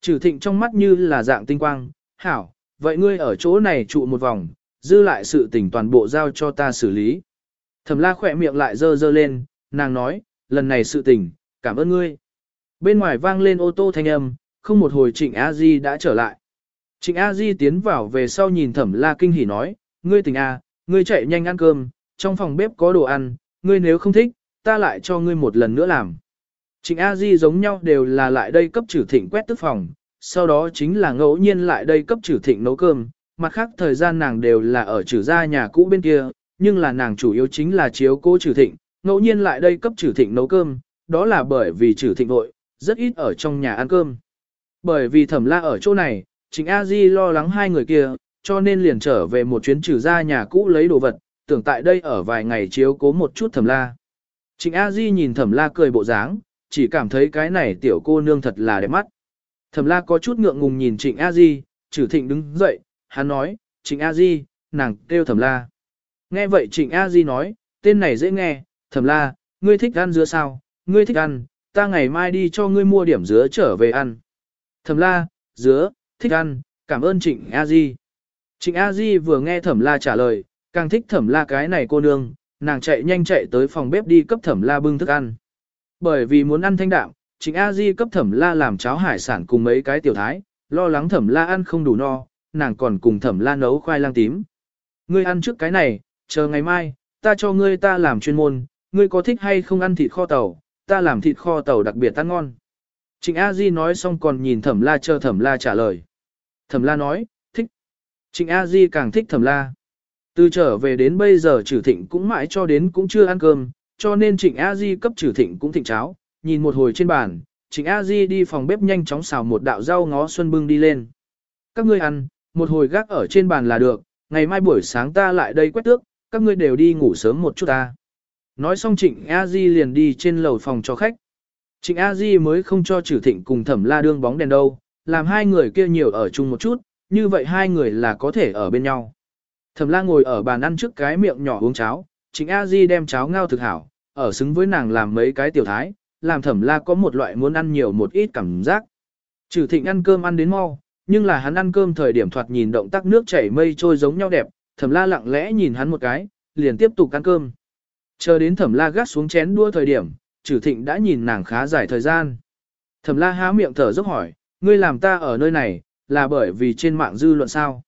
Trừ thịnh trong mắt như là dạng tinh quang, hảo, vậy ngươi ở chỗ này trụ một vòng, dư lại sự tình toàn bộ giao cho ta xử lý. Thẩm la khỏe miệng lại dơ dơ lên, nàng nói, lần này sự tình, cảm ơn ngươi. Bên ngoài vang lên ô tô thanh âm, không một hồi trịnh A Di đã trở lại. Trịnh A Di tiến vào về sau nhìn thẩm la kinh hỉ nói, ngươi tỉnh A, ngươi chạy nhanh ăn cơm, trong phòng bếp có đồ ăn, ngươi nếu không thích, ta lại cho ngươi một lần nữa làm. Trịnh A Di giống nhau đều là lại đây cấp trừ thịnh quét tức phòng, sau đó chính là ngẫu nhiên lại đây cấp trừ thịnh nấu cơm, mặt khác thời gian nàng đều là ở trừ gia nhà cũ bên kia, nhưng là nàng chủ yếu chính là chiếu cố trừ thịnh, ngẫu nhiên lại đây cấp trừ thịnh nấu cơm, đó là bởi vì trừ thịnh vội, rất ít ở trong nhà ăn cơm. Bởi vì thẩm la ở chỗ này, Trịnh A Di lo lắng hai người kia, cho nên liền trở về một chuyến trừ gia nhà cũ lấy đồ vật, tưởng tại đây ở vài ngày chiếu cố một chút thẩm la. Trịnh A Di nhìn thẩm la cười bộ dáng, chỉ cảm thấy cái này tiểu cô nương thật là đẹp mắt. Thẩm la có chút ngượng ngùng nhìn Trịnh A Di, trừ thịnh đứng dậy, hắn nói, Trịnh A Di, nàng kêu thẩm la. Nghe vậy Trịnh A Di nói, tên này dễ nghe, thẩm la, ngươi thích ăn dứa sao, ngươi thích ăn, ta ngày mai đi cho ngươi mua điểm dứa trở về ăn. Thẩm la, dứa, thích ăn, cảm ơn Trịnh A Di. Trịnh A Di vừa nghe thẩm la trả lời, càng thích thẩm la cái này cô nương, nàng chạy nhanh chạy tới phòng bếp đi cấp thẩm la bưng thức ăn. Bởi vì muốn ăn thanh đạm, chính A Di cấp thẩm la làm cháo hải sản cùng mấy cái tiểu thái, lo lắng thẩm la ăn không đủ no, nàng còn cùng thẩm la nấu khoai lang tím. Ngươi ăn trước cái này, chờ ngày mai, ta cho ngươi ta làm chuyên môn, ngươi có thích hay không ăn thịt kho tàu, ta làm thịt kho tàu đặc biệt ăn ngon. Trịnh A Di nói xong còn nhìn thẩm la chờ thẩm la trả lời. Thẩm la nói, thích. Trịnh A Di càng thích thẩm la. Từ trở về đến bây giờ trừ thịnh cũng mãi cho đến cũng chưa ăn cơm, cho nên trịnh A Di cấp trừ thịnh cũng thịnh cháo, nhìn một hồi trên bàn, trịnh A Di đi phòng bếp nhanh chóng xào một đạo rau ngó xuân bưng đi lên. Các ngươi ăn, một hồi gác ở trên bàn là được, ngày mai buổi sáng ta lại đây quét tước, các ngươi đều đi ngủ sớm một chút ta. Nói xong trịnh A Di liền đi trên lầu phòng cho khách. Trịnh A Di mới không cho trừ thịnh cùng thẩm la đương bóng đèn đâu, làm hai người kia nhiều ở chung một chút, như vậy hai người là có thể ở bên nhau. Thẩm la ngồi ở bàn ăn trước cái miệng nhỏ uống cháo, trịnh A Di đem cháo ngao thực hảo, ở xứng với nàng làm mấy cái tiểu thái, làm thẩm la có một loại muốn ăn nhiều một ít cảm giác. Trừ thịnh ăn cơm ăn đến mau, nhưng là hắn ăn cơm thời điểm thoạt nhìn động tác nước chảy mây trôi giống nhau đẹp, thẩm la lặng lẽ nhìn hắn một cái, liền tiếp tục ăn cơm. Chờ đến thẩm la gác xuống chén đua thời điểm, trừ thịnh đã nhìn nàng khá dài thời gian. Thẩm la há miệng thở dốc hỏi, ngươi làm ta ở nơi này, là bởi vì trên mạng dư luận sao?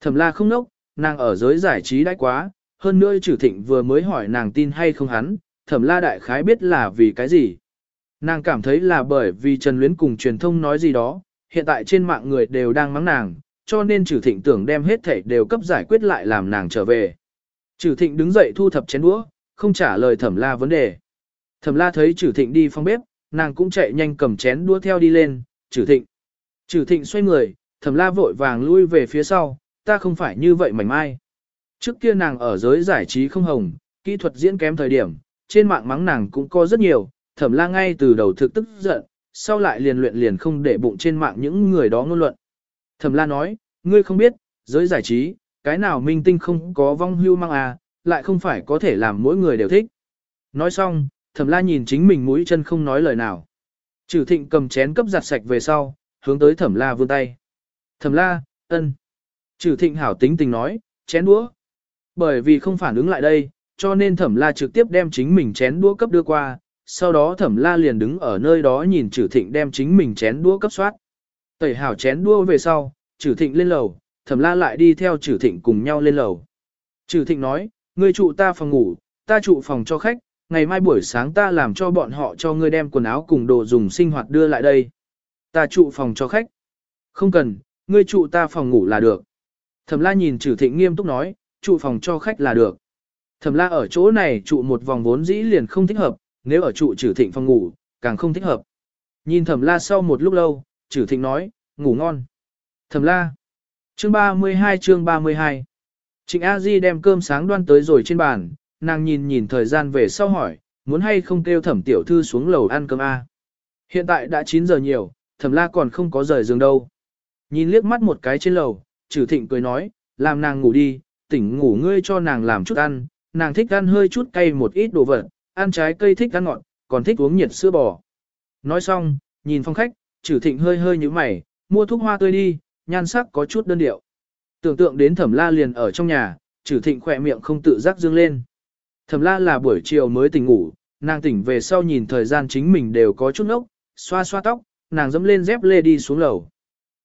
Thẩm la không nốc, nàng ở giới giải trí đãi quá, hơn nữa trừ thịnh vừa mới hỏi nàng tin hay không hắn, thẩm la đại khái biết là vì cái gì. Nàng cảm thấy là bởi vì Trần Luyến cùng truyền thông nói gì đó, hiện tại trên mạng người đều đang mắng nàng, cho nên trừ thịnh tưởng đem hết thảy đều cấp giải quyết lại làm nàng trở về. Trừ thịnh đứng dậy thu thập chén đũa, không trả lời thẩm la vấn đề. Thẩm la thấy trừ thịnh đi phòng bếp, nàng cũng chạy nhanh cầm chén đũa theo đi lên, trừ thịnh. Trừ thịnh xoay người, thẩm la vội vàng lui về phía sau, ta không phải như vậy mảnh mai. Trước kia nàng ở giới giải trí không hồng, kỹ thuật diễn kém thời điểm, trên mạng mắng nàng cũng có rất nhiều, thẩm la ngay từ đầu thực tức giận, sau lại liền luyện liền không để bụng trên mạng những người đó ngôn luận. Thẩm la nói, ngươi không biết, giới giải trí, cái nào minh tinh không có vong hưu mang à, lại không phải có thể làm mỗi người đều thích. Nói xong, thẩm la nhìn chính mình mũi chân không nói lời nào. Trừ thịnh cầm chén cấp giặt sạch về sau, hướng tới thẩm la vươn tay. Thẩm la, ân. Trừ thịnh hảo tính tình nói, chén đũa. Bởi vì không phản ứng lại đây, cho nên thẩm la trực tiếp đem chính mình chén đũa cấp đưa qua, sau đó thẩm la liền đứng ở nơi đó nhìn trừ thịnh đem chính mình chén đũa cấp soát. Tẩy hảo chén đũa về sau, trừ thịnh lên lầu, thẩm la lại đi theo trừ thịnh cùng nhau lên lầu. Trừ thịnh nói, ngươi trụ ta phòng ngủ, ta trụ phòng cho khách, ngày mai buổi sáng ta làm cho bọn họ cho ngươi đem quần áo cùng đồ dùng sinh hoạt đưa lại đây. Ta trụ phòng cho khách. Không cần, ngươi trụ ta phòng ngủ là được. Thẩm la nhìn trừ thịnh nghiêm túc nói, trụ phòng cho khách là được. Thẩm la ở chỗ này trụ một vòng vốn dĩ liền không thích hợp, nếu ở trụ trừ thịnh phòng ngủ, càng không thích hợp. Nhìn thẩm la sau một lúc lâu, trừ thịnh nói, ngủ ngon. Thẩm la. Chương 32 chương 32 Trịnh A Di đem cơm sáng đoan tới rồi trên bàn, nàng nhìn nhìn thời gian về sau hỏi, muốn hay không kêu thẩm tiểu thư xuống lầu ăn cơm A. Hiện tại đã 9 giờ nhiều, thẩm la còn không có rời giường đâu. Nhìn liếc mắt một cái trên lầu, trừ thịnh cười nói, làm nàng ngủ đi, tỉnh ngủ ngươi cho nàng làm chút ăn, nàng thích ăn hơi chút cay một ít đồ vật, ăn trái cây thích ăn ngọt, còn thích uống nhiệt sữa bò. Nói xong, nhìn phong khách, trừ thịnh hơi hơi như mày, mua thuốc hoa tươi đi, nhan sắc có chút đơn điệu. Tưởng tượng đến thẩm la liền ở trong nhà, trừ thịnh khỏe miệng không tự giác dương lên. Thẩm la là buổi chiều mới tỉnh ngủ, nàng tỉnh về sau nhìn thời gian chính mình đều có chút nốc, xoa xoa tóc, nàng dẫm lên dép lê đi xuống lầu.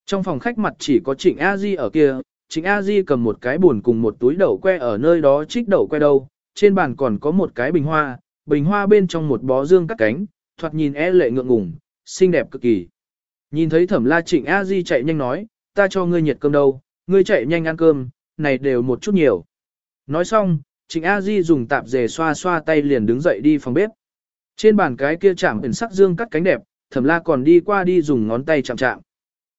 Trong phòng khách mặt chỉ có Trịnh A Di ở kia, Trịnh A Di cầm một cái buồn cùng một túi đậu que ở nơi đó trích đậu que đâu, trên bàn còn có một cái bình hoa, bình hoa bên trong một bó dương cắt cánh, thoạt nhìn e lệ ngượng ngùng, xinh đẹp cực kỳ. Nhìn thấy thẩm la Trịnh A Di chạy nhanh nói, ta cho ngươi nhiệt cơm đâu, ngươi chạy nhanh ăn cơm, này đều một chút nhiều. Nói xong, Trịnh A Di dùng tạp dề xoa xoa tay liền đứng dậy đi phòng bếp. Trên bàn cái kia chạm ẩn sắc dương cắt cánh đẹp, thẩm la còn đi qua đi dùng ngón tay chạm chạm.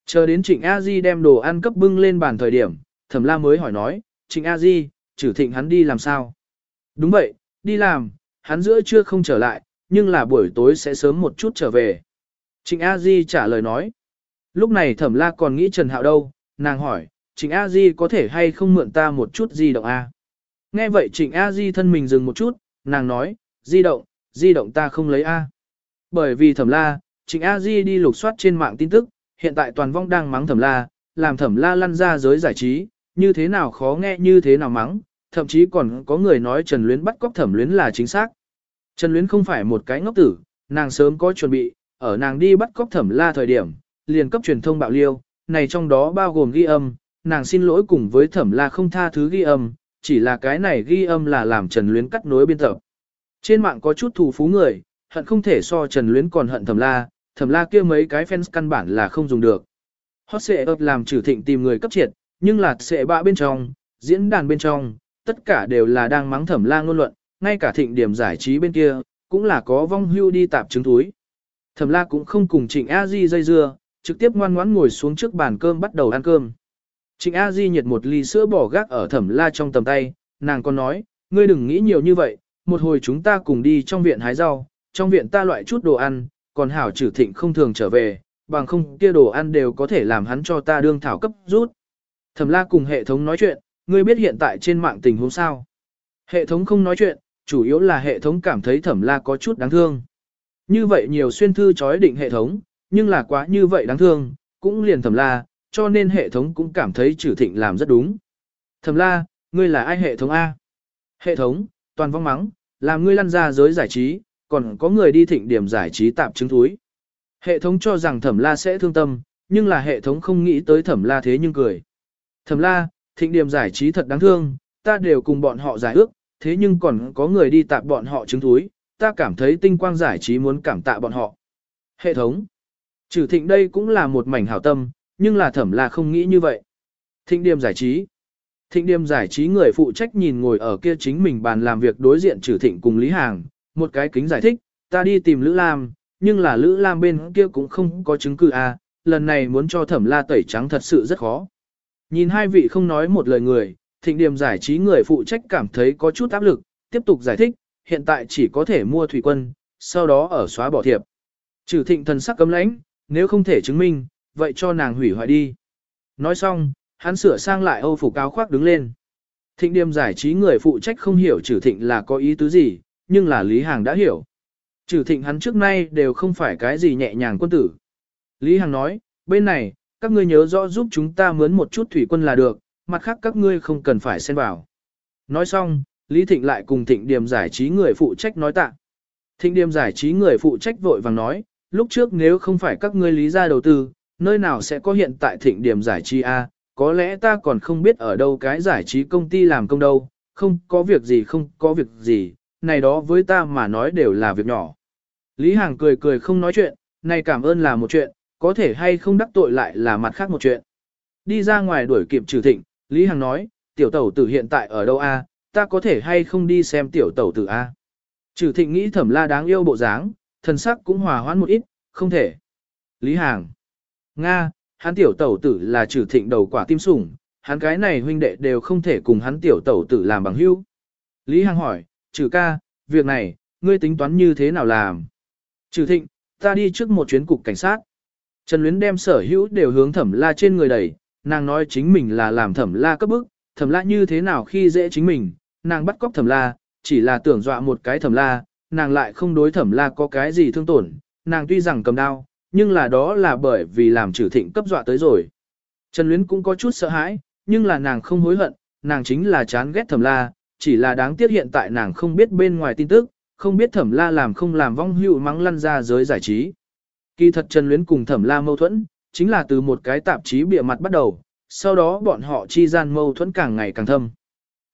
Chờ đến Trịnh A Di đem đồ ăn cấp bưng lên bàn thời điểm, thẩm la mới hỏi nói, Trịnh A Di, trừ thịnh hắn đi làm sao? Đúng vậy, đi làm, hắn giữa trưa không trở lại, nhưng là buổi tối sẽ sớm một chút trở về. Trịnh A Di trả lời nói. Lúc này thẩm la còn nghĩ Trần Hạo đâu, nàng hỏi, Trịnh A Di có thể hay không mượn ta một chút di động A? Nghe vậy Trịnh A Di thân mình dừng một chút, nàng nói, di động, di động ta không lấy A. Bởi vì thẩm la, Trịnh A Di đi lục soát trên mạng tin tức, hiện tại toàn vong đang mắng thẩm la, làm thẩm la lăn ra giới giải trí, như thế nào khó nghe như thế nào mắng, thậm chí còn có người nói Trần Luyến bắt cóc thẩm luyến là chính xác. Trần Luyến không phải một cái ngốc tử, nàng sớm có chuẩn bị, ở nàng đi bắt cóc thẩm la thời điểm, liền cấp truyền thông bạo liêu, này trong đó bao gồm ghi âm, nàng xin lỗi cùng với thẩm la không tha thứ ghi âm, chỉ là cái này ghi âm là làm Trần Luyến cắt nối biên tập. Trên mạng có chút thù phú người, hận không thể so Trần Luyến còn hận thẩm la, thẩm la kia mấy cái fans căn bản là không dùng được. Hot sẽ ập làm trừ thịnh tìm người cấp triệt, nhưng là sẽ bạ bên trong, diễn đàn bên trong, tất cả đều là đang mắng thẩm la ngôn luận, ngay cả thịnh điểm giải trí bên kia, cũng là có vong hưu đi tạp chứng túi. Thẩm la cũng không cùng trịnh A Di dây dưa, trực tiếp ngoan ngoãn ngồi xuống trước bàn cơm bắt đầu ăn cơm. Trịnh A Di nhiệt một ly sữa bỏ gác ở thẩm la trong tầm tay, nàng còn nói, ngươi đừng nghĩ nhiều như vậy, một hồi chúng ta cùng đi trong viện hái rau, trong viện ta loại chút đồ ăn, còn hảo trừ thịnh không thường trở về, bằng không kia đồ ăn đều có thể làm hắn cho ta đương thảo cấp rút. Thẩm la cùng hệ thống nói chuyện, ngươi biết hiện tại trên mạng tình huống sao. Hệ thống không nói chuyện, chủ yếu là hệ thống cảm thấy thẩm la có chút đáng thương. Như vậy nhiều xuyên thư chói định hệ thống, nhưng là quá như vậy đáng thương, cũng liền thẩm la, cho nên hệ thống cũng cảm thấy trừ thịnh làm rất đúng. Thẩm la, ngươi là ai hệ thống A? Hệ thống, toàn vong mắng, làm ngươi lăn ra giới giải trí, còn có người đi thịnh điểm giải trí tạm chứng túi. Hệ thống cho rằng thẩm la sẽ thương tâm, nhưng là hệ thống không nghĩ tới thẩm la thế nhưng cười. Thẩm la, thịnh điểm giải trí thật đáng thương, ta đều cùng bọn họ giải ước, thế nhưng còn có người đi tạp bọn họ chứng túi, ta cảm thấy tinh quang giải trí muốn cảm tạ bọn họ. Hệ thống. Trừ thịnh đây cũng là một mảnh hảo tâm, nhưng là thẩm la không nghĩ như vậy. Thịnh điểm giải trí. Thịnh điểm giải trí người phụ trách nhìn ngồi ở kia chính mình bàn làm việc đối diện trừ thịnh cùng Lý Hàng, một cái kính giải thích, ta đi tìm Lữ Lam, nhưng là Lữ Lam bên kia cũng không có chứng cứ à, lần này muốn cho thẩm la tẩy trắng thật sự rất khó. Nhìn hai vị không nói một lời người, thịnh điểm giải trí người phụ trách cảm thấy có chút áp lực, tiếp tục giải thích, hiện tại chỉ có thể mua thủy quân, sau đó ở xóa bỏ thiệp. Trừ thịnh thần sắc cấm lãnh, nếu không thể chứng minh, vậy cho nàng hủy hoại đi. Nói xong, hắn sửa sang lại âu phục áo khoác đứng lên. Thịnh điểm giải trí người phụ trách không hiểu trừ thịnh là có ý tứ gì, nhưng là Lý Hàng đã hiểu. Trừ thịnh hắn trước nay đều không phải cái gì nhẹ nhàng quân tử. Lý Hàng nói, bên này, các ngươi nhớ rõ giúp chúng ta mướn một chút thủy quân là được, mặt khác các ngươi không cần phải xen vào. Nói xong, Lý Thịnh lại cùng Thịnh Điềm giải trí người phụ trách nói tạ. Thịnh Điềm giải trí người phụ trách vội vàng nói, lúc trước nếu không phải các ngươi lý ra đầu tư, nơi nào sẽ có hiện tại Thịnh Điềm giải trí A, có lẽ ta còn không biết ở đâu cái giải trí công ty làm công đâu, không có việc gì không có việc gì, này đó với ta mà nói đều là việc nhỏ. Lý Hàng cười cười không nói chuyện, này cảm ơn là một chuyện, có thể hay không đắc tội lại là mặt khác một chuyện. Đi ra ngoài đuổi kịp trừ thịnh, Lý Hằng nói, tiểu tẩu tử hiện tại ở đâu a? ta có thể hay không đi xem tiểu tẩu tử a? Trừ thịnh nghĩ thẩm la đáng yêu bộ dáng, thần sắc cũng hòa hoãn một ít, không thể. Lý Hằng, Nga, hắn tiểu tẩu tử là trừ thịnh đầu quả tim sủng, hắn cái này huynh đệ đều không thể cùng hắn tiểu tẩu tử làm bằng hữu. Lý Hằng hỏi, trừ ca, việc này, ngươi tính toán như thế nào làm? Trừ thịnh, ta đi trước một chuyến cục cảnh sát. Trần Luyến đem sở hữu đều hướng thẩm la trên người đẩy, nàng nói chính mình là làm thẩm la cấp bức, thẩm la như thế nào khi dễ chính mình, nàng bắt cóc thẩm la, chỉ là tưởng dọa một cái thẩm la, nàng lại không đối thẩm la có cái gì thương tổn, nàng tuy rằng cầm đao, nhưng là đó là bởi vì làm trừ thịnh cấp dọa tới rồi. Trần Luyến cũng có chút sợ hãi, nhưng là nàng không hối hận, nàng chính là chán ghét thẩm la, chỉ là đáng tiếc hiện tại nàng không biết bên ngoài tin tức, không biết thẩm la làm không làm vong hữu mắng lăn ra giới giải trí. Kỳ thật Trần Luyến cùng thẩm la mâu thuẫn, chính là từ một cái tạp chí bịa mặt bắt đầu, sau đó bọn họ chi gian mâu thuẫn càng ngày càng thâm.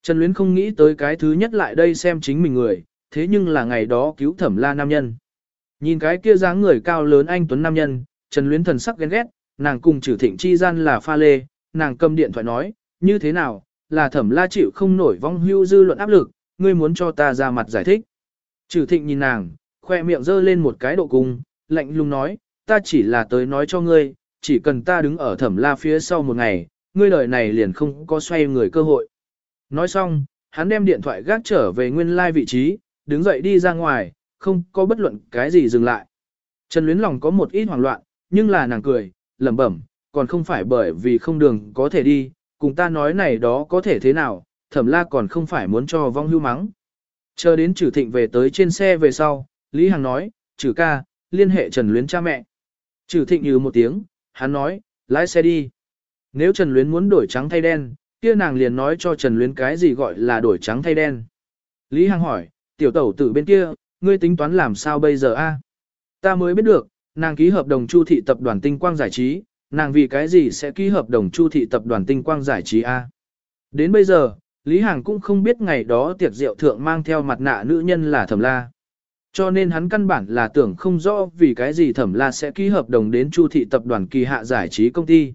Trần Luyến không nghĩ tới cái thứ nhất lại đây xem chính mình người, thế nhưng là ngày đó cứu thẩm la nam nhân. Nhìn cái kia dáng người cao lớn anh Tuấn Nam Nhân, Trần Luyến thần sắc ghen ghét, nàng cùng trừ thịnh chi gian là pha lê, nàng cầm điện thoại nói, như thế nào, là thẩm la chịu không nổi vong hưu dư luận áp lực, ngươi muốn cho ta ra mặt giải thích. Trừ thịnh nhìn nàng, khoe miệng dơ lên một cái độ cung, lạnh lùng nói, ta chỉ là tới nói cho ngươi, chỉ cần ta đứng ở thẩm la phía sau một ngày, ngươi đời này liền không có xoay người cơ hội. Nói xong, hắn đem điện thoại gác trở về nguyên lai vị trí, đứng dậy đi ra ngoài, không có bất luận cái gì dừng lại. Trần Luyến lòng có một ít hoảng loạn, nhưng là nàng cười, lẩm bẩm, còn không phải bởi vì không đường có thể đi, cùng ta nói này đó có thể thế nào, thẩm la còn không phải muốn cho vong hưu mắng. Chờ đến trừ thịnh về tới trên xe về sau, Lý Hằng nói, trừ ca, liên hệ Trần Luyến cha mẹ. Trừ thịnh như một tiếng, hắn nói, lái xe đi. Nếu Trần Luyến muốn đổi trắng thay đen, kia nàng liền nói cho Trần Luyến cái gì gọi là đổi trắng thay đen. Lý Hằng hỏi, tiểu tẩu tử bên kia, ngươi tính toán làm sao bây giờ a? Ta mới biết được, nàng ký hợp đồng Chu thị tập đoàn Tinh Quang giải trí, nàng vì cái gì sẽ ký hợp đồng Chu thị tập đoàn Tinh Quang giải trí a? Đến bây giờ, Lý Hằng cũng không biết ngày đó tiệc rượu thượng mang theo mặt nạ nữ nhân là Thẩm La. Cho nên hắn căn bản là tưởng không rõ vì cái gì Thẩm La sẽ ký hợp đồng đến Chu thị tập đoàn kỳ hạ giải trí công ty.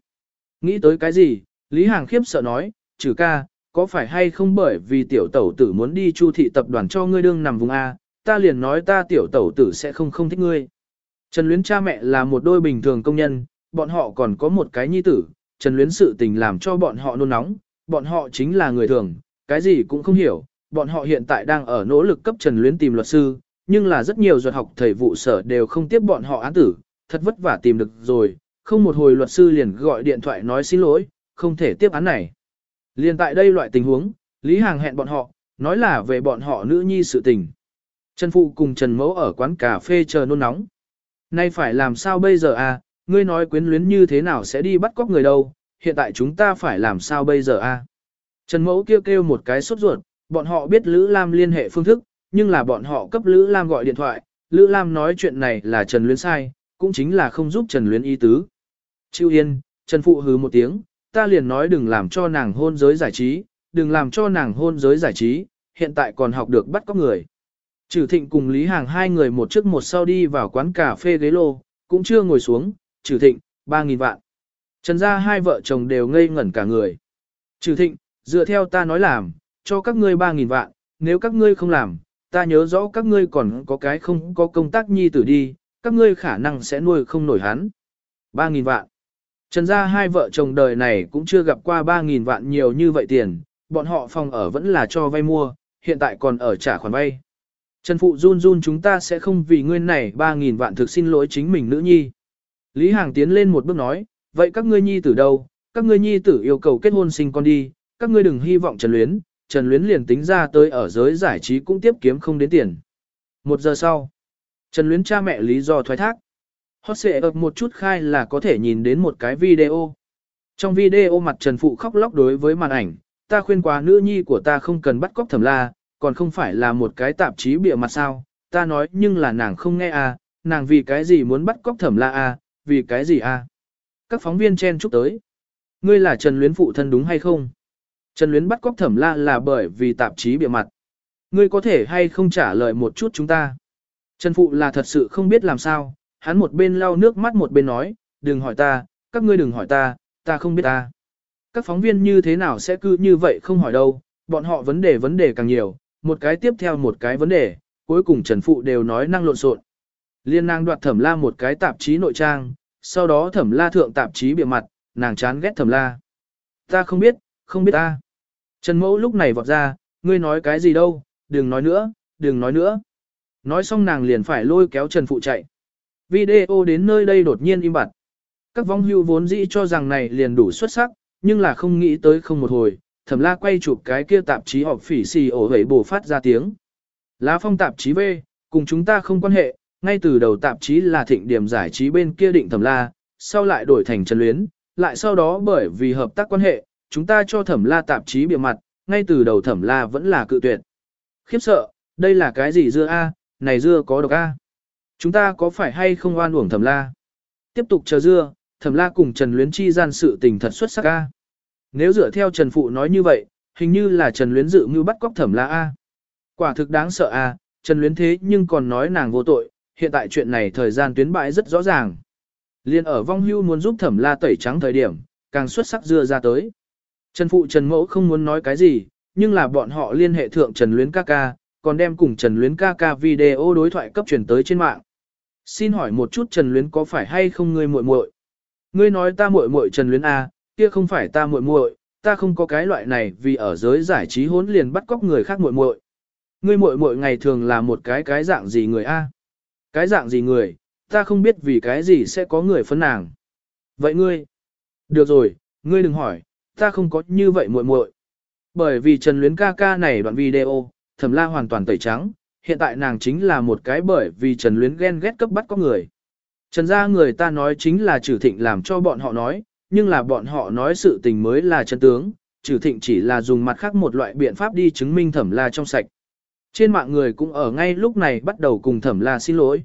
Nghĩ tới cái gì, Lý Hằng khiếp sợ nói, trừ ca, có phải hay không bởi vì tiểu tẩu tử muốn đi Chu thị tập đoàn cho ngươi đương nằm vùng A, ta liền nói ta tiểu tẩu tử sẽ không không thích ngươi. Trần Luyến cha mẹ là một đôi bình thường công nhân, bọn họ còn có một cái nhi tử, Trần Luyến sự tình làm cho bọn họ nôn nóng, bọn họ chính là người thường, cái gì cũng không hiểu, bọn họ hiện tại đang ở nỗ lực cấp Trần Luyến tìm luật sư, nhưng là rất nhiều luật học thầy vụ sở đều không tiếp bọn họ án tử, thật vất vả tìm được rồi, không một hồi luật sư liền gọi điện thoại nói xin lỗi, không thể tiếp án này. Liên tại đây loại tình huống, Lý Hàng hẹn bọn họ, nói là về bọn họ nữ nhi sự tình. Trần Phụ cùng Trần Mẫu ở quán cà phê chờ nôn nóng. Nay phải làm sao bây giờ à, ngươi nói quyến luyến như thế nào sẽ đi bắt cóc người đâu, hiện tại chúng ta phải làm sao bây giờ à. Trần Mẫu kêu kêu một cái sốt ruột, bọn họ biết Lữ Lam liên hệ phương thức, nhưng là bọn họ cấp Lữ Lam gọi điện thoại, Lữ Lam nói chuyện này là Trần Luyến sai, cũng chính là không giúp Trần Luyến ý tứ. Chiêu yên, Trần Phụ hứ một tiếng, ta liền nói đừng làm cho nàng hôn giới giải trí, đừng làm cho nàng hôn giới giải trí, hiện tại còn học được bắt cóc người. Trừ thịnh cùng Lý Hàng hai người một trước một sau đi vào quán cà phê ghế lô, cũng chưa ngồi xuống, trừ thịnh, 3.000 vạn. Trần gia hai vợ chồng đều ngây ngẩn cả người. Trừ thịnh, dựa theo ta nói làm, cho các ngươi 3.000 vạn, nếu các ngươi không làm, ta nhớ rõ các ngươi còn có cái không có công tác nhi tử đi, các ngươi khả năng sẽ nuôi không nổi hắn. 3.000 vạn. Trần gia hai vợ chồng đời này cũng chưa gặp qua 3.000 vạn nhiều như vậy tiền, bọn họ phòng ở vẫn là cho vay mua, hiện tại còn ở trả khoản vay. Trần Phụ run run chúng ta sẽ không vì ngươi này 3.000 vạn thực xin lỗi chính mình nữ nhi. Lý Hàng tiến lên một bước nói, vậy các ngươi nhi tử đâu, các ngươi nhi tử yêu cầu kết hôn sinh con đi, các ngươi đừng hy vọng Trần Luyến, Trần Luyến liền tính ra tới ở giới giải trí cũng tiếp kiếm không đến tiền. Một giờ sau, Trần Luyến cha mẹ lý do thoái thác. Hot sẽ ập một chút khai là có thể nhìn đến một cái video. Trong video mặt Trần Phụ khóc lóc đối với màn ảnh, ta khuyên quá nữ nhi của ta không cần bắt cóc thẩm la, còn không phải là một cái tạp chí bịa mặt sao, ta nói nhưng là nàng không nghe à, nàng vì cái gì muốn bắt cóc thẩm la à, vì cái gì à. Các phóng viên chen chúc tới. Ngươi là Trần Luyến phụ thân đúng hay không? Trần Luyến bắt cóc thẩm la là bởi vì tạp chí bịa mặt. Ngươi có thể hay không trả lời một chút chúng ta? Trần Phụ là thật sự không biết làm sao, hắn một bên lau nước mắt một bên nói, đừng hỏi ta, các ngươi đừng hỏi ta, ta không biết ta. Các phóng viên như thế nào sẽ cứ như vậy không hỏi đâu, bọn họ vấn đề vấn đề càng nhiều, một cái tiếp theo một cái vấn đề, cuối cùng Trần Phụ đều nói năng lộn xộn. Liên nàng đoạt thẩm la một cái tạp chí nội trang, sau đó thẩm la thượng tạp chí bịa mặt, nàng chán ghét thẩm la. Ta không biết, không biết ta. Trần Mẫu lúc này vọt ra, ngươi nói cái gì đâu, đừng nói nữa, đừng nói nữa. Nói xong nàng liền phải lôi kéo Trần Phụ chạy. Video đến nơi đây đột nhiên im bặt. Các vong hưu vốn dĩ cho rằng này liền đủ xuất sắc, nhưng là không nghĩ tới không một hồi, thẩm la quay chụp cái kia tạp chí họp phỉ xì ổ hẩy bổ phát ra tiếng. Lá phong tạp chí V, cùng chúng ta không quan hệ, ngay từ đầu tạp chí là thịnh điểm giải trí bên kia định thẩm la, sau lại đổi thành Trần Luyến, lại sau đó bởi vì hợp tác quan hệ, chúng ta cho thẩm la tạp chí bìa mặt, ngay từ đầu thẩm la vẫn là cự tuyệt. Khiếp sợ, đây là cái gì dưa a? này dưa có độc a. Chúng ta có phải hay không oan uổng thẩm la? Tiếp tục chờ dưa, thẩm la cùng Trần Luyến chi gian sự tình thật xuất sắc a. Nếu dựa theo Trần Phụ nói như vậy, hình như là Trần Luyến dự mưu bắt cóc thẩm la a. Quả thực đáng sợ a, Trần Luyến thế nhưng còn nói nàng vô tội, hiện tại chuyện này thời gian tuyến bãi rất rõ ràng. Liên ở vong hưu muốn giúp thẩm la tẩy trắng thời điểm, càng xuất sắc dưa ra tới. Trần Phụ Trần Mẫu không muốn nói cái gì, nhưng là bọn họ liên hệ thượng Trần Luyến ca ca, còn đem cùng Trần Luyến ca ca video đối thoại cấp truyền tới trên mạng. Xin hỏi một chút Trần Luyến có phải hay không ngươi muội muội? Ngươi nói ta muội muội Trần Luyến A, kia không phải ta muội muội, ta không có cái loại này vì ở giới giải trí hỗn liền bắt cóc người khác muội muội. Ngươi muội muội ngày thường là một cái cái dạng gì người A? Cái dạng gì người, ta không biết vì cái gì sẽ có người phân nàng. Vậy ngươi? Được rồi, ngươi đừng hỏi, ta không có như vậy muội muội. Bởi vì Trần Luyến ca ca này đoạn video, Thẩm La hoàn toàn tẩy trắng, hiện tại nàng chính là một cái bởi vì Trần Luyến ghen ghét cấp bắt có người. Trần gia người ta nói chính là trừ thịnh làm cho bọn họ nói, nhưng là bọn họ nói sự tình mới là chân tướng, trừ thịnh chỉ là dùng mặt khác một loại biện pháp đi chứng minh Thẩm La trong sạch. Trên mạng người cũng ở ngay lúc này bắt đầu cùng Thẩm La xin lỗi.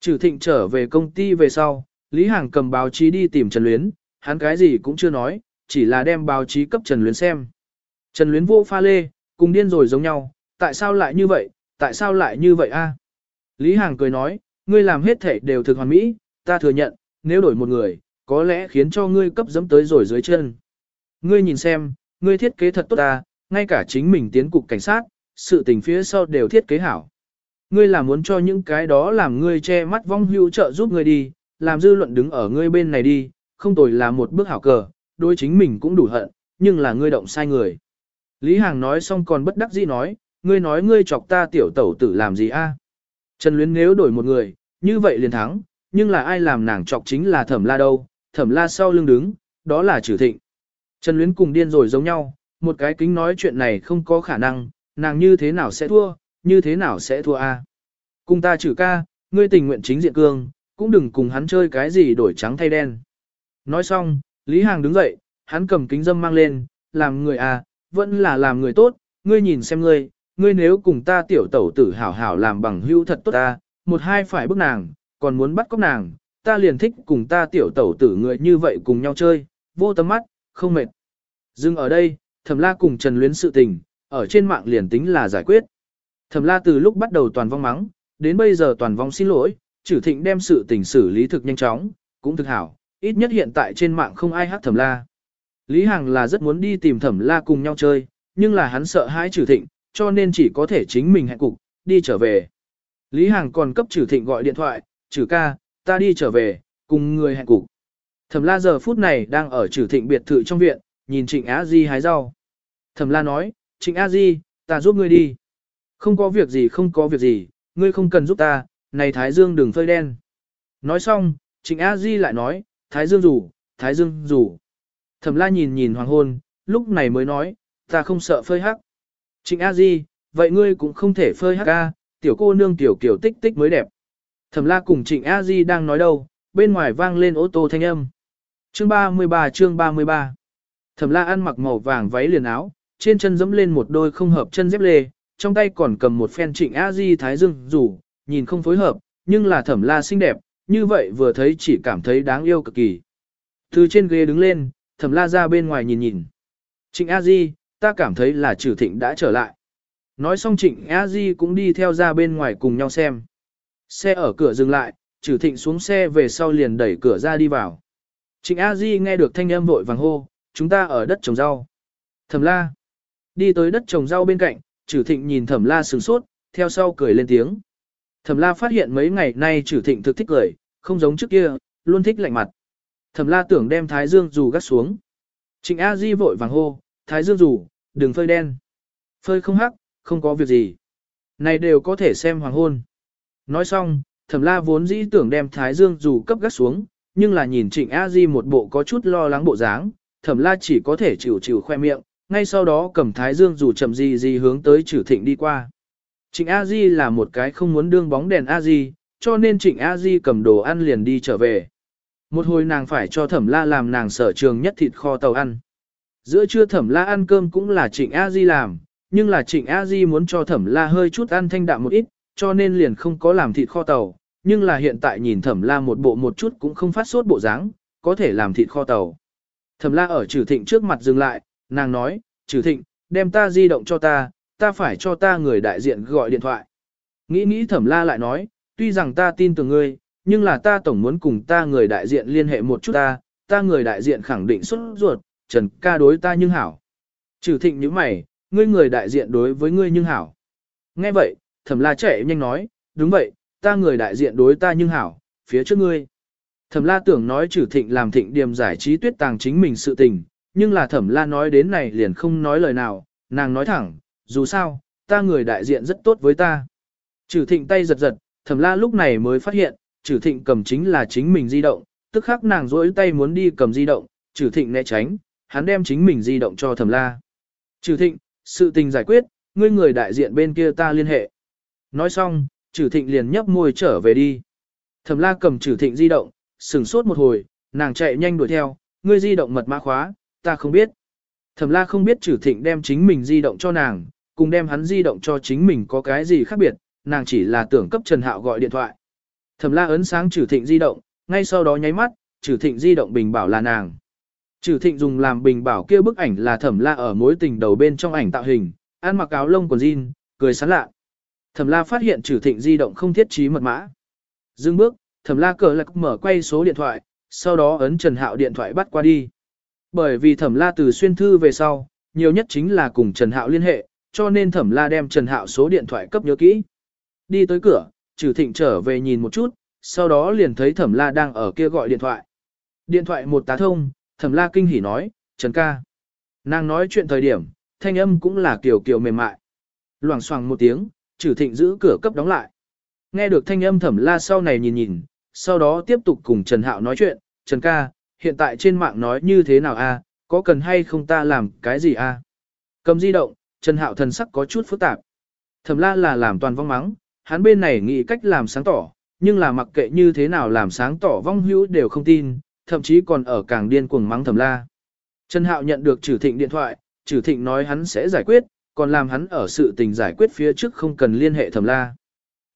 Trừ thịnh trở về công ty về sau, Lý Hàng cầm báo chí đi tìm Trần Luyến, hắn cái gì cũng chưa nói, chỉ là đem báo chí cấp Trần Luyến xem. Trần Luyến vô pha lê, cùng điên rồi giống nhau, tại sao lại như vậy, tại sao lại như vậy a? Lý Hàng cười nói, ngươi làm hết thể đều thực hoàn mỹ, ta thừa nhận, nếu đổi một người, có lẽ khiến cho ngươi cấp dẫm tới rồi dưới chân. Ngươi nhìn xem, ngươi thiết kế thật tốt ta, ngay cả chính mình tiến cục cảnh sát, sự tình phía sau đều thiết kế hảo. Ngươi là muốn cho những cái đó làm ngươi che mắt vong hưu trợ giúp ngươi đi, làm dư luận đứng ở ngươi bên này đi, không tồi là một bước hảo cờ, đối chính mình cũng đủ hận, nhưng là ngươi động sai người. Lý Hàng nói xong còn bất đắc dĩ nói, ngươi nói ngươi chọc ta tiểu tẩu tử làm gì a? Trần Luyến nếu đổi một người, như vậy liền thắng, nhưng là ai làm nàng chọc chính là thẩm la đâu, thẩm la sau lưng đứng, đó là trừ thịnh. Trần Luyến cùng điên rồi giống nhau, một cái kính nói chuyện này không có khả năng, nàng như thế nào sẽ thua, như thế nào sẽ thua a? Cùng ta trừ ca, ngươi tình nguyện chính diện cương, cũng đừng cùng hắn chơi cái gì đổi trắng thay đen. Nói xong, Lý Hàng đứng dậy, hắn cầm kính dâm mang lên, làm người à, vẫn là làm người tốt, ngươi nhìn xem ngươi, ngươi nếu cùng ta tiểu tẩu tử hảo hảo làm bằng hữu thật tốt ta, một hai phải bức nàng, còn muốn bắt cóc nàng, ta liền thích cùng ta tiểu tẩu tử người như vậy cùng nhau chơi, vô tâm mắt, không mệt. Dừng ở đây, thầm la cùng Trần Luyến sự tình, ở trên mạng liền tính là giải quyết. Thẩm la từ lúc bắt đầu toàn vong mắng, đến bây giờ toàn vong xin lỗi, trừ thịnh đem sự tình xử lý thực nhanh chóng, cũng thực hảo, ít nhất hiện tại trên mạng không ai hát thẩm la. Lý Hằng là rất muốn đi tìm thẩm la cùng nhau chơi, nhưng là hắn sợ hãi trừ thịnh, cho nên chỉ có thể chính mình hẹn cục, đi trở về. Lý Hằng còn cấp trừ thịnh gọi điện thoại, trừ ca, ta đi trở về, cùng người hẹn cục. Thẩm la giờ phút này đang ở trừ thịnh biệt thự trong viện, nhìn trịnh Á Di hái rau. Thẩm la nói, trịnh A Di, ta giúp ngươi đi. Không có việc gì không có việc gì, ngươi không cần giúp ta, này Thái Dương đừng phơi đen. Nói xong, trịnh A Di lại nói, Thái Dương rủ, Thái Dương rủ. Thẩm la nhìn nhìn hoàng hôn, lúc này mới nói, ta không sợ phơi hắc. Trịnh A Di, vậy ngươi cũng không thể phơi hắc ca, tiểu cô nương tiểu kiểu tích tích mới đẹp. Thẩm la cùng Trịnh A Di đang nói đâu, bên ngoài vang lên ô tô thanh âm. Chương 33 chương 33 Thẩm la ăn mặc màu vàng váy liền áo, trên chân dẫm lên một đôi không hợp chân dép lê, trong tay còn cầm một phen Trịnh A Di thái dương rủ, nhìn không phối hợp, nhưng là thẩm la xinh đẹp, như vậy vừa thấy chỉ cảm thấy đáng yêu cực kỳ. Từ trên ghế đứng lên, thẩm la ra bên ngoài nhìn nhìn. Trịnh A Di, ta cảm thấy là trừ thịnh đã trở lại. Nói xong trịnh A Di cũng đi theo ra bên ngoài cùng nhau xem. Xe ở cửa dừng lại, trừ thịnh xuống xe về sau liền đẩy cửa ra đi vào. Trịnh A Di nghe được thanh âm vội vàng hô, chúng ta ở đất trồng rau. Thẩm la. Đi tới đất trồng rau bên cạnh, trừ thịnh nhìn thẩm la sửng sốt, theo sau cười lên tiếng. Thẩm la phát hiện mấy ngày nay trừ thịnh thực thích cười, không giống trước kia, luôn thích lạnh mặt. Thẩm la tưởng đem thái dương dù gắt xuống. Trịnh A Di vội vàng hô, thái dương dù, đừng phơi đen. Phơi không hắc, không có việc gì. Này đều có thể xem hoàng hôn. Nói xong, thẩm la vốn dĩ tưởng đem thái dương dù cấp gắt xuống, nhưng là nhìn trịnh A Di một bộ có chút lo lắng bộ dáng, thẩm la chỉ có thể chịu chịu khoe miệng, ngay sau đó cầm thái dương dù chậm gì gì hướng tới trừ thịnh đi qua. Trịnh A Di là một cái không muốn đương bóng đèn A Di, cho nên Trịnh A Di cầm đồ ăn liền đi trở về. Một hồi nàng phải cho thẩm la làm nàng sở trường nhất thịt kho tàu ăn. Giữa trưa thẩm la ăn cơm cũng là trịnh A Di làm, nhưng là trịnh A Di muốn cho thẩm la hơi chút ăn thanh đạm một ít, cho nên liền không có làm thịt kho tàu. Nhưng là hiện tại nhìn thẩm la một bộ một chút cũng không phát sốt bộ dáng, có thể làm thịt kho tàu. Thẩm la ở trừ thịnh trước mặt dừng lại, nàng nói, trừ thịnh, đem ta di động cho ta, ta phải cho ta người đại diện gọi điện thoại. Nghĩ nghĩ thẩm la lại nói, tuy rằng ta tin tưởng ngươi, nhưng là ta tổng muốn cùng ta người đại diện liên hệ một chút ta, ta người đại diện khẳng định xuất ruột, Trần ca đối ta nhưng hảo. Trừ thịnh như mày, ngươi người đại diện đối với ngươi nhưng hảo. Nghe vậy, thẩm la chạy nhanh nói, đúng vậy, ta người đại diện đối ta nhưng hảo, phía trước ngươi. Thẩm la tưởng nói trừ thịnh làm thịnh điểm giải trí tuyết tàng chính mình sự tình, nhưng là thẩm la nói đến này liền không nói lời nào, nàng nói thẳng, dù sao, ta người đại diện rất tốt với ta. Trừ thịnh tay giật giật, thẩm la lúc này mới phát hiện, trừ thịnh cầm chính là chính mình di động, tức khắc nàng rỗi tay muốn đi cầm di động, trừ thịnh né tránh, hắn đem chính mình di động cho thẩm la. Trừ thịnh, sự tình giải quyết, ngươi người đại diện bên kia ta liên hệ. Nói xong, trừ thịnh liền nhấp môi trở về đi. Thẩm la cầm trừ thịnh di động, sừng sốt một hồi, nàng chạy nhanh đuổi theo, ngươi di động mật mã khóa, ta không biết. Thẩm la không biết trừ thịnh đem chính mình di động cho nàng, cùng đem hắn di động cho chính mình có cái gì khác biệt, nàng chỉ là tưởng cấp Trần Hạo gọi điện thoại. Thẩm la ấn sáng trừ thịnh di động, ngay sau đó nháy mắt, trừ thịnh di động bình bảo là nàng. Trừ thịnh dùng làm bình bảo kia bức ảnh là thẩm la ở mối tình đầu bên trong ảnh tạo hình, ăn mặc áo lông quần jean, cười sán lạ. Thẩm la phát hiện trừ thịnh di động không thiết trí mật mã. Dừng bước, thẩm la cờ lạc mở quay số điện thoại, sau đó ấn Trần Hạo điện thoại bắt qua đi. Bởi vì thẩm la từ xuyên thư về sau, nhiều nhất chính là cùng Trần Hạo liên hệ, cho nên thẩm la đem Trần Hạo số điện thoại cấp nhớ kỹ. Đi tới cửa, trừ thịnh trở về nhìn một chút, sau đó liền thấy thẩm la đang ở kia gọi điện thoại. Điện thoại một tá thông, thẩm la kinh hỉ nói, Trần ca. Nàng nói chuyện thời điểm, thanh âm cũng là kiểu kiểu mềm mại. Loảng xoảng một tiếng, trừ thịnh giữ cửa cấp đóng lại. Nghe được thanh âm thẩm la sau này nhìn nhìn, sau đó tiếp tục cùng Trần Hạo nói chuyện, Trần ca, hiện tại trên mạng nói như thế nào a? có cần hay không ta làm cái gì a? Cầm di động, Trần Hạo thần sắc có chút phức tạp. Thẩm la là làm toàn vong mắng, hắn bên này nghĩ cách làm sáng tỏ, nhưng là mặc kệ như thế nào làm sáng tỏ vong hữu đều không tin, thậm chí còn ở càng điên cuồng mắng thẩm la. Trần Hạo nhận được trừ thịnh điện thoại, trừ thịnh nói hắn sẽ giải quyết, còn làm hắn ở sự tình giải quyết phía trước không cần liên hệ thẩm la.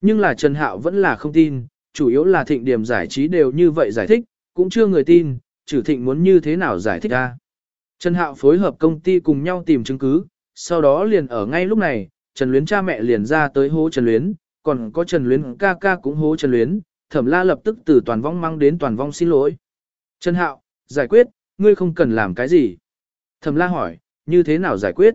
Nhưng là Trần Hạo vẫn là không tin, chủ yếu là thịnh điểm giải trí đều như vậy giải thích, cũng chưa người tin, trừ thịnh muốn như thế nào giải thích ra. Trần Hạo phối hợp công ty cùng nhau tìm chứng cứ, sau đó liền ở ngay lúc này, Trần Luyến cha mẹ liền ra tới hố Trần Luyến, còn có Trần Luyến ca ca cũng hố Trần Luyến, thẩm la lập tức từ toàn vong mang đến toàn vong xin lỗi. Trần Hạo, giải quyết, ngươi không cần làm cái gì. Thẩm la hỏi, như thế nào giải quyết?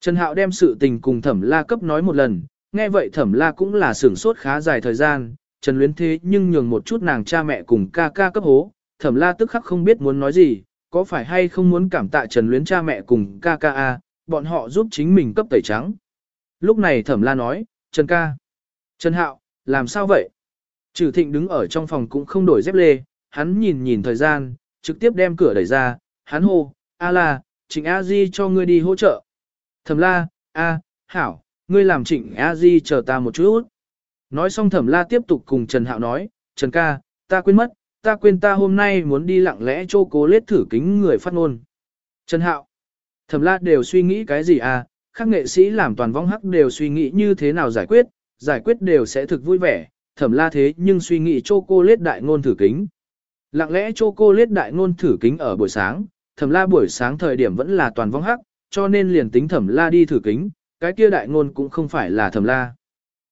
Trần Hạo đem sự tình cùng thẩm la cấp nói một lần, nghe vậy thẩm la cũng là sửng sốt khá dài thời gian, Trần Luyến thế nhưng nhường một chút nàng cha mẹ cùng ca ca cấp hố, thẩm la tức khắc không biết muốn nói gì, có phải hay không muốn cảm tạ Trần Luyến cha mẹ cùng ca ca a, bọn họ giúp chính mình cấp tẩy trắng. Lúc này thẩm la nói, Trần ca. Trần Hạo, làm sao vậy? Trừ thịnh đứng ở trong phòng cũng không đổi dép lê, hắn nhìn nhìn thời gian, trực tiếp đem cửa đẩy ra, hắn hô, a la, trịnh a di cho ngươi đi hỗ trợ. Thẩm la, a, hảo, ngươi làm trịnh a di chờ ta một chút. Nói xong thẩm la tiếp tục cùng Trần Hạo nói, Trần ca, ta quên mất, ta quên ta hôm nay muốn đi lặng lẽ chô cố lết thử kính người phát ngôn. Trần Hạo, thẩm la đều suy nghĩ cái gì à, các nghệ sĩ làm toàn vong hắc đều suy nghĩ như thế nào giải quyết, giải quyết đều sẽ thực vui vẻ, thẩm la thế nhưng suy nghĩ chô cô lết đại ngôn thử kính. Lặng lẽ chô cô lết đại ngôn thử kính ở buổi sáng, thẩm la buổi sáng thời điểm vẫn là toàn vong hắc, cho nên liền tính thẩm la đi thử kính, cái kia đại ngôn cũng không phải là thẩm la.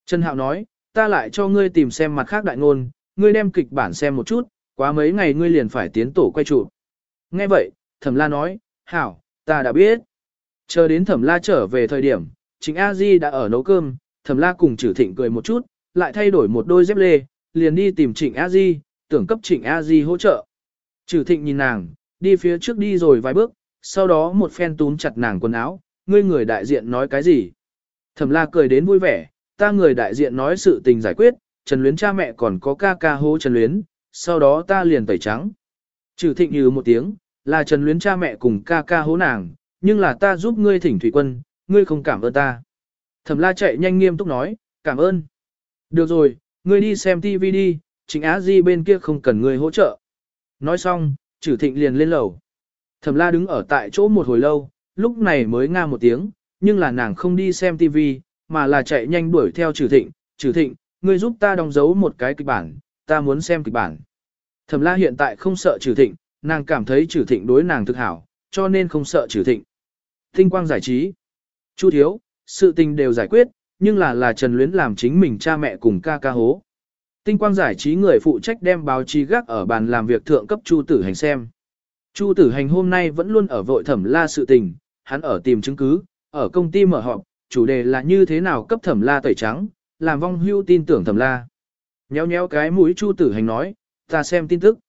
Trần Hạo nói, ta lại cho ngươi tìm xem mặt khác đại ngôn, ngươi đem kịch bản xem một chút, quá mấy ngày ngươi liền phải tiến tổ quay trụ. Nghe vậy, thẩm la nói, hảo, ta đã biết. Chờ đến thẩm la trở về thời điểm, chính A Di đã ở nấu cơm, thẩm la cùng trừ thịnh cười một chút, lại thay đổi một đôi dép lê, liền đi tìm trịnh A Di, tưởng cấp trịnh A Di hỗ trợ. Trừ thịnh nhìn nàng, đi phía trước đi rồi vài bước, sau đó một phen túm chặt nàng quần áo, ngươi người đại diện nói cái gì. Thẩm la cười đến vui vẻ, ta người đại diện nói sự tình giải quyết, Trần Luyến cha mẹ còn có ca ca hố Trần Luyến, sau đó ta liền tẩy trắng. Trừ thịnh như một tiếng, là Trần Luyến cha mẹ cùng ca ca hố nàng, nhưng là ta giúp ngươi thỉnh thủy quân, ngươi không cảm ơn ta. Thẩm la chạy nhanh nghiêm túc nói, cảm ơn. Được rồi, ngươi đi xem TV đi, chính Á Di bên kia không cần ngươi hỗ trợ. Nói xong, trừ Thịnh liền lên lầu. Thẩm La đứng ở tại chỗ một hồi lâu, lúc này mới nga một tiếng, nhưng là nàng không đi xem TV, mà là chạy nhanh đuổi theo trừ Thịnh. trừ Thịnh, ngươi giúp ta đóng dấu một cái kịch bản, ta muốn xem kịch bản. Thẩm La hiện tại không sợ trừ Thịnh, nàng cảm thấy trừ Thịnh đối nàng thực hảo, cho nên không sợ trừ Thịnh. Tinh quang giải trí. Chu thiếu, sự tình đều giải quyết, nhưng là là Trần Luyến làm chính mình cha mẹ cùng ca ca hố. Tinh quang giải trí người phụ trách đem báo chí gác ở bàn làm việc thượng cấp Chu Tử Hành xem. Chu Tử Hành hôm nay vẫn luôn ở vội thẩm la sự tình, hắn ở tìm chứng cứ, ở công ty mở họp, chủ đề là như thế nào cấp thẩm la tẩy trắng, làm vong hưu tin tưởng thẩm la. Nhéo nhéo cái mũi Chu Tử Hành nói, ta xem tin tức.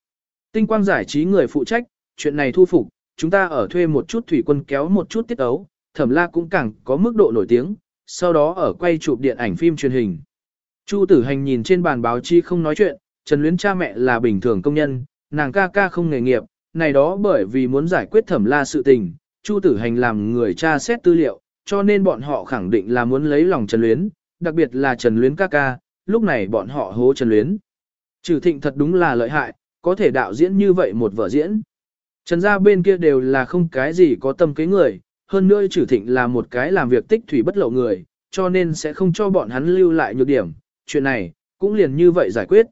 Tinh quang giải trí người phụ trách, chuyện này thu phục, chúng ta ở thuê một chút thủy quân kéo một chút tiết ấu, thẩm la cũng càng có mức độ nổi tiếng, sau đó ở quay chụp điện ảnh phim truyền hình. Chu tử hành nhìn trên bàn báo chí không nói chuyện, Trần Luyến cha mẹ là bình thường công nhân, nàng ca ca không nghề nghiệp, này đó bởi vì muốn giải quyết thẩm la sự tình, Chu tử hành làm người cha xét tư liệu, cho nên bọn họ khẳng định là muốn lấy lòng Trần Luyến, đặc biệt là Trần Luyến ca ca, lúc này bọn họ hố Trần Luyến. Trừ thịnh thật đúng là lợi hại, có thể đạo diễn như vậy một vở diễn. Trần gia bên kia đều là không cái gì có tâm kế người, hơn nữa trừ thịnh là một cái làm việc tích thủy bất lộ người, cho nên sẽ không cho bọn hắn lưu lại nhược điểm, chuyện này, cũng liền như vậy giải quyết.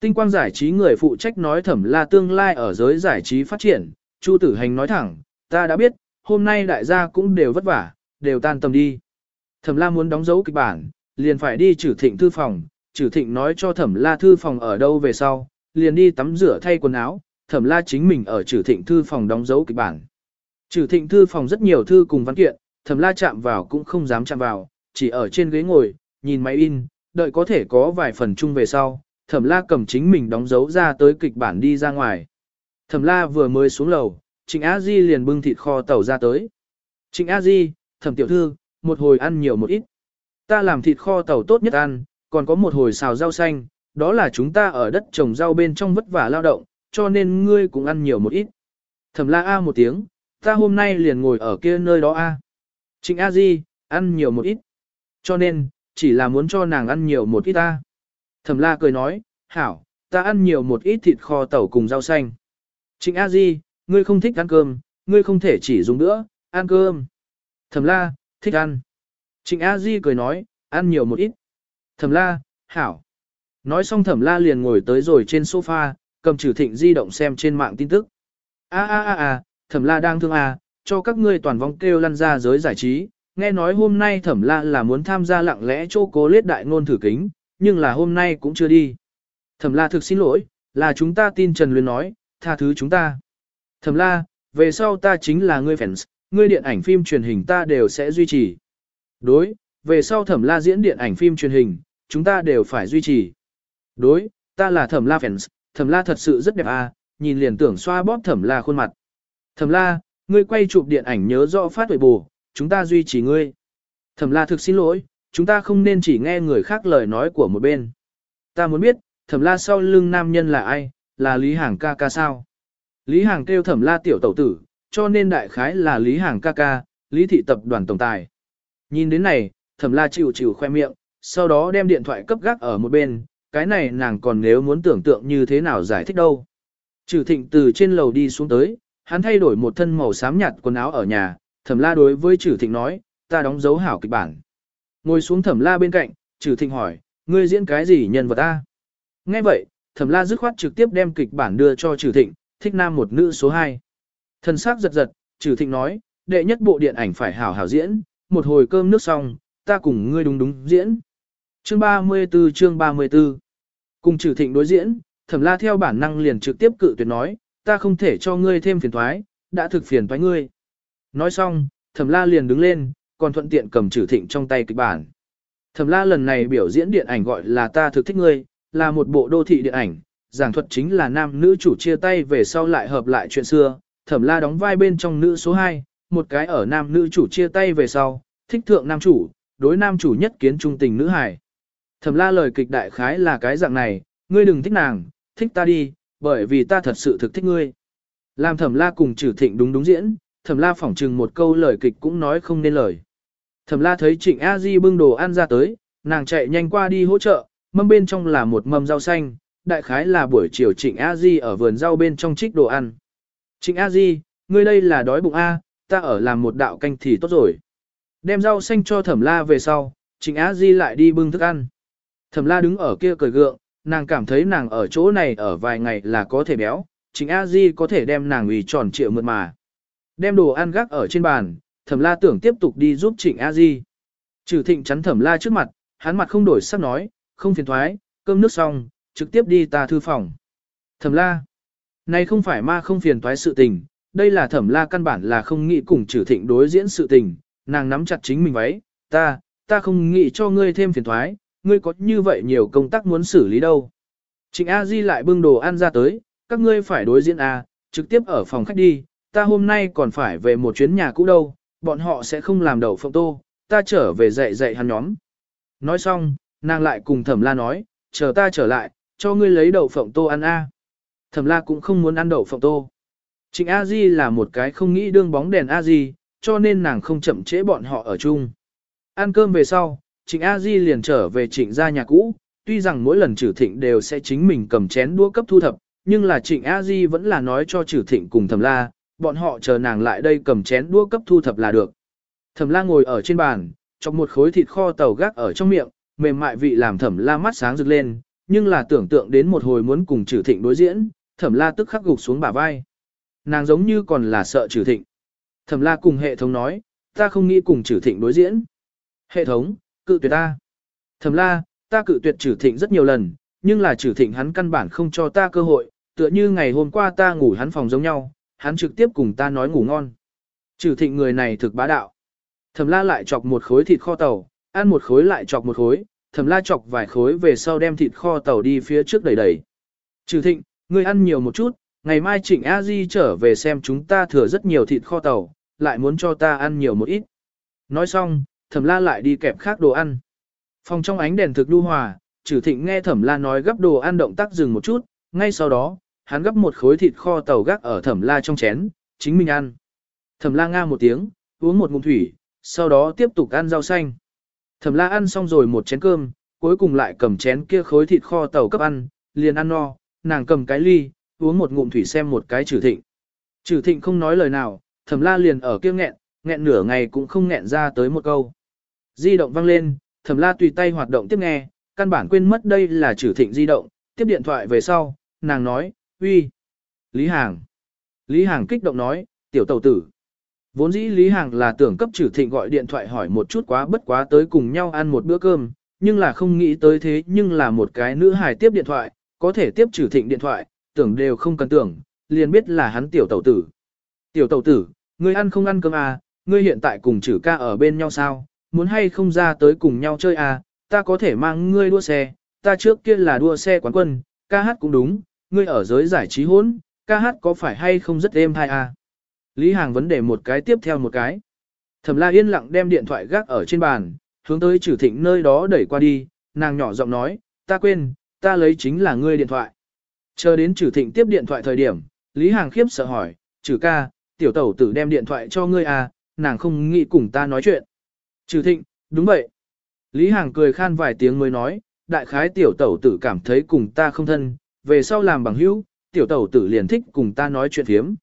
Tinh quang giải trí người phụ trách nói thẩm là tương lai ở giới giải trí phát triển, Chu tử hành nói thẳng, ta đã biết, hôm nay đại gia cũng đều vất vả, đều tan tầm đi. Thẩm la muốn đóng dấu kịch bản, liền phải đi trừ thịnh thư phòng, trừ thịnh nói cho thẩm la thư phòng ở đâu về sau, liền đi tắm rửa thay quần áo, thẩm la chính mình ở trừ thịnh thư phòng đóng dấu kịch bản. Trừ thịnh thư phòng rất nhiều thư cùng văn kiện, thẩm la chạm vào cũng không dám chạm vào, chỉ ở trên ghế ngồi, nhìn máy in, đợi có thể có vài phần chung về sau, thẩm la cầm chính mình đóng dấu ra tới kịch bản đi ra ngoài. Thẩm la vừa mới xuống lầu, Trịnh Á Di liền bưng thịt kho tàu ra tới. Trịnh Á Di, thẩm tiểu thư, một hồi ăn nhiều một ít. Ta làm thịt kho tàu tốt nhất ăn, còn có một hồi xào rau xanh, đó là chúng ta ở đất trồng rau bên trong vất vả lao động, cho nên ngươi cũng ăn nhiều một ít. Thẩm la A một tiếng, ta hôm nay liền ngồi ở kia nơi đó A. Trịnh A Di, ăn nhiều một ít. Cho nên, chỉ là muốn cho nàng ăn nhiều một ít ta. Thẩm la cười nói, hảo, ta ăn nhiều một ít thịt kho tàu cùng rau xanh. Trịnh A Di, ngươi không thích ăn cơm, ngươi không thể chỉ dùng nữa, ăn cơm. Thẩm la, thích ăn. Trịnh A Di cười nói, ăn nhiều một ít. Thẩm la, hảo. Nói xong thẩm la liền ngồi tới rồi trên sofa, cầm trừ thịnh di động xem trên mạng tin tức. A a a a, thẩm la đang thương à, cho các ngươi toàn vong kêu lăn ra giới giải trí, nghe nói hôm nay thẩm la là muốn tham gia lặng lẽ chỗ cố lết đại ngôn thử kính, nhưng là hôm nay cũng chưa đi. Thẩm la thực xin lỗi, là chúng ta tin Trần Luyến nói, tha thứ chúng ta. Thẩm la, về sau ta chính là ngươi fans, ngươi điện ảnh phim truyền hình ta đều sẽ duy trì. Đối, về sau thẩm la diễn điện ảnh phim truyền hình, chúng ta đều phải duy trì. Đối, ta là thẩm la fans, thẩm la thật sự rất đẹp à, nhìn liền tưởng xoa bóp thẩm la khuôn mặt. Thẩm la, ngươi quay chụp điện ảnh nhớ rõ phát huệ bù, chúng ta duy trì ngươi. Thẩm la thực xin lỗi, chúng ta không nên chỉ nghe người khác lời nói của một bên. Ta muốn biết, thẩm la sau lưng nam nhân là ai, là Lý Hàng ca ca sao? Lý Hàng kêu thẩm la tiểu tẩu tử, cho nên đại khái là Lý Hàng ca ca, Lý thị tập đoàn tổng tài. Nhìn đến này, thẩm la chịu chịu khoe miệng, sau đó đem điện thoại cấp gác ở một bên, cái này nàng còn nếu muốn tưởng tượng như thế nào giải thích đâu. Trừ thịnh từ trên lầu đi xuống tới, hắn thay đổi một thân màu xám nhạt quần áo ở nhà, thẩm la đối với trừ thịnh nói, ta đóng dấu hảo kịch bản. Ngồi xuống thẩm la bên cạnh, trừ thịnh hỏi, ngươi diễn cái gì nhân vật ta? Nghe vậy, thẩm la dứt khoát trực tiếp đem kịch bản đưa cho trừ thịnh, thích nam một nữ số 2. Thần sắc giật giật, trừ thịnh nói, đệ nhất bộ điện ảnh phải hảo hảo diễn, một hồi cơm nước xong, ta cùng ngươi đúng đúng diễn. Chương 34 chương 34 Cùng trừ thịnh đối diễn, thẩm la theo bản năng liền trực tiếp cự tuyệt nói, ta không thể cho ngươi thêm phiền thoái, đã thực phiền thoái ngươi. Nói xong, thẩm la liền đứng lên, còn thuận tiện cầm trừ thịnh trong tay kịch bản. Thẩm la lần này biểu diễn điện ảnh gọi là ta thực thích ngươi, là một bộ đô thị điện ảnh, giảng thuật chính là nam nữ chủ chia tay về sau lại hợp lại chuyện xưa. Thẩm la đóng vai bên trong nữ số 2, một cái ở nam nữ chủ chia tay về sau, thích thượng nam chủ, đối nam chủ nhất kiến trung tình nữ hài. Thẩm la lời kịch đại khái là cái dạng này, ngươi đừng thích nàng, thích ta đi, bởi vì ta thật sự thực thích ngươi. Làm thẩm la cùng trừ thịnh đúng đúng diễn, thẩm la phỏng trừng một câu lời kịch cũng nói không nên lời. Thẩm la thấy trịnh A Di bưng đồ ăn ra tới, nàng chạy nhanh qua đi hỗ trợ, mâm bên trong là một mâm rau xanh, đại khái là buổi chiều Trịnh A Di ở vườn rau bên trong trích đồ ăn. Trịnh A Di, ngươi đây là đói bụng A, ta ở làm một đạo canh thì tốt rồi. Đem rau xanh cho thẩm la về sau, Trịnh á Di lại đi bưng thức ăn. Thẩm la đứng ở kia cười gượng, nàng cảm thấy nàng ở chỗ này ở vài ngày là có thể béo, Trịnh á Di có thể đem nàng ủy tròn triệu mượt mà. Đem đồ ăn gác ở trên bàn, thẩm la tưởng tiếp tục đi giúp Trịnh A Di. Trừ thịnh chắn thẩm la trước mặt, hắn mặt không đổi sắc nói, không phiền thoái, cơm nước xong, trực tiếp đi ta thư phòng. Thẩm la, này không phải ma không phiền thoái sự tình, đây là thẩm la căn bản là không nghĩ cùng trừ thịnh đối diễn sự tình, nàng nắm chặt chính mình váy, ta, ta không nghĩ cho ngươi thêm phiền thoái, ngươi có như vậy nhiều công tác muốn xử lý đâu. Trịnh A Di lại bưng đồ ăn ra tới, các ngươi phải đối diễn A, trực tiếp ở phòng khách đi, ta hôm nay còn phải về một chuyến nhà cũ đâu, bọn họ sẽ không làm đậu phộng tô, ta trở về dạy dạy hắn nhóm. Nói xong, nàng lại cùng thẩm la nói, chờ ta trở lại, cho ngươi lấy đậu phộng tô ăn A. Thẩm la cũng không muốn ăn đậu phộng tô. Trịnh A Di là một cái không nghĩ đương bóng đèn A Di, cho nên nàng không chậm trễ bọn họ ở chung. Ăn cơm về sau, Trịnh A Di liền trở về trịnh gia nhà cũ, tuy rằng mỗi lần trừ thịnh đều sẽ chính mình cầm chén đũa cấp thu thập, nhưng là trịnh A Di vẫn là nói cho trừ thịnh cùng thẩm la, bọn họ chờ nàng lại đây cầm chén đũa cấp thu thập là được. Thẩm la ngồi ở trên bàn, trong một khối thịt kho tàu gác ở trong miệng, mềm mại vị làm thẩm la mắt sáng rực lên, nhưng là tưởng tượng đến một hồi muốn cùng trừ thịnh đối diễn, thẩm la tức khắc gục xuống bả vai. Nàng giống như còn là sợ trừ thịnh. Thẩm la cùng hệ thống nói, ta không nghĩ cùng trừ thịnh đối diễn. Hệ thống, cự tuyệt ta. Thẩm la, ta cự tuyệt trừ thịnh rất nhiều lần, nhưng là trừ thịnh hắn căn bản không cho ta cơ hội, tựa như ngày hôm qua ta ngủ hắn phòng giống nhau, hắn trực tiếp cùng ta nói ngủ ngon. Trừ thịnh người này thực bá đạo. Thẩm la lại chọc một khối thịt kho tàu, ăn một khối lại chọc một khối, thẩm la chọc vài khối về sau đem thịt kho tàu đi phía trước đẩy đẩy. Trừ thịnh, ngươi ăn nhiều một chút, ngày mai Trịnh A Di trở về xem chúng ta thừa rất nhiều thịt kho tàu, lại muốn cho ta ăn nhiều một ít. Nói xong, thẩm la lại đi kẹp khác đồ ăn. Phòng trong ánh đèn thực lưu hòa, trừ thịnh nghe thẩm la nói gấp đồ ăn động tác dừng một chút, ngay sau đó, hắn gấp một khối thịt kho tàu gác ở thẩm la trong chén, chính mình ăn. Thẩm la nga một tiếng, uống một ngụm thủy, sau đó tiếp tục ăn rau xanh. Thẩm la ăn xong rồi một chén cơm, cuối cùng lại cầm chén kia khối thịt kho tàu cấp ăn, liền ăn no, nàng cầm cái ly, uống một ngụm thủy xem một cái trừ thịnh. Trừ thịnh không nói lời nào, thẩm la liền ở kia nghẹn, nghẹn nửa ngày cũng không nghẹn ra tới một câu. Di động vang lên, thẩm la tùy tay hoạt động tiếp nghe, căn bản quên mất đây là trừ thịnh di động, tiếp điện thoại về sau, nàng nói, uy, Lý Hàng. Lý Hàng kích động nói, tiểu tàu tử. Vốn dĩ Lý Hàng là tưởng cấp trừ thịnh gọi điện thoại hỏi một chút quá bất quá tới cùng nhau ăn một bữa cơm, nhưng là không nghĩ tới thế nhưng là một cái nữ hài tiếp điện thoại, có thể tiếp trừ thịnh điện thoại, tưởng đều không cần tưởng, liền biết là hắn tiểu tẩu tử. Tiểu tẩu tử, ngươi ăn không ăn cơm à, ngươi hiện tại cùng trừ ca ở bên nhau sao, muốn hay không ra tới cùng nhau chơi à, ta có thể mang ngươi đua xe, ta trước kia là đua xe quán quân, ca hát cũng đúng, ngươi ở giới giải trí hỗn, ca hát có phải hay không rất êm hay à. Lý Hàng vấn đề một cái tiếp theo một cái. Thẩm la yên lặng đem điện thoại gác ở trên bàn, hướng tới Trử thịnh nơi đó đẩy qua đi, nàng nhỏ giọng nói, ta quên, ta lấy chính là ngươi điện thoại. Chờ đến trừ thịnh tiếp điện thoại thời điểm, Lý Hàng khiếp sợ hỏi, trừ ca, tiểu tẩu tử đem điện thoại cho ngươi à, nàng không nghĩ cùng ta nói chuyện. Trừ thịnh, đúng vậy. Lý Hàng cười khan vài tiếng mới nói, đại khái tiểu tẩu tử cảm thấy cùng ta không thân, về sau làm bằng hữu, tiểu tẩu tử liền thích cùng ta nói chuyện thiếm.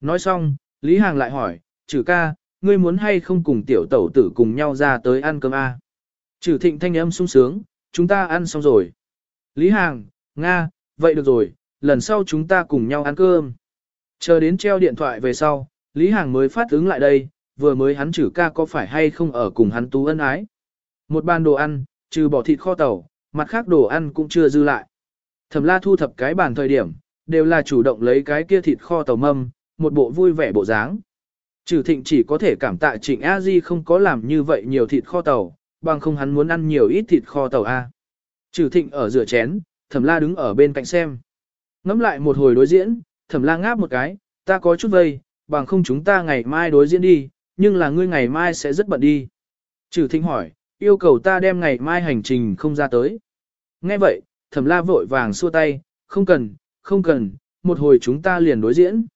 Nói xong, Lý Hàng lại hỏi, trừ ca, ngươi muốn hay không cùng tiểu tẩu tử cùng nhau ra tới ăn cơm à? a? Trừ thịnh thanh âm sung sướng, chúng ta ăn xong rồi. Lý Hàng, Nga, vậy được rồi, lần sau chúng ta cùng nhau ăn cơm. Chờ đến treo điện thoại về sau, Lý Hàng mới phát ứng lại đây, vừa mới hắn chử ca có phải hay không ở cùng hắn tú ân ái. Một bàn đồ ăn, trừ bỏ thịt kho tàu, mặt khác đồ ăn cũng chưa dư lại. Thẩm la thu thập cái bàn thời điểm, đều là chủ động lấy cái kia thịt kho tàu mâm, một bộ vui vẻ bộ dáng. Trừ thịnh chỉ có thể cảm tạ trịnh A Di không có làm như vậy nhiều thịt kho tàu, bằng không hắn muốn ăn nhiều ít thịt kho tàu A. Trừ thịnh ở rửa chén, thẩm la đứng ở bên cạnh xem. Ngắm lại một hồi đối diễn, thẩm la ngáp một cái, ta có chút vây, bằng không chúng ta ngày mai đối diễn đi, nhưng là ngươi ngày mai sẽ rất bận đi. Trừ thịnh hỏi, yêu cầu ta đem ngày mai hành trình không ra tới. Nghe vậy, thẩm la vội vàng xua tay, không cần, không cần, một hồi chúng ta liền đối diễn.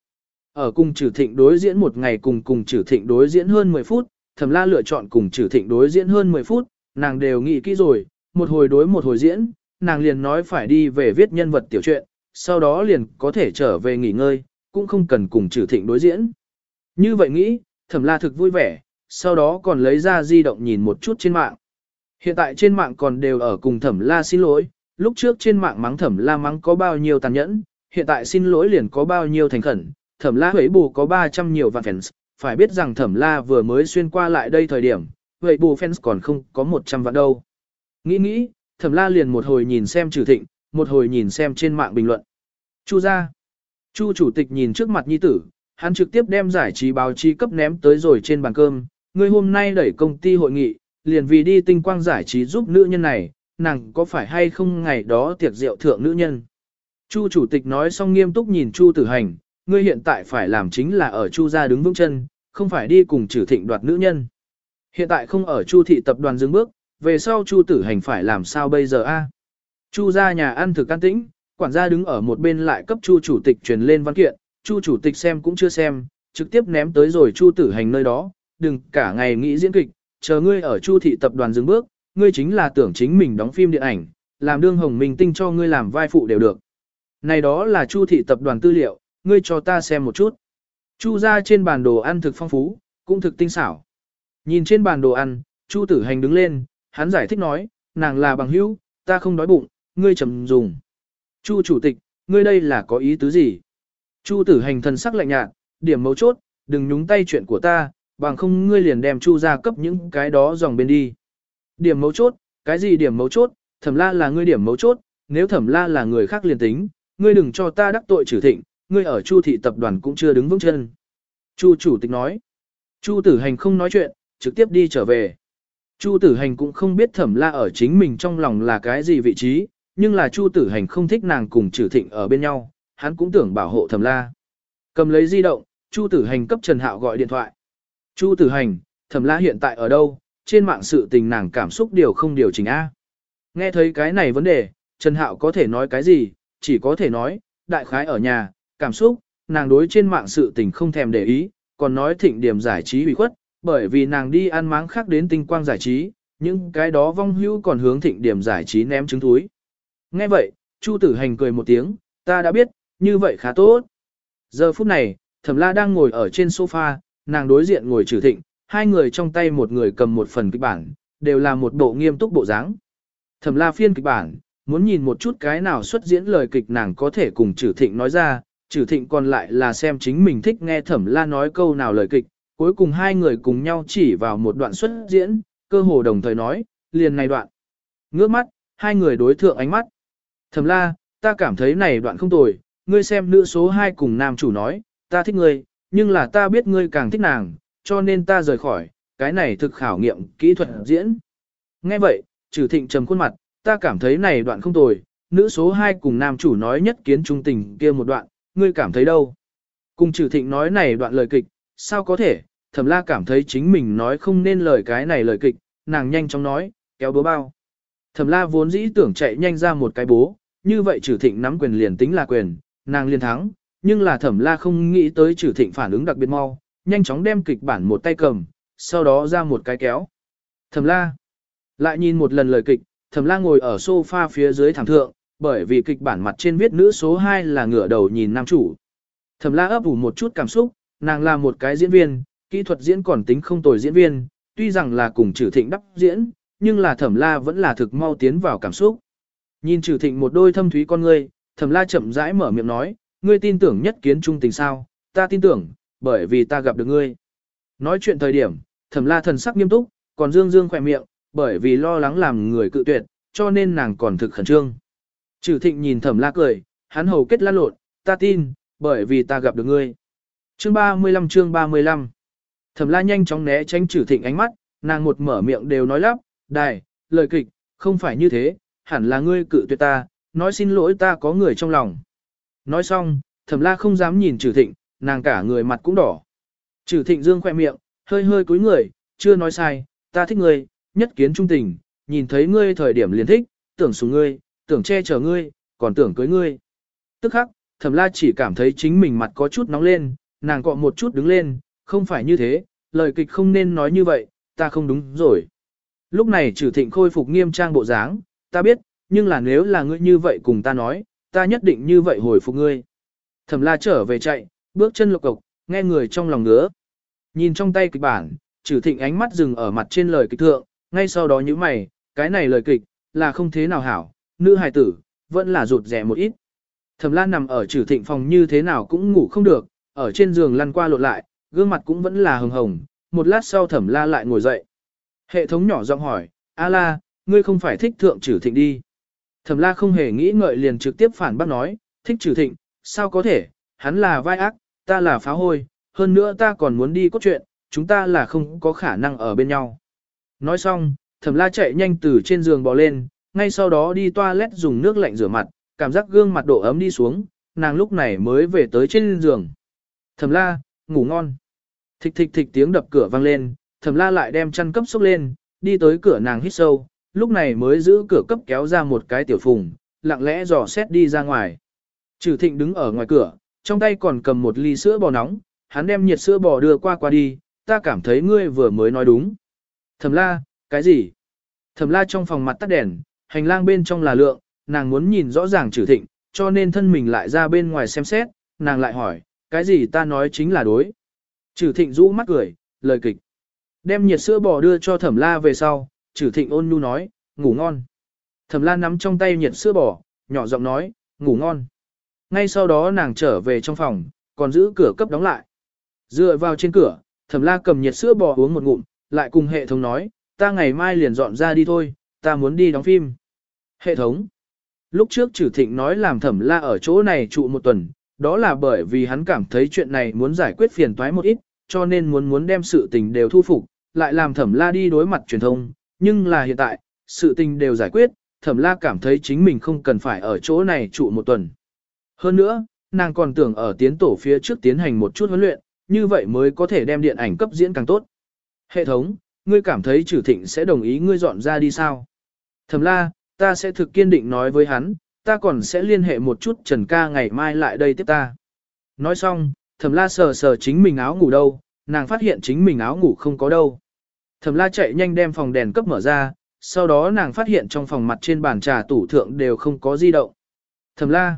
Ở cùng trừ thịnh đối diễn một ngày cùng cùng trừ thịnh đối diễn hơn 10 phút, thẩm la lựa chọn cùng trừ thịnh đối diễn hơn 10 phút, nàng đều nghĩ kỹ rồi, một hồi đối một hồi diễn, nàng liền nói phải đi về viết nhân vật tiểu truyện, sau đó liền có thể trở về nghỉ ngơi, cũng không cần cùng trừ thịnh đối diễn. Như vậy nghĩ, thẩm la thực vui vẻ, sau đó còn lấy ra di động nhìn một chút trên mạng. Hiện tại trên mạng còn đều ở cùng thẩm la xin lỗi, lúc trước trên mạng mắng thẩm la mắng có bao nhiêu tàn nhẫn, hiện tại xin lỗi liền có bao nhiêu thành khẩn, thẩm la huế bù có 300 nhiều vạn fans, phải biết rằng thẩm la vừa mới xuyên qua lại đây thời điểm, vậy bù fans còn không có 100 vạn đâu. Nghĩ nghĩ, thẩm la liền một hồi nhìn xem trừ thịnh, một hồi nhìn xem trên mạng bình luận. Chu ra. Chu chủ tịch nhìn trước mặt nhi tử, hắn trực tiếp đem giải trí báo chí cấp ném tới rồi trên bàn cơm. Người hôm nay đẩy công ty hội nghị, liền vì đi tinh quang giải trí giúp nữ nhân này, nàng có phải hay không ngày đó tiệc rượu thượng nữ nhân. Chu chủ tịch nói xong nghiêm túc nhìn Chu tử hành, ngươi hiện tại phải làm chính là ở Chu gia đứng vững chân, không phải đi cùng trừ thịnh đoạt nữ nhân. Hiện tại không ở Chu thị tập đoàn dừng bước, về sau Chu tử hành phải làm sao bây giờ a? Chu ra nhà ăn thực can tĩnh, quản gia đứng ở một bên lại cấp Chu chủ tịch truyền lên văn kiện, Chu chủ tịch xem cũng chưa xem, trực tiếp ném tới rồi Chu tử hành nơi đó, đừng cả ngày nghĩ diễn kịch, chờ ngươi ở Chu thị tập đoàn dừng bước, ngươi chính là tưởng chính mình đóng phim điện ảnh, làm đương hồng minh tinh cho ngươi làm vai phụ đều được. Này đó là Chu thị tập đoàn tư liệu, ngươi cho ta xem một chút. Chu ra trên bàn đồ ăn thực phong phú, cũng thực tinh xảo. Nhìn trên bàn đồ ăn, Chu tử hành đứng lên, hắn giải thích nói, nàng là bằng hữu, ta không đói bụng, ngươi chầm dùng. Chu chủ tịch, ngươi đây là có ý tứ gì? Chu tử hành thần sắc lạnh nhạt, điểm mấu chốt, đừng nhúng tay chuyện của ta, bằng không ngươi liền đem chu ra cấp những cái đó dòng bên đi. Điểm mấu chốt, cái gì điểm mấu chốt, thẩm la là ngươi điểm mấu chốt, nếu thẩm la là người khác liền tính, ngươi đừng cho ta đắc tội trừ thịnh, ngươi ở chu thị tập đoàn cũng chưa đứng vững chân. Chu chủ tịch nói, chu tử hành không nói chuyện, trực tiếp đi trở về. Chu tử hành cũng không biết thẩm la ở chính mình trong lòng là cái gì vị trí, nhưng là chu tử hành không thích nàng cùng trừ thịnh ở bên nhau, hắn cũng tưởng bảo hộ thẩm la. Cầm lấy di động, chu tử hành cấp Trần Hạo gọi điện thoại. Chu tử hành, thẩm la hiện tại ở đâu, trên mạng sự tình nàng cảm xúc điều không điều chỉnh A. Nghe thấy cái này vấn đề, Trần Hạo có thể nói cái gì, chỉ có thể nói, đại khái ở nhà, cảm xúc, nàng đối trên mạng sự tình không thèm để ý, còn nói thịnh điểm giải trí hủy khuất, bởi vì nàng đi ăn máng khác đến tinh quang giải trí, những cái đó vong hữu còn hướng thịnh điểm giải trí ném trứng túi. Nghe vậy, Chu tử hành cười một tiếng, ta đã biết, như vậy khá tốt. Giờ phút này, thẩm la đang ngồi ở trên sofa, nàng đối diện ngồi trừ thịnh, hai người trong tay một người cầm một phần kịch bản, đều là một bộ nghiêm túc bộ dáng. Thẩm la phiên kịch bản, muốn nhìn một chút cái nào xuất diễn lời kịch nàng có thể cùng trừ thịnh nói ra, trừ thịnh còn lại là xem chính mình thích nghe thẩm la nói câu nào lời kịch, cuối cùng hai người cùng nhau chỉ vào một đoạn xuất diễn, cơ hồ đồng thời nói, liền này đoạn. Ngước mắt, hai người đối thượng ánh mắt. Thầm la, ta cảm thấy này đoạn không tồi, ngươi xem nữ số 2 cùng nam chủ nói, ta thích ngươi, nhưng là ta biết ngươi càng thích nàng, cho nên ta rời khỏi, cái này thực khảo nghiệm kỹ thuật diễn. Nghe vậy, trừ thịnh trầm khuôn mặt, ta cảm thấy này đoạn không tồi, nữ số 2 cùng nam chủ nói nhất kiến trung tình kia một đoạn, ngươi cảm thấy đâu? Cùng trừ thịnh nói này đoạn lời kịch, sao có thể, thẩm la cảm thấy chính mình nói không nên lời cái này lời kịch, nàng nhanh chóng nói, kéo búa bao. Thẩm la vốn dĩ tưởng chạy nhanh ra một cái bố, như vậy trừ thịnh nắm quyền liền tính là quyền, nàng liền thắng, nhưng là thẩm la không nghĩ tới trừ thịnh phản ứng đặc biệt mau, nhanh chóng đem kịch bản một tay cầm, sau đó ra một cái kéo. Thẩm la, lại nhìn một lần lời kịch, thẩm la ngồi ở sofa phía dưới thảm thượng, bởi vì kịch bản mặt trên viết nữ số 2 là ngửa đầu nhìn nam chủ. Thẩm la ấp ủ một chút cảm xúc, nàng là một cái diễn viên, kỹ thuật diễn còn tính không tồi diễn viên, tuy rằng là cùng trừ thịnh đắp diễn, nhưng là thẩm la vẫn là thực mau tiến vào cảm xúc. Nhìn trừ thịnh một đôi thâm thúy con ngươi, thẩm la chậm rãi mở miệng nói, ngươi tin tưởng nhất kiến trung tình sao, ta tin tưởng, bởi vì ta gặp được ngươi. Nói chuyện thời điểm, thẩm la thần sắc nghiêm túc, còn dương dương khỏe miệng, bởi vì lo lắng làm người cự tuyệt, cho nên nàng còn thực khẩn trương. Trừ thịnh nhìn thẩm la cười, hắn hầu kết lan lộn, ta tin, bởi vì ta gặp được ngươi. Chương 35 chương 35 Thẩm la nhanh chóng né tránh trừ thịnh ánh mắt, nàng một mở miệng đều nói lắp, đài, lời kịch, không phải như thế, hẳn là ngươi cự tuyệt ta, nói xin lỗi ta có người trong lòng. Nói xong, thẩm la không dám nhìn trừ thịnh, nàng cả người mặt cũng đỏ. Trừ thịnh dương khoe miệng, hơi hơi cúi người, chưa nói sai, ta thích ngươi, nhất kiến trung tình, nhìn thấy ngươi thời điểm liền thích, tưởng sủng ngươi, tưởng che chở ngươi, còn tưởng cưới ngươi. Tức khắc, thẩm la chỉ cảm thấy chính mình mặt có chút nóng lên, nàng cọ một chút đứng lên, không phải như thế, lời kịch không nên nói như vậy, ta không đúng rồi. Lúc này trừ thịnh khôi phục nghiêm trang bộ dáng, ta biết, nhưng là nếu là ngươi như vậy cùng ta nói, ta nhất định như vậy hồi phục ngươi. Thẩm la trở về chạy, bước chân lộc cộc, nghe người trong lòng ngứa. Nhìn trong tay kịch bản, trừ thịnh ánh mắt dừng ở mặt trên lời kịch thượng, ngay sau đó như mày, cái này lời kịch, là không thế nào hảo, nữ hài tử, vẫn là rụt rẻ một ít. Thẩm la nằm ở trừ thịnh phòng như thế nào cũng ngủ không được, ở trên giường lăn qua lộn lại, gương mặt cũng vẫn là hồng hồng, một lát sau thẩm la lại ngồi dậy. Hệ thống nhỏ giọng hỏi, A la, ngươi không phải thích thượng trừ thịnh đi. Thẩm la không hề nghĩ ngợi liền trực tiếp phản bác nói, thích trừ thịnh, sao có thể, hắn là vai ác, ta là phá hôi, hơn nữa ta còn muốn đi cốt truyện, chúng ta là không có khả năng ở bên nhau. Nói xong, thẩm la chạy nhanh từ trên giường bò lên, ngay sau đó đi toilet dùng nước lạnh rửa mặt, cảm giác gương mặt độ ấm đi xuống, nàng lúc này mới về tới trên giường. Thẩm la, ngủ ngon. Thịch thịch thịch tiếng đập cửa vang lên, thẩm la lại đem chăn cấp xúc lên, đi tới cửa nàng hít sâu, lúc này mới giữ cửa cấp kéo ra một cái tiểu phùng, lặng lẽ dò xét đi ra ngoài. Trừ thịnh đứng ở ngoài cửa, trong tay còn cầm một ly sữa bò nóng, hắn đem nhiệt sữa bò đưa qua qua đi, ta cảm thấy ngươi vừa mới nói đúng. Thẩm la, cái gì? Thẩm la trong phòng mặt tắt đèn, hành lang bên trong là lượng, nàng muốn nhìn rõ ràng trừ thịnh, cho nên thân mình lại ra bên ngoài xem xét, nàng lại hỏi, cái gì ta nói chính là đối. Trừ thịnh rũ mắt cười, lời kịch. Đem nhiệt sữa bò đưa cho thẩm la về sau, trừ thịnh ôn nhu nói, ngủ ngon. Thẩm la nắm trong tay nhiệt sữa bò, nhỏ giọng nói, ngủ ngon. Ngay sau đó nàng trở về trong phòng, còn giữ cửa cấp đóng lại. Dựa vào trên cửa, thẩm la cầm nhiệt sữa bò uống một ngụm, lại cùng hệ thống nói, ta ngày mai liền dọn ra đi thôi, ta muốn đi đóng phim. Hệ thống. Lúc trước trừ thịnh nói làm thẩm la ở chỗ này trụ một tuần, đó là bởi vì hắn cảm thấy chuyện này muốn giải quyết phiền toái một ít, cho nên muốn muốn đem sự tình đều thu phục, lại làm thẩm la đi đối mặt truyền thông, nhưng là hiện tại, sự tình đều giải quyết, thẩm la cảm thấy chính mình không cần phải ở chỗ này trụ một tuần. Hơn nữa, nàng còn tưởng ở tiến tổ phía trước tiến hành một chút huấn luyện, như vậy mới có thể đem điện ảnh cấp diễn càng tốt. Hệ thống, ngươi cảm thấy trừ thịnh sẽ đồng ý ngươi dọn ra đi sao? Thẩm la, ta sẽ thực kiên định nói với hắn, ta còn sẽ liên hệ một chút Trần ca ngày mai lại đây tiếp ta. Nói xong, thẩm la sờ sờ chính mình áo ngủ đâu, nàng phát hiện chính mình áo ngủ không có đâu. Thẩm la chạy nhanh đem phòng đèn cấp mở ra, sau đó nàng phát hiện trong phòng mặt trên bàn trà tủ thượng đều không có di động. Thẩm la,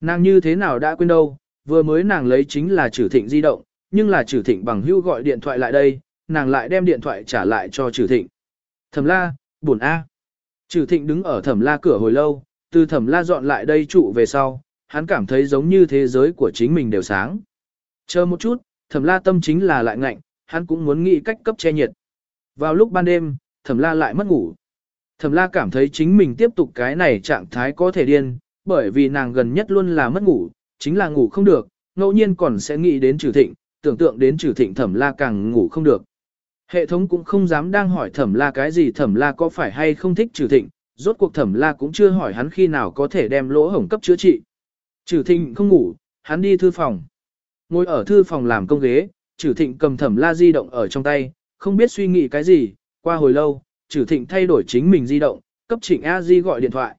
nàng như thế nào đã quên đâu, vừa mới nàng lấy chính là trừ thịnh di động, nhưng là trừ thịnh bằng hưu gọi điện thoại lại đây, nàng lại đem điện thoại trả lại cho trừ thịnh. Thẩm la, buồn A. Trừ thịnh đứng ở thẩm la cửa hồi lâu, từ thẩm la dọn lại đây trụ về sau, hắn cảm thấy giống như thế giới của chính mình đều sáng. Chờ một chút, thẩm la tâm chính là lại ngạnh, hắn cũng muốn nghĩ cách cấp che nhiệt. Vào lúc ban đêm, thẩm la lại mất ngủ. Thẩm la cảm thấy chính mình tiếp tục cái này trạng thái có thể điên, bởi vì nàng gần nhất luôn là mất ngủ, chính là ngủ không được, ngẫu nhiên còn sẽ nghĩ đến trừ thịnh, tưởng tượng đến trừ thịnh thẩm la càng ngủ không được. Hệ thống cũng không dám đang hỏi thẩm la cái gì thẩm la có phải hay không thích trừ thịnh, rốt cuộc thẩm la cũng chưa hỏi hắn khi nào có thể đem lỗ hổng cấp chữa trị. Trừ thịnh không ngủ, hắn đi thư phòng. Ngồi ở thư phòng làm công ghế, trừ thịnh cầm thẩm la di động ở trong tay, không biết suy nghĩ cái gì, qua hồi lâu, trừ thịnh thay đổi chính mình di động, cấp trịnh A Di gọi điện thoại.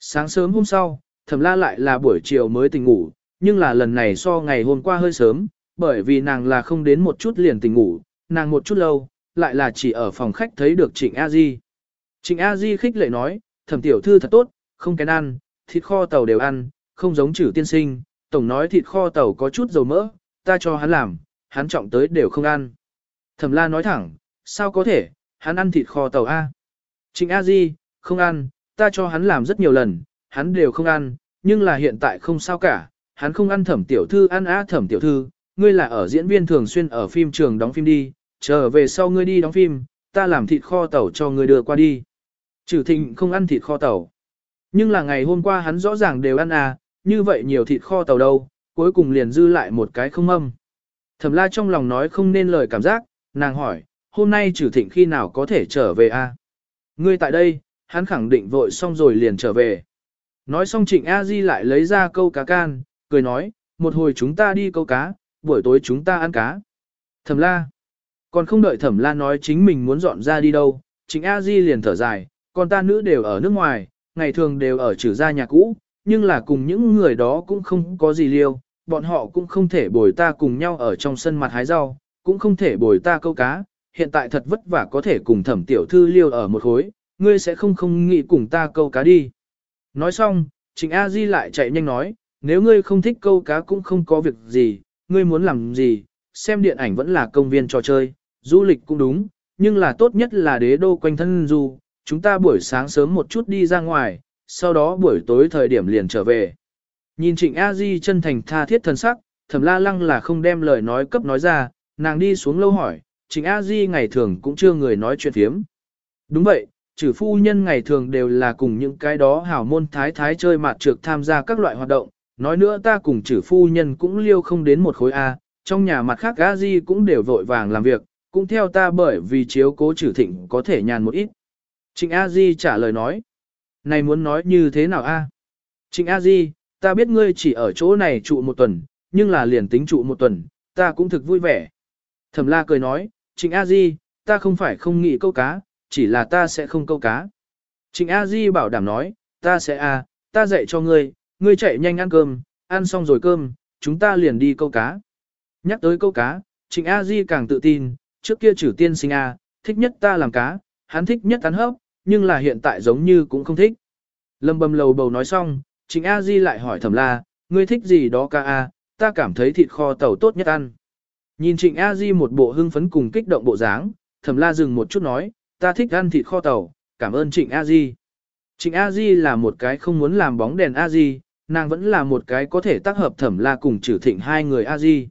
Sáng sớm hôm sau, thẩm la lại là buổi chiều mới tỉnh ngủ, nhưng là lần này so ngày hôm qua hơi sớm, bởi vì nàng là không đến một chút liền tỉnh ngủ, nàng một chút lâu, lại là chỉ ở phòng khách thấy được trịnh A Di. Trịnh A Di khích lệ nói, thẩm tiểu thư thật tốt, không kén ăn, thịt kho tàu đều ăn, không giống chử tiên sinh, tổng nói thịt kho tàu có chút dầu mỡ, ta cho hắn làm, hắn trọng tới đều không ăn. Thẩm la nói thẳng, sao có thể, hắn ăn thịt kho tàu A. Trịnh A Di, không ăn, ta cho hắn làm rất nhiều lần, hắn đều không ăn, nhưng là hiện tại không sao cả, hắn không ăn thẩm tiểu thư ăn á thẩm tiểu thư, ngươi là ở diễn viên thường xuyên ở phim trường đóng phim đi, trở về sau ngươi đi đóng phim, ta làm thịt kho tàu cho ngươi đưa qua đi. Trừ thịnh không ăn thịt kho tàu. Nhưng là ngày hôm qua hắn rõ ràng đều ăn à, như vậy nhiều thịt kho tàu đâu, cuối cùng liền dư lại một cái không âm. Thẩm la trong lòng nói không nên lời cảm giác, nàng hỏi, hôm nay trừ thịnh khi nào có thể trở về a? À? Ngươi tại đây, hắn khẳng định vội xong rồi liền trở về. Nói xong trịnh A Di lại lấy ra câu cá can, cười nói, một hồi chúng ta đi câu cá, buổi tối chúng ta ăn cá. Thẩm la. Còn không đợi thẩm la nói chính mình muốn dọn ra đi đâu, trịnh A Di liền thở dài, con ta nữ đều ở nước ngoài, ngày thường đều ở trừ gia nhà cũ, nhưng là cùng những người đó cũng không có gì liêu, bọn họ cũng không thể bồi ta cùng nhau ở trong sân mặt hái rau, cũng không thể bồi ta câu cá, hiện tại thật vất vả có thể cùng thẩm tiểu thư liêu ở một khối, ngươi sẽ không không nghĩ cùng ta câu cá đi. Nói xong, Trịnh A Di lại chạy nhanh nói, nếu ngươi không thích câu cá cũng không có việc gì, ngươi muốn làm gì, xem điện ảnh vẫn là công viên trò chơi, du lịch cũng đúng, nhưng là tốt nhất là đế đô quanh thân du, chúng ta buổi sáng sớm một chút đi ra ngoài, sau đó buổi tối thời điểm liền trở về. Nhìn Trịnh A Di chân thành tha thiết thần sắc, Thẩm La Lăng là không đem lời nói cấp nói ra, nàng đi xuống lâu hỏi, Trịnh A Di ngày thường cũng chưa người nói chuyện phiếm. Đúng vậy, trừ phu nhân ngày thường đều là cùng những cái đó hảo môn thái thái chơi mạt trược tham gia các loại hoạt động, nói nữa ta cùng trừ phu nhân cũng liêu không đến một khối A, trong nhà mặt khác A Di cũng đều vội vàng làm việc, cũng theo ta bởi vì chiếu cố trừ thịnh có thể nhàn một ít. Trịnh A Di trả lời nói, này muốn nói như thế nào A? Trịnh A Di, ta biết ngươi chỉ ở chỗ này trụ một tuần, nhưng là liền tính trụ một tuần, ta cũng thực vui vẻ. Thẩm la cười nói, Trịnh A Di, ta không phải không nghĩ câu cá, chỉ là ta sẽ không câu cá. Trịnh A Di bảo đảm nói, ta sẽ a, ta dạy cho ngươi, ngươi chạy nhanh ăn cơm, ăn xong rồi cơm, chúng ta liền đi câu cá. Nhắc tới câu cá, Trịnh A Di càng tự tin, trước kia trừ tiên sinh A, thích nhất ta làm cá, hắn thích nhất tán hấp, nhưng là hiện tại giống như cũng không thích. Lâm bầm lầu bầu nói xong, Trịnh A Di lại hỏi thẩm la, ngươi thích gì đó ca A, ta cảm thấy thịt kho tàu tốt nhất ăn. Nhìn Trịnh A Di một bộ hưng phấn cùng kích động bộ dáng, thẩm la dừng một chút nói, ta thích ăn thịt kho tàu, cảm ơn Trịnh A Di. Trịnh A Di là một cái không muốn làm bóng đèn A Di, nàng vẫn là một cái có thể tác hợp thẩm la cùng trừ thịnh hai người A Di.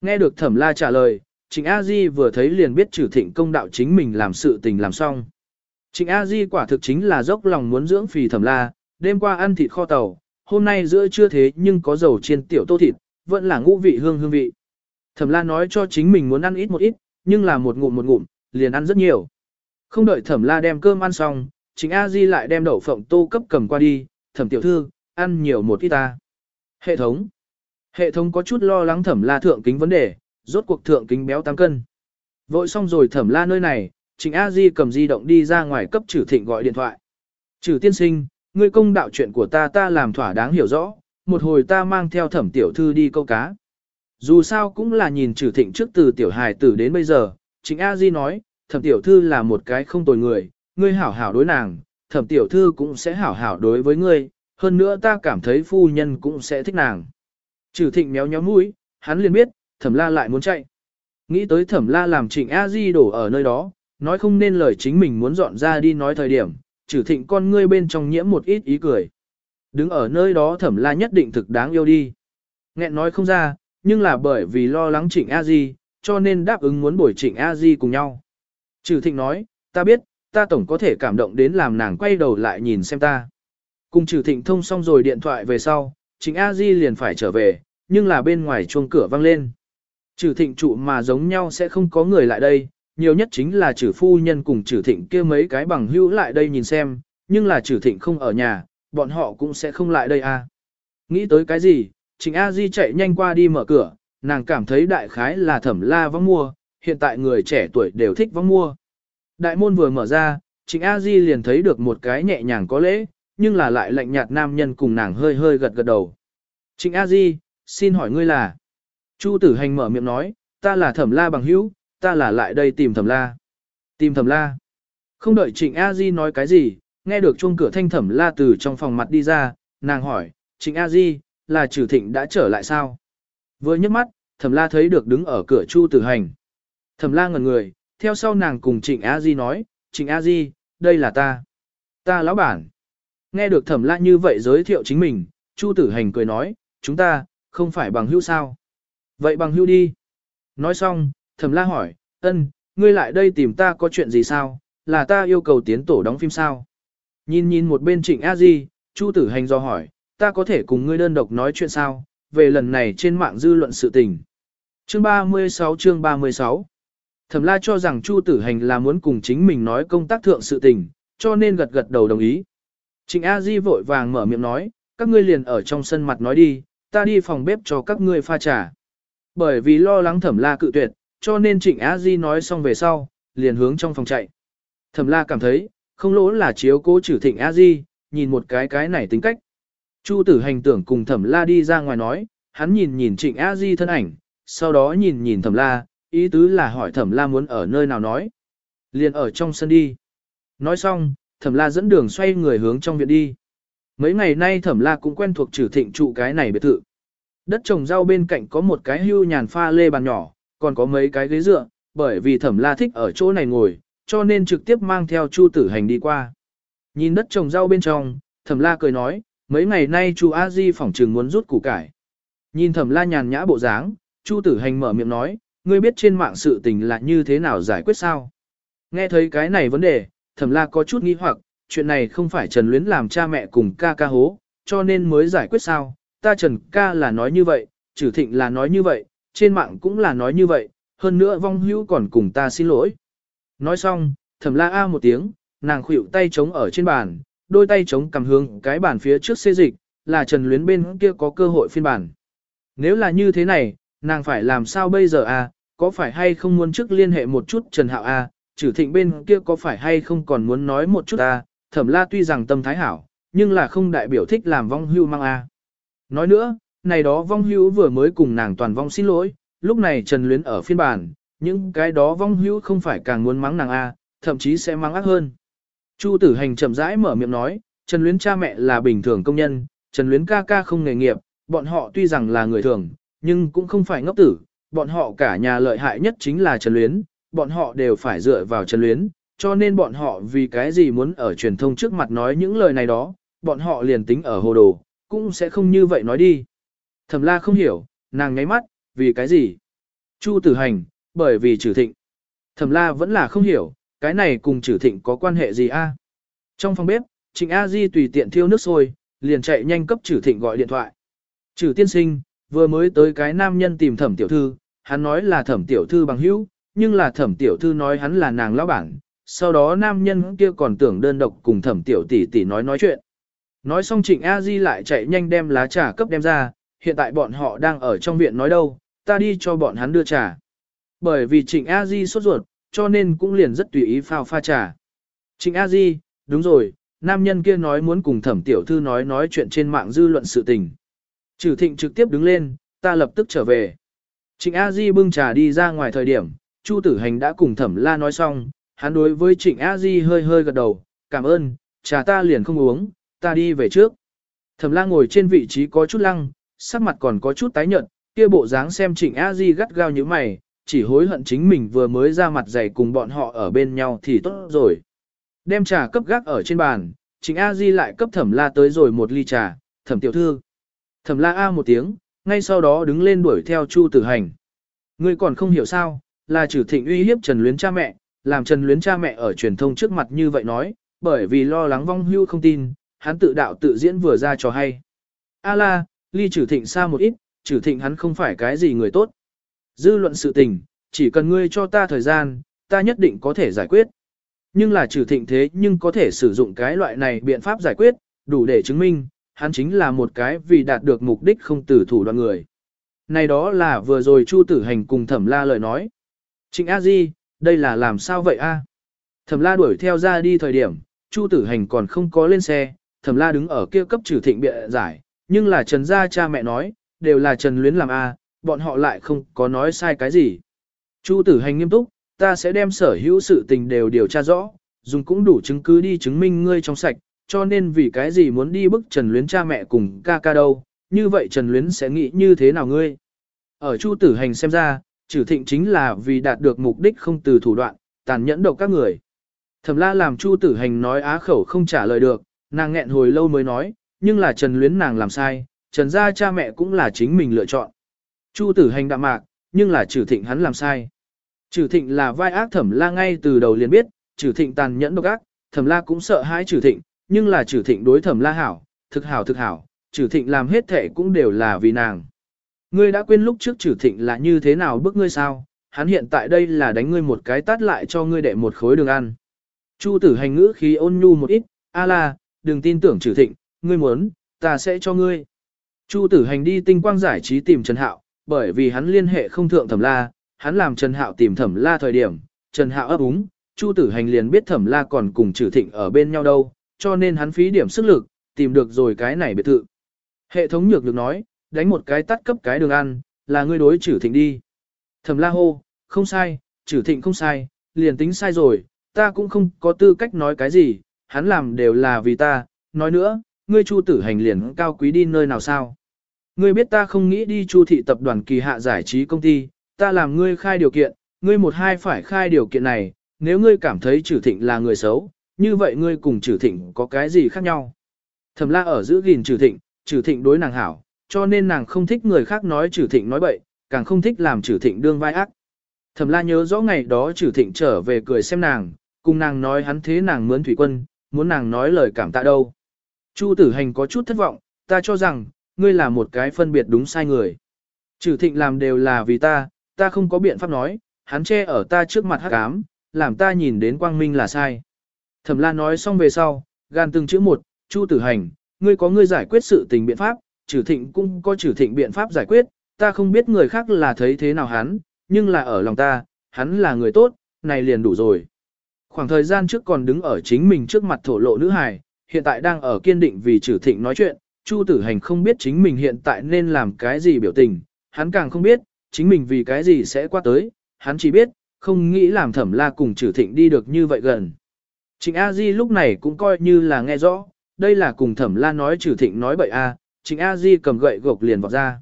Nghe được thẩm la trả lời, Trịnh A Di vừa thấy liền biết trừ thịnh công đạo chính mình làm sự tình làm xong. Trịnh A Di quả thực chính là dốc lòng muốn dưỡng phì thẩm la, đêm qua ăn thịt kho tàu, hôm nay giữa trưa thế nhưng có dầu chiên tiểu tô thịt, vẫn là ngũ vị hương hương vị. Thẩm la nói cho chính mình muốn ăn ít một ít, nhưng là một ngụm một ngụm, liền ăn rất nhiều. Không đợi thẩm la đem cơm ăn xong, Trịnh A Di lại đem đậu phộng tô cấp cầm qua đi, thẩm tiểu thư, ăn nhiều một ít ta. Hệ thống. Hệ thống có chút lo lắng thẩm la thượng kính vấn đề, rốt cuộc thượng kính béo tăng cân. Vội xong rồi thẩm la nơi này, Trịnh A Di cầm di động đi ra ngoài cấp trừ thịnh gọi điện thoại. Trừ tiên sinh, ngươi công đạo chuyện của ta ta làm thỏa đáng hiểu rõ, một hồi ta mang theo thẩm tiểu thư đi câu cá. Dù sao cũng là nhìn trừ thịnh trước từ tiểu hài tử đến bây giờ, Trịnh A Di nói, thẩm tiểu thư là một cái không tồi người, ngươi hảo hảo đối nàng, thẩm tiểu thư cũng sẽ hảo hảo đối với ngươi, hơn nữa ta cảm thấy phu nhân cũng sẽ thích nàng. Trừ thịnh méo nhó mũi, hắn liền biết, thẩm la lại muốn chạy. Nghĩ tới thẩm la làm trịnh A Di đổ ở nơi đó, nói không nên lời chính mình muốn dọn ra đi nói thời điểm, trừ thịnh con ngươi bên trong nhiễm một ít ý cười. Đứng ở nơi đó thẩm la nhất định thực đáng yêu đi. Nghẹn nói không ra, nhưng là bởi vì lo lắng trịnh A Di, cho nên đáp ứng muốn bồi trịnh A Di cùng nhau. Trừ thịnh nói, ta biết, ta tổng có thể cảm động đến làm nàng quay đầu lại nhìn xem ta. Cùng trừ thịnh thông xong rồi điện thoại về sau, trịnh A Di liền phải trở về, nhưng là bên ngoài chuông cửa vang lên. Trừ thịnh trụ mà giống nhau sẽ không có người lại đây, nhiều nhất chính là trừ phu nhân cùng trừ thịnh kia mấy cái bằng hữu lại đây nhìn xem, nhưng là trừ thịnh không ở nhà, bọn họ cũng sẽ không lại đây à. Nghĩ tới cái gì, Trịnh A Di chạy nhanh qua đi mở cửa, nàng cảm thấy đại khái là thẩm la vắng mua, hiện tại người trẻ tuổi đều thích vắng mua. Đại môn vừa mở ra, Trịnh A Di liền thấy được một cái nhẹ nhàng có lễ, nhưng là lại lạnh nhạt nam nhân cùng nàng hơi hơi gật gật đầu. Trịnh A Di, xin hỏi ngươi là? Chu tử hành mở miệng nói, ta là thẩm la bằng hữu, ta là lại đây tìm thẩm la. Tìm thẩm la. Không đợi trịnh A Di nói cái gì, nghe được chuông cửa thanh thẩm la từ trong phòng mặt đi ra, nàng hỏi, trịnh A Di, là trừ thịnh đã trở lại sao? Vừa nhấc mắt, thẩm la thấy được đứng ở cửa chu tử hành. Thẩm la ngẩn người, theo sau nàng cùng trịnh A Di nói, trịnh A Di, đây là ta. Ta lão bản. Nghe được thẩm la như vậy giới thiệu chính mình, chu tử hành cười nói, chúng ta, không phải bằng hữu sao. Vậy bằng hưu đi. Nói xong, thẩm la hỏi, ân, ngươi lại đây tìm ta có chuyện gì sao, là ta yêu cầu tiến tổ đóng phim sao. Nhìn nhìn một bên trịnh a di, chu tử hành do hỏi, ta có thể cùng ngươi đơn độc nói chuyện sao, về lần này trên mạng dư luận sự tình. Chương 36 chương 36 Thẩm la cho rằng chu tử hành là muốn cùng chính mình nói công tác thượng sự tình, cho nên gật gật đầu đồng ý. Trịnh A Di vội vàng mở miệng nói, các ngươi liền ở trong sân mặt nói đi, ta đi phòng bếp cho các ngươi pha trà. Bởi vì lo lắng thẩm la cự tuyệt, cho nên trịnh A Di nói xong về sau, liền hướng trong phòng chạy. Thẩm la cảm thấy, không lỗ là chiếu cố trừ thịnh A Di, nhìn một cái cái này tính cách. Chu tử hành tưởng cùng thẩm la đi ra ngoài nói, hắn nhìn nhìn trịnh A Di thân ảnh, sau đó nhìn nhìn thẩm la, ý tứ là hỏi thẩm la muốn ở nơi nào nói. Liền ở trong sân đi. Nói xong, thẩm la dẫn đường xoay người hướng trong viện đi. Mấy ngày nay thẩm la cũng quen thuộc trừ thịnh trụ cái này biệt thự. Đất trồng rau bên cạnh có một cái hưu nhàn pha lê bàn nhỏ, còn có mấy cái ghế dựa, bởi vì thẩm la thích ở chỗ này ngồi, cho nên trực tiếp mang theo Chu tử hành đi qua. Nhìn đất trồng rau bên trong, thẩm la cười nói, mấy ngày nay Chu A Di phỏng trừng muốn rút củ cải. Nhìn thẩm la nhàn nhã bộ dáng, Chu tử hành mở miệng nói, ngươi biết trên mạng sự tình là như thế nào giải quyết sao? Nghe thấy cái này vấn đề, thẩm la có chút nghi hoặc, chuyện này không phải Trần Luyến làm cha mẹ cùng ca ca hố, cho nên mới giải quyết sao? Ta Trần ca là nói như vậy, trừ thịnh là nói như vậy, trên mạng cũng là nói như vậy, hơn nữa vong hữu còn cùng ta xin lỗi. Nói xong, thẩm la a một tiếng, nàng khuỵu tay chống ở trên bàn, đôi tay chống cầm hướng cái bàn phía trước xê dịch, là Trần Luyến bên kia có cơ hội phiên bản. Nếu là như thế này, nàng phải làm sao bây giờ à, có phải hay không muốn trước liên hệ một chút Trần Hạo à, trừ thịnh bên kia có phải hay không còn muốn nói một chút à, thẩm la tuy rằng tâm thái hảo, nhưng là không đại biểu thích làm vong hưu mang à. Nói nữa, này đó vong hưu vừa mới cùng nàng toàn vong xin lỗi, lúc này Trần Luyến ở phiên bản, những cái đó vong hưu không phải càng muốn mắng nàng à, thậm chí sẽ mắng ác hơn. Chu tử hành chậm rãi mở miệng nói, Trần Luyến cha mẹ là bình thường công nhân, Trần Luyến ca ca không nghề nghiệp, bọn họ tuy rằng là người thường, nhưng cũng không phải ngốc tử, bọn họ cả nhà lợi hại nhất chính là Trần Luyến, bọn họ đều phải dựa vào Trần Luyến, cho nên bọn họ vì cái gì muốn ở truyền thông trước mặt nói những lời này đó, bọn họ liền tính ở hồ đồ, cũng sẽ không như vậy nói đi. Thẩm la không hiểu, nàng nháy mắt, vì cái gì? Chu tử hành, bởi vì trừ thịnh. Thẩm la vẫn là không hiểu, cái này cùng trừ thịnh có quan hệ gì a? Trong phòng bếp, Trịnh A Di tùy tiện thiêu nước sôi, liền chạy nhanh cấp trừ thịnh gọi điện thoại. Trừ tiên sinh, vừa mới tới cái nam nhân tìm thẩm tiểu thư, hắn nói là thẩm tiểu thư bằng hữu, nhưng là thẩm tiểu thư nói hắn là nàng lão bản. Sau đó nam nhân kia còn tưởng đơn độc cùng thẩm tiểu tỷ tỷ nói nói chuyện. Nói xong trịnh A Di lại chạy nhanh đem lá trà cấp đem ra, hiện tại bọn họ đang ở trong viện nói đâu, ta đi cho bọn hắn đưa trà. Bởi vì trịnh A Di sốt ruột, cho nên cũng liền rất tùy ý phao pha trà. Trịnh A Di, đúng rồi, nam nhân kia nói muốn cùng thẩm tiểu thư nói nói chuyện trên mạng dư luận sự tình. Trừ thịnh trực tiếp đứng lên, ta lập tức trở về. Trịnh A Di bưng trà đi ra ngoài thời điểm, Chu Tử Hành đã cùng Thẩm La nói xong, hắn đối với Trịnh A Di hơi hơi gật đầu, cảm ơn, trà ta liền không uống, ta đi về trước. Thẩm La ngồi trên vị trí có chút lăng, sắc mặt còn có chút tái nhợt, kia bộ dáng xem Trịnh A Di gắt gao như mày, chỉ hối hận chính mình vừa mới ra mặt dày cùng bọn họ ở bên nhau thì tốt rồi. Đem trà cấp gác ở trên bàn, Trịnh A Di lại cấp Thẩm La tới rồi một ly trà, "Thẩm tiểu thư." Thẩm La a một tiếng, ngay sau đó đứng lên đuổi theo Chu Tử Hành. Ngươi còn không hiểu sao, là trừ thịnh uy hiếp Trần Luyến cha mẹ, làm Trần Luyến cha mẹ ở truyền thông trước mặt như vậy nói, bởi vì lo lắng vong hưu không tin, hắn tự đạo tự diễn vừa ra cho hay. A la, ly trừ thịnh xa một ít, trừ thịnh hắn không phải cái gì người tốt. Dư luận sự tình, chỉ cần ngươi cho ta thời gian, ta nhất định có thể giải quyết. Nhưng là trừ thịnh thế nhưng có thể sử dụng cái loại này biện pháp giải quyết, đủ để chứng minh, hắn chính là một cái vì đạt được mục đích không tử thủ đoạn người. Này đó là vừa rồi Chu Tử Hành cùng Thẩm La lời nói. Trịnh A Di, đây là làm sao vậy a? Thẩm La đuổi theo ra đi thời điểm, Chu Tử Hành còn không có lên xe, Thẩm La đứng ở kia cấp trừ thịnh bịa giải, nhưng là Trần gia cha mẹ nói, đều là Trần Luyến làm a, bọn họ lại không có nói sai cái gì. Chu Tử Hành nghiêm túc, ta sẽ đem sở hữu sự tình đều điều tra rõ, dùng cũng đủ chứng cứ đi chứng minh ngươi trong sạch, cho nên vì cái gì muốn đi bức Trần Luyến cha mẹ cùng ca ca đâu, như vậy Trần Luyến sẽ nghĩ như thế nào ngươi? Ở Chu Tử Hành xem ra, trừ thịnh chính là vì đạt được mục đích không từ thủ đoạn, tàn nhẫn độc các người. Thẩm la làm Chu Tử Hành nói á khẩu không trả lời được, nàng nghẹn hồi lâu mới nói, nhưng là Trần Luyến nàng làm sai, Trần gia cha mẹ cũng là chính mình lựa chọn. Chu Tử Hành đạm mạc, nhưng là trừ thịnh hắn làm sai. Trừ thịnh là vai ác thẩm la ngay từ đầu liền biết, trừ thịnh tàn nhẫn độc ác, thẩm la cũng sợ hãi trừ thịnh, nhưng là trừ thịnh đối thẩm la hảo, thực hảo thực hảo, trừ thịnh làm hết thể cũng đều là vì nàng. Ngươi đã quên lúc trước trừ thịnh là như thế nào bức ngươi sao, hắn hiện tại đây là đánh ngươi một cái tát lại cho ngươi đệ một khối đường ăn. Chu tử hành ngữ khí ôn nhu một ít, a la, đừng tin tưởng trừ thịnh, ngươi muốn, ta sẽ cho ngươi. Chu tử hành đi tinh quang giải trí tìm Trần Hạo, bởi vì hắn liên hệ không thượng thẩm la, hắn làm Trần Hạo tìm thẩm la thời điểm, Trần Hạo ấp úng, Chu tử hành liền biết thẩm la còn cùng trừ thịnh ở bên nhau đâu, cho nên hắn phí điểm sức lực, tìm được rồi cái này biệt thự. Hệ thống nhược được nói, đánh một cái tắt cấp cái đường ăn, là ngươi đối trừ thịnh đi. Thẩm la hô, không sai, trừ thịnh không sai, liền tính sai rồi, ta cũng không có tư cách nói cái gì, hắn làm đều là vì ta, nói nữa, ngươi Chu Tử Hành liền cao quý đi nơi nào sao? Ngươi biết ta không nghĩ đi Chu thị tập đoàn kỳ hạ giải trí công ty, ta làm ngươi khai điều kiện, ngươi một hai phải khai điều kiện này, nếu ngươi cảm thấy trừ Thịnh là người xấu, như vậy ngươi cùng trừ Thịnh có cái gì khác nhau? Thẩm La ở giữ gìn trừ Thịnh, trừ Thịnh đối nàng hảo, cho nên nàng không thích người khác nói trừ Thịnh nói bậy, càng không thích làm trừ Thịnh đương vai ác. Thẩm La nhớ rõ ngày đó trừ Thịnh trở về cười xem nàng, cùng nàng nói hắn thế nàng mướn thủy quân, muốn nàng nói lời cảm tạ đâu. Chu Tử Hành có chút thất vọng, ta cho rằng, ngươi là một cái phân biệt đúng sai người. Trừ thịnh làm đều là vì ta, ta không có biện pháp nói, hắn che ở ta trước mặt hắc ám, làm ta nhìn đến quang minh là sai. Thẩm la nói xong về sau, gan từng chữ một, Chu tử hành, ngươi có ngươi giải quyết sự tình biện pháp, trừ thịnh cũng có trừ thịnh biện pháp giải quyết, ta không biết người khác là thấy thế nào hắn, nhưng là ở lòng ta, hắn là người tốt, này liền đủ rồi. Khoảng thời gian trước còn đứng ở chính mình trước mặt thổ lộ nữ hài, hiện tại đang ở kiên định vì trừ thịnh nói chuyện, Chu tử hành không biết chính mình hiện tại nên làm cái gì biểu tình, hắn càng không biết, chính mình vì cái gì sẽ qua tới, hắn chỉ biết, không nghĩ làm thẩm la cùng trừ thịnh đi được như vậy gần. Trịnh A Di lúc này cũng coi như là nghe rõ, đây là cùng thẩm la nói trừ thịnh nói bậy a, Trịnh A Di cầm gậy gộc liền vọt ra.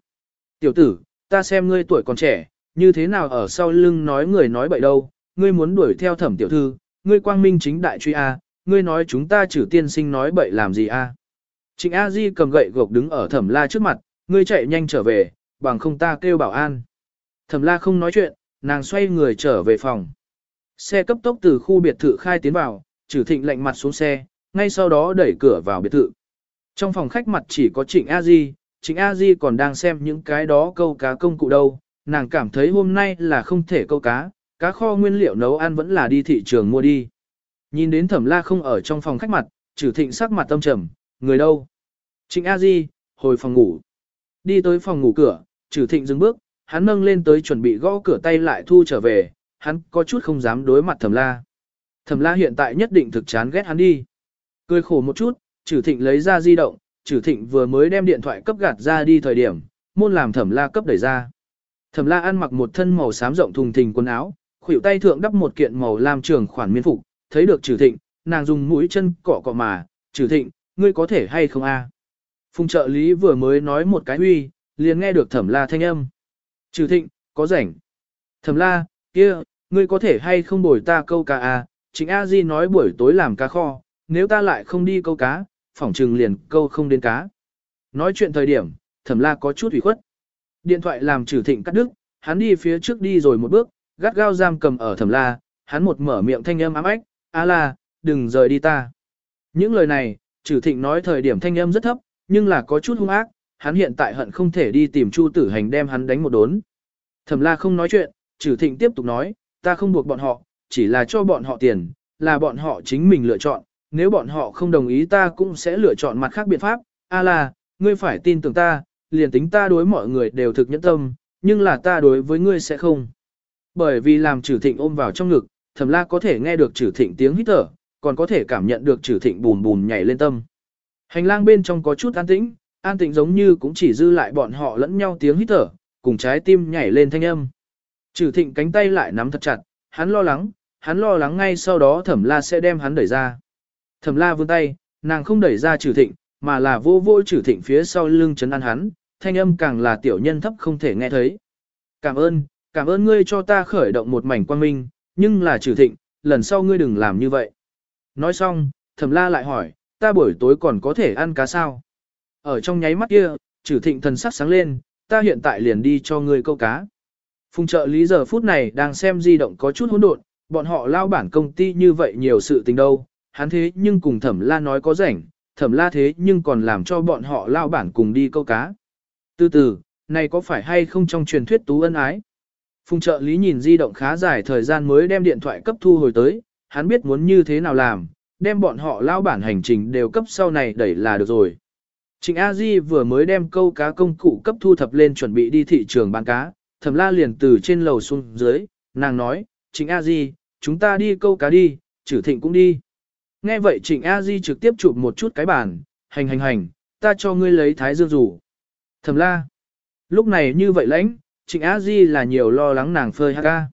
Tiểu tử, ta xem ngươi tuổi còn trẻ, như thế nào ở sau lưng nói người nói bậy đâu, ngươi muốn đuổi theo thẩm tiểu thư, ngươi quang minh chính đại truy A, ngươi nói chúng ta trừ tiên sinh nói bậy làm gì A. Trịnh A Di cầm gậy gộc đứng ở thẩm la trước mặt, ngươi chạy nhanh trở về, bằng không ta kêu bảo an. Thẩm la không nói chuyện, nàng xoay người trở về phòng. Xe cấp tốc từ khu biệt thự khai tiến vào, trừ thịnh lạnh mặt xuống xe, ngay sau đó đẩy cửa vào biệt thự. Trong phòng khách mặt chỉ có Trịnh A Di, Trịnh A Di còn đang xem những cái đó câu cá công cụ đâu, nàng cảm thấy hôm nay là không thể câu cá, cá kho nguyên liệu nấu ăn vẫn là đi thị trường mua đi. Nhìn đến thẩm la không ở trong phòng khách mặt, trừ thịnh sắc mặt tâm trầm, người đâu? Trịnh A Di, hồi phòng ngủ. Đi tới phòng ngủ cửa, trừ thịnh dừng bước, hắn nâng lên tới chuẩn bị gõ cửa tay lại thu trở về, hắn có chút không dám đối mặt thẩm la. Thẩm la hiện tại nhất định thực chán ghét hắn đi. Cười khổ một chút, trừ thịnh lấy ra di động, trừ thịnh vừa mới đem điện thoại cấp gạt ra đi thời điểm, môn làm thẩm la cấp đẩy ra. Thẩm la ăn mặc một thân màu xám rộng thùng thình quần áo, khuỷu tay thượng đắp một kiện màu lam trường khoản miên phục, thấy được trừ thịnh, nàng dùng mũi chân cọ cọ mà, trừ thịnh, ngươi có thể hay không a? Phùng trợ lý vừa mới nói một cái huy, liền nghe được thẩm la thanh âm. Trừ thịnh, có rảnh. Thẩm la, kia, ngươi có thể hay không bồi ta câu cá a? Chính A Di nói buổi tối làm cá kho, nếu ta lại không đi câu cá, phỏng trừng liền câu không đến cá. Nói chuyện thời điểm, thẩm la có chút ủy khuất. Điện thoại làm trừ thịnh cắt đứt, hắn đi phía trước đi rồi một bước, gắt gao giam cầm ở thẩm la, hắn một mở miệng thanh âm ám ách, a la, đừng rời đi ta. Những lời này, trừ thịnh nói thời điểm thanh âm rất thấp, nhưng là có chút hung ác, hắn hiện tại hận không thể đi tìm Chu Tử Hành đem hắn đánh một đốn. Thẩm La không nói chuyện, trừ Thịnh tiếp tục nói, ta không buộc bọn họ, chỉ là cho bọn họ tiền, là bọn họ chính mình lựa chọn, nếu bọn họ không đồng ý ta cũng sẽ lựa chọn mặt khác biện pháp. A là, ngươi phải tin tưởng ta, liền tính ta đối mọi người đều thực nhẫn tâm, nhưng là ta đối với ngươi sẽ không. Bởi vì làm trừ Thịnh ôm vào trong ngực, Thẩm La có thể nghe được trừ Thịnh tiếng hít thở, còn có thể cảm nhận được trừ Thịnh bùn bùn nhảy lên tâm. Hành lang bên trong có chút an tĩnh, an tĩnh giống như cũng chỉ dư lại bọn họ lẫn nhau tiếng hít thở, cùng trái tim nhảy lên thanh âm. Trừ thịnh cánh tay lại nắm thật chặt, hắn lo lắng, hắn lo lắng ngay sau đó thẩm la sẽ đem hắn đẩy ra. Thẩm la vươn tay, nàng không đẩy ra trừ thịnh, mà là vô vô trừ thịnh phía sau lưng chấn an hắn, thanh âm càng là tiểu nhân thấp không thể nghe thấy. Cảm ơn, cảm ơn ngươi cho ta khởi động một mảnh quang minh, nhưng là trừ thịnh, lần sau ngươi đừng làm như vậy. Nói xong, thẩm la lại hỏi, ta buổi tối còn có thể ăn cá sao? Ở trong nháy mắt kia, trừ thịnh thần sắc sáng lên, ta hiện tại liền đi cho ngươi câu cá. Phùng trợ lý giờ phút này đang xem di động có chút hỗn độn, bọn họ lao bản công ty như vậy nhiều sự tình đâu, hắn thế nhưng cùng thẩm la nói có rảnh, thẩm la thế nhưng còn làm cho bọn họ lao bản cùng đi câu cá. Từ từ, này có phải hay không trong truyền thuyết tú ân ái? Phùng trợ lý nhìn di động khá dài thời gian mới đem điện thoại cấp thu hồi tới, hắn biết muốn như thế nào làm, đem bọn họ lao bản hành trình đều cấp sau này đẩy là được rồi. Trịnh A Di vừa mới đem câu cá công cụ cấp thu thập lên chuẩn bị đi thị trường bán cá, thẩm la liền từ trên lầu xuống dưới, nàng nói, Trịnh A Di, chúng ta đi câu cá đi, chử thịnh cũng đi. Nghe vậy Trịnh A Di trực tiếp chụp một chút cái bàn, hành hành hành, ta cho ngươi lấy thái dương rủ. Thẩm la, lúc này như vậy lãnh, Trịnh A Di là nhiều lo lắng nàng phơi hát ca.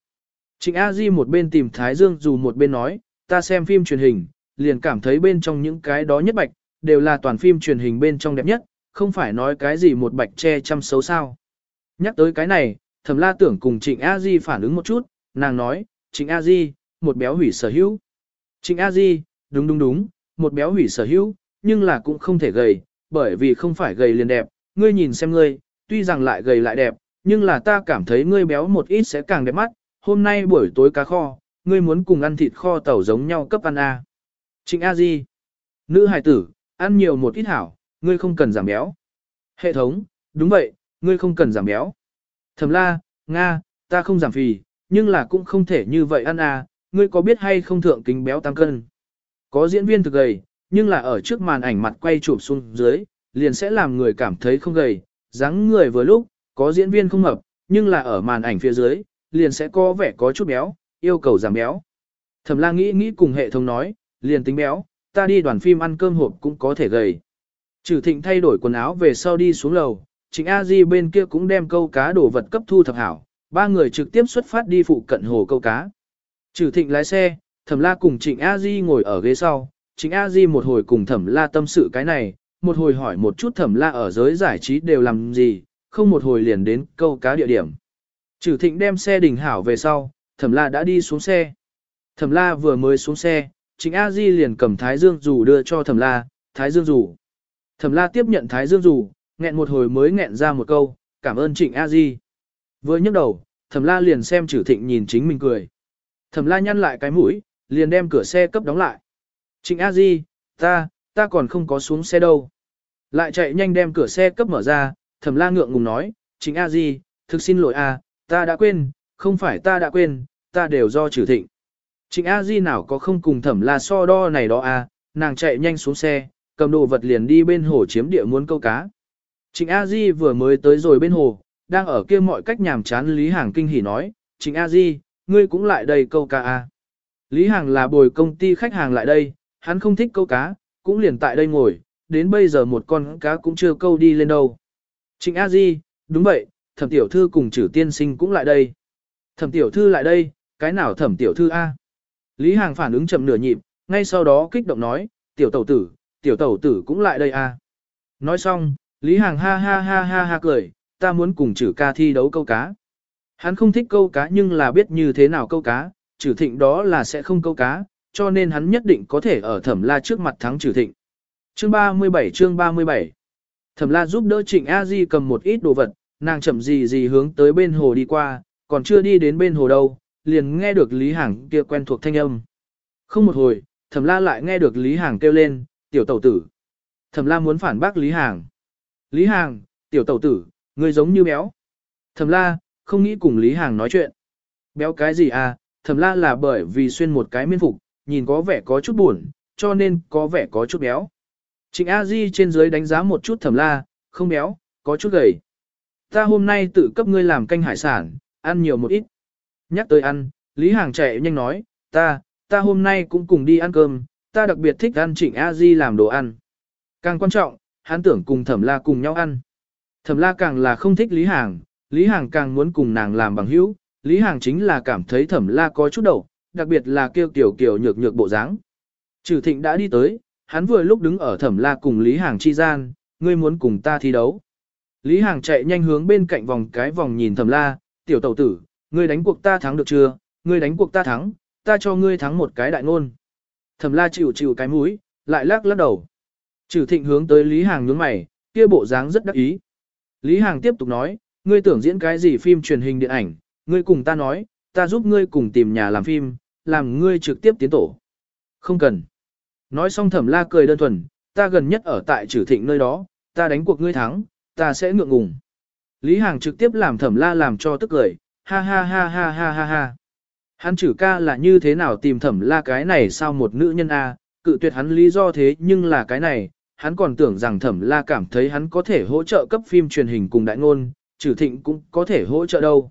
Trịnh A Di một bên tìm thái dương dù một bên nói, ta xem phim truyền hình, liền cảm thấy bên trong những cái đó nhất bạch, đều là toàn phim truyền hình bên trong đẹp nhất, không phải nói cái gì một bạch che chăm xấu sao. Nhắc tới cái này, thẩm la tưởng cùng Trịnh A Di phản ứng một chút, nàng nói, Trịnh A Di, một béo hủy sở hữu. Trịnh A Di, đúng đúng đúng, một béo hủy sở hữu, nhưng là cũng không thể gầy, bởi vì không phải gầy liền đẹp, ngươi nhìn xem ngươi, tuy rằng lại gầy lại đẹp, nhưng là ta cảm thấy ngươi béo một ít sẽ càng đẹp mắt, hôm nay buổi tối cá kho, ngươi muốn cùng ăn thịt kho tàu giống nhau cấp ăn A. Trịnh A Di, nữ hài tử, ăn nhiều một ít hảo, ngươi không cần giảm béo. Hệ thống, đúng vậy, ngươi không cần giảm béo. Thẩm la, Nga, ta không giảm phì, nhưng là cũng không thể như vậy ăn à, ngươi có biết hay không thượng kính béo tăng cân. Có diễn viên thực gầy, nhưng là ở trước màn ảnh mặt quay chụp xuống dưới, liền sẽ làm người cảm thấy không gầy, dáng người vừa lúc, có diễn viên không mập, nhưng là ở màn ảnh phía dưới, liền sẽ có vẻ có chút béo, yêu cầu giảm béo. Thẩm la nghĩ nghĩ cùng hệ thống nói, liền tính béo, ta đi đoàn phim ăn cơm hộp cũng có thể gầy. Trừ thịnh thay đổi quần áo về sau đi xuống lầu, Trịnh A Di bên kia cũng đem câu cá đổ vật cấp thu thập hảo, ba người trực tiếp xuất phát đi phụ cận hồ câu cá. Trừ thịnh lái xe, Thẩm La cùng Trịnh A Di ngồi ở ghế sau, Trịnh A Di một hồi cùng Thẩm La tâm sự cái này, một hồi hỏi một chút Thẩm La ở giới giải trí đều làm gì, không một hồi liền đến câu cá địa điểm. Trử thịnh đem xe đình hảo về sau, Thẩm La đã đi xuống xe. Thẩm La vừa mới xuống xe, Trịnh A Di liền cầm Thái Dương dù đưa cho Thẩm La, Thái Dương dù. Thẩm La tiếp nhận Thái Dương dù, nghẹn một hồi mới nghẹn ra một câu, cảm ơn Trịnh A Di. Vừa nhấc đầu, Thẩm La liền xem Trử Thịnh nhìn chính mình cười. Thẩm La nhăn lại cái mũi, liền đem cửa xe cấp đóng lại. Trịnh A Di, ta, ta còn không có xuống xe đâu. Lại chạy nhanh đem cửa xe cấp mở ra, Thẩm La ngượng ngùng nói, "Chính A Di, thực xin lỗi a, ta đã quên, không phải ta đã quên, ta đều do trừ Thịnh. Trịnh A Di nào có không cùng Thẩm La so đo này đó a, nàng chạy nhanh xuống xe, cầm đồ vật liền đi bên hồ chiếm địa muốn câu cá. Trịnh A Di vừa mới tới rồi bên hồ, đang ở kia mọi cách nhàm chán Lý Hàng kinh hỉ nói, Trịnh A Di, ngươi cũng lại đây câu cá A. Lý Hàng là bồi công ty khách hàng lại đây, hắn không thích câu cá, cũng liền tại đây ngồi, đến bây giờ một con cá cũng chưa câu đi lên đâu. Trịnh A Di, đúng vậy, thẩm tiểu thư cùng chử tiên sinh cũng lại đây. Thẩm tiểu thư lại đây, cái nào thẩm tiểu thư A? Lý Hàng phản ứng chậm nửa nhịp, ngay sau đó kích động nói, tiểu tẩu tử, tiểu tẩu tử cũng lại đây A. Nói xong, Lý Hàng ha ha ha ha ha cười, ta muốn cùng chử ca thi đấu câu cá. Hắn không thích câu cá nhưng là biết như thế nào câu cá, trừ thịnh đó là sẽ không câu cá, cho nên hắn nhất định có thể ở thẩm la trước mặt thắng trừ thịnh. Chương 37 chương 37 Thẩm la giúp đỡ trịnh A Di cầm một ít đồ vật, nàng chậm gì gì hướng tới bên hồ đi qua, còn chưa đi đến bên hồ đâu, liền nghe được Lý Hằng kia quen thuộc thanh âm. Không một hồi, thẩm la lại nghe được Lý Hằng kêu lên, tiểu tẩu tử. Thẩm la muốn phản bác Lý Hằng. Lý Hằng, tiểu tẩu tử, ngươi giống như béo. Thẩm la, không nghĩ cùng Lý Hằng nói chuyện. Béo cái gì à, thẩm la là bởi vì xuyên một cái miên phục, nhìn có vẻ có chút buồn, cho nên có vẻ có chút béo. Trịnh A Di trên dưới đánh giá một chút thẩm la, không béo, có chút gầy. Ta hôm nay tự cấp ngươi làm canh hải sản, ăn nhiều một ít. Nhắc tới ăn, Lý Hàng chạy nhanh nói, ta, ta hôm nay cũng cùng đi ăn cơm, ta đặc biệt thích ăn Trịnh A Di làm đồ ăn. Càng quan trọng, hắn tưởng cùng thẩm la cùng nhau ăn. Thẩm la càng là không thích Lý Hàng, Lý Hàng càng muốn cùng nàng làm bằng hữu, Lý Hàng chính là cảm thấy thẩm la có chút đầu, đặc biệt là kêu kiểu kiểu nhược nhược bộ dáng. Trừ thịnh đã đi tới, hắn vừa lúc đứng ở thẩm la cùng Lý Hàng chi gian, ngươi muốn cùng ta thi đấu. Lý Hàng chạy nhanh hướng bên cạnh vòng cái vòng nhìn thẩm la, tiểu tẩu tử, ngươi đánh cuộc ta thắng được chưa, ngươi đánh cuộc ta thắng, ta cho ngươi thắng một cái đại ngôn. Thẩm la chịu chịu cái mũi, lại lắc lắc đầu. Trừ thịnh hướng tới Lý Hàng nhướng mày, kia bộ dáng rất đắc ý. Lý Hàng tiếp tục nói, ngươi tưởng diễn cái gì phim truyền hình điện ảnh, ngươi cùng ta nói, ta giúp ngươi cùng tìm nhà làm phim, làm ngươi trực tiếp tiến tổ. Không cần. Nói xong thẩm la cười đơn thuần, ta gần nhất ở tại trừ thịnh nơi đó, ta đánh cuộc ngươi thắng, ta sẽ ngượng ngùng. Lý Hàng trực tiếp làm thẩm la làm cho tức cười, ha ha ha ha ha ha ha. Hắn chử ca là như thế nào tìm thẩm la cái này sao một nữ nhân A, cự tuyệt hắn lý do thế nhưng là cái này, hắn còn tưởng rằng thẩm la cảm thấy hắn có thể hỗ trợ cấp phim truyền hình cùng đại ngôn, trừ thịnh cũng có thể hỗ trợ đâu.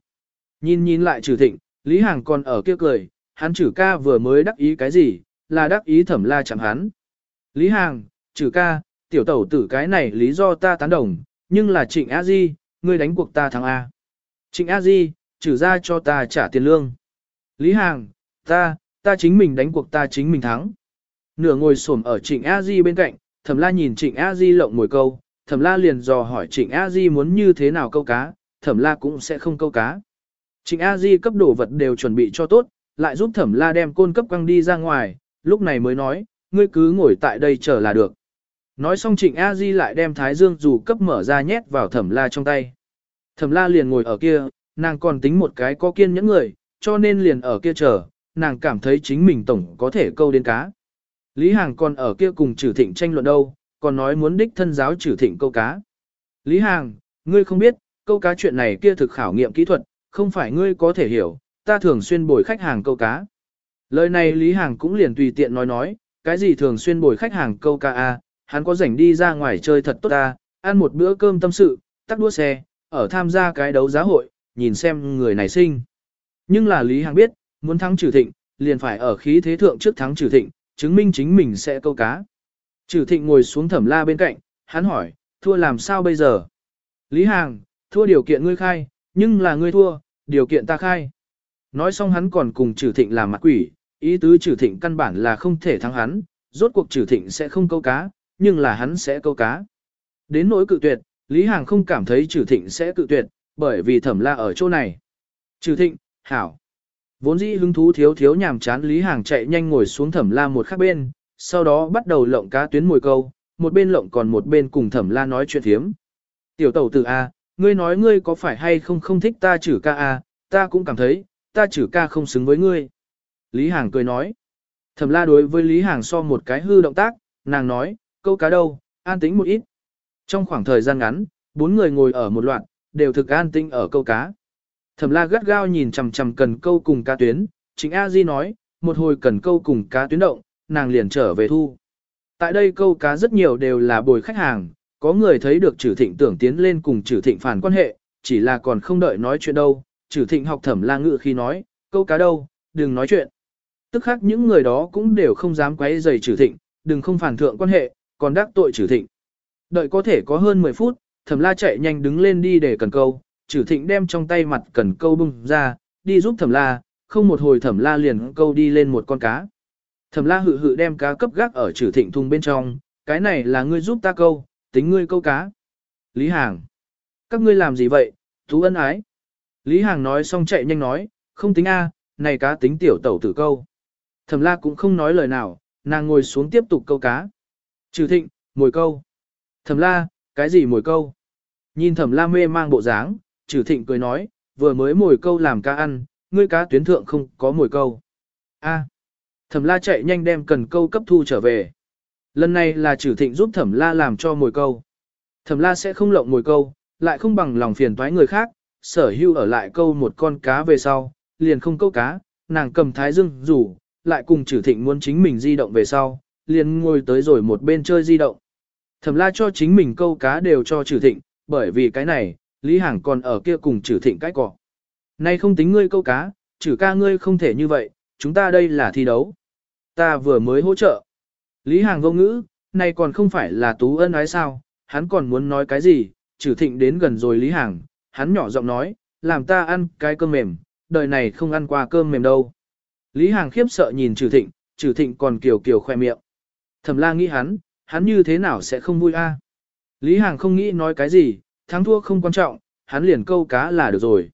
Nhìn nhìn lại trừ thịnh, Lý Hàng còn ở kia cười, hắn trừ ca vừa mới đắc ý cái gì, là đắc ý thẩm la chẳng hắn. Lý Hàng, trừ ca, tiểu tẩu tử cái này lý do ta tán đồng, nhưng là trịnh A Di, ngươi đánh cuộc ta thắng A. Trịnh A Di, trừ ra cho ta trả tiền lương. Lý Hàng, ta, ta chính mình đánh cuộc ta chính mình thắng. Nửa ngồi xổm ở trịnh A Di bên cạnh, thẩm la nhìn trịnh a di lộng ngồi câu, thẩm la liền dò hỏi trịnh a di muốn như thế nào câu cá, thẩm la cũng sẽ không câu cá. Trịnh a di cấp đồ vật đều chuẩn bị cho tốt, lại giúp thẩm la đem côn cấp quăng đi ra ngoài, lúc này mới nói, ngươi cứ ngồi tại đây chờ là được. Nói xong trịnh a di lại đem thái dương dù cấp mở ra nhét vào thẩm la trong tay. Thẩm la liền ngồi ở kia, nàng còn tính một cái có kiên những người, cho nên liền ở kia chờ, nàng cảm thấy chính mình tổng có thể câu đến cá. Lý Hàng còn ở kia cùng trừ thịnh tranh luận đâu, còn nói muốn đích thân giáo trừ thịnh câu cá. Lý Hàng, ngươi không biết, câu cá chuyện này kia thực khảo nghiệm kỹ thuật, không phải ngươi có thể hiểu, ta thường xuyên bồi khách hàng câu cá. Lời này Lý Hàng cũng liền tùy tiện nói nói, cái gì thường xuyên bồi khách hàng câu cá a, à, hắn có rảnh đi ra ngoài chơi thật tốt ta, ăn một bữa cơm tâm sự, tắt đua xe, ở tham gia cái đấu giá hội, nhìn xem người này sinh. Nhưng là Lý Hàng biết, muốn thắng trừ thịnh, liền phải ở khí thế thượng trước thắng trừ thịnh, chứng minh chính mình sẽ câu cá. Trừ thịnh ngồi xuống thẩm la bên cạnh, hắn hỏi, thua làm sao bây giờ? Lý Hàng, thua điều kiện ngươi khai, nhưng là ngươi thua, điều kiện ta khai. Nói xong hắn còn cùng trừ thịnh làm mặt quỷ, ý tứ trừ thịnh căn bản là không thể thắng hắn, rốt cuộc trừ thịnh sẽ không câu cá, nhưng là hắn sẽ câu cá. Đến nỗi cự tuyệt, Lý Hàng không cảm thấy trừ thịnh sẽ cự tuyệt, bởi vì thẩm la ở chỗ này. Trừ thịnh, hảo. Vốn dĩ hứng thú thiếu thiếu nhàm chán Lý Hàng chạy nhanh ngồi xuống thẩm la một khắc bên, sau đó bắt đầu lộng cá tuyến mồi câu, một bên lộng còn một bên cùng thẩm la nói chuyện thiếm. Tiểu tẩu tử A, ngươi nói ngươi có phải hay không không thích ta chử ca A, ta cũng cảm thấy, ta chử ca không xứng với ngươi. Lý Hàng cười nói. Thẩm la đối với Lý Hàng so một cái hư động tác, nàng nói, câu cá đâu, an tĩnh một ít. Trong khoảng thời gian ngắn, bốn người ngồi ở một loạt, đều thực an tĩnh ở câu cá. Thẩm la gắt gao nhìn chằm chằm cần câu cùng cá tuyến, chính A Di nói, một hồi cần câu cùng cá tuyến động, nàng liền trở về thu. Tại đây câu cá rất nhiều đều là bồi khách hàng, có người thấy được trừ thịnh tưởng tiến lên cùng trừ thịnh phản quan hệ, chỉ là còn không đợi nói chuyện đâu, trừ thịnh học thẩm la ngự khi nói, câu cá đâu, đừng nói chuyện. Tức khác những người đó cũng đều không dám quấy rầy trừ thịnh, đừng không phản thượng quan hệ, còn đắc tội trừ thịnh. Đợi có thể có hơn 10 phút, thẩm la chạy nhanh đứng lên đi để cần câu, trừ thịnh đem trong tay mặt cần câu bung ra, đi giúp thẩm la, không một hồi thẩm la liền câu đi lên một con cá. Thẩm la hự hự đem cá cấp gác ở trừ thịnh thùng bên trong, cái này là ngươi giúp ta câu, tính ngươi câu cá. Lý Hàng. Các ngươi làm gì vậy, thú ân ái. Lý Hàng nói xong chạy nhanh nói, không tính A, này cá tính tiểu tẩu tử câu. Thẩm la cũng không nói lời nào, nàng ngồi xuống tiếp tục câu cá. Trừ thịnh, mồi câu. Thẩm la, cái gì mồi câu? Nhìn thẩm la mê mang bộ dáng, trừ thịnh cười nói, vừa mới mồi câu làm cá ăn, ngươi cá tuyến thượng không có mồi câu. A. Thẩm la chạy nhanh đem cần câu cấp thu trở về. Lần này là trừ thịnh giúp thẩm la làm cho mồi câu. Thẩm la sẽ không lộng mồi câu, lại không bằng lòng phiền toái người khác, sở hưu ở lại câu một con cá về sau, liền không câu cá, nàng cầm thái dương rủ, lại cùng trừ thịnh muốn chính mình di động về sau, liền ngồi tới rồi một bên chơi di động. Thẩm la cho chính mình câu cá đều cho trừ thịnh, bởi vì cái này, Lý Hàng còn ở kia cùng trừ thịnh cái cọ. Nay không tính ngươi câu cá, trừ ca ngươi không thể như vậy, chúng ta đây là thi đấu. Ta vừa mới hỗ trợ. Lý Hàng vô ngữ, này còn không phải là tú ân ái sao, hắn còn muốn nói cái gì, trừ thịnh đến gần rồi Lý Hàng, hắn nhỏ giọng nói, làm ta ăn cái cơm mềm, đời này không ăn qua cơm mềm đâu. Lý Hàng khiếp sợ nhìn trừ thịnh, trừ thịnh còn kiều kiều khoe miệng. Thẩm la nghĩ hắn, hắn như thế nào sẽ không vui a? À? Lý Hàng không nghĩ nói cái gì, thắng thua không quan trọng, hắn liền câu cá là được rồi.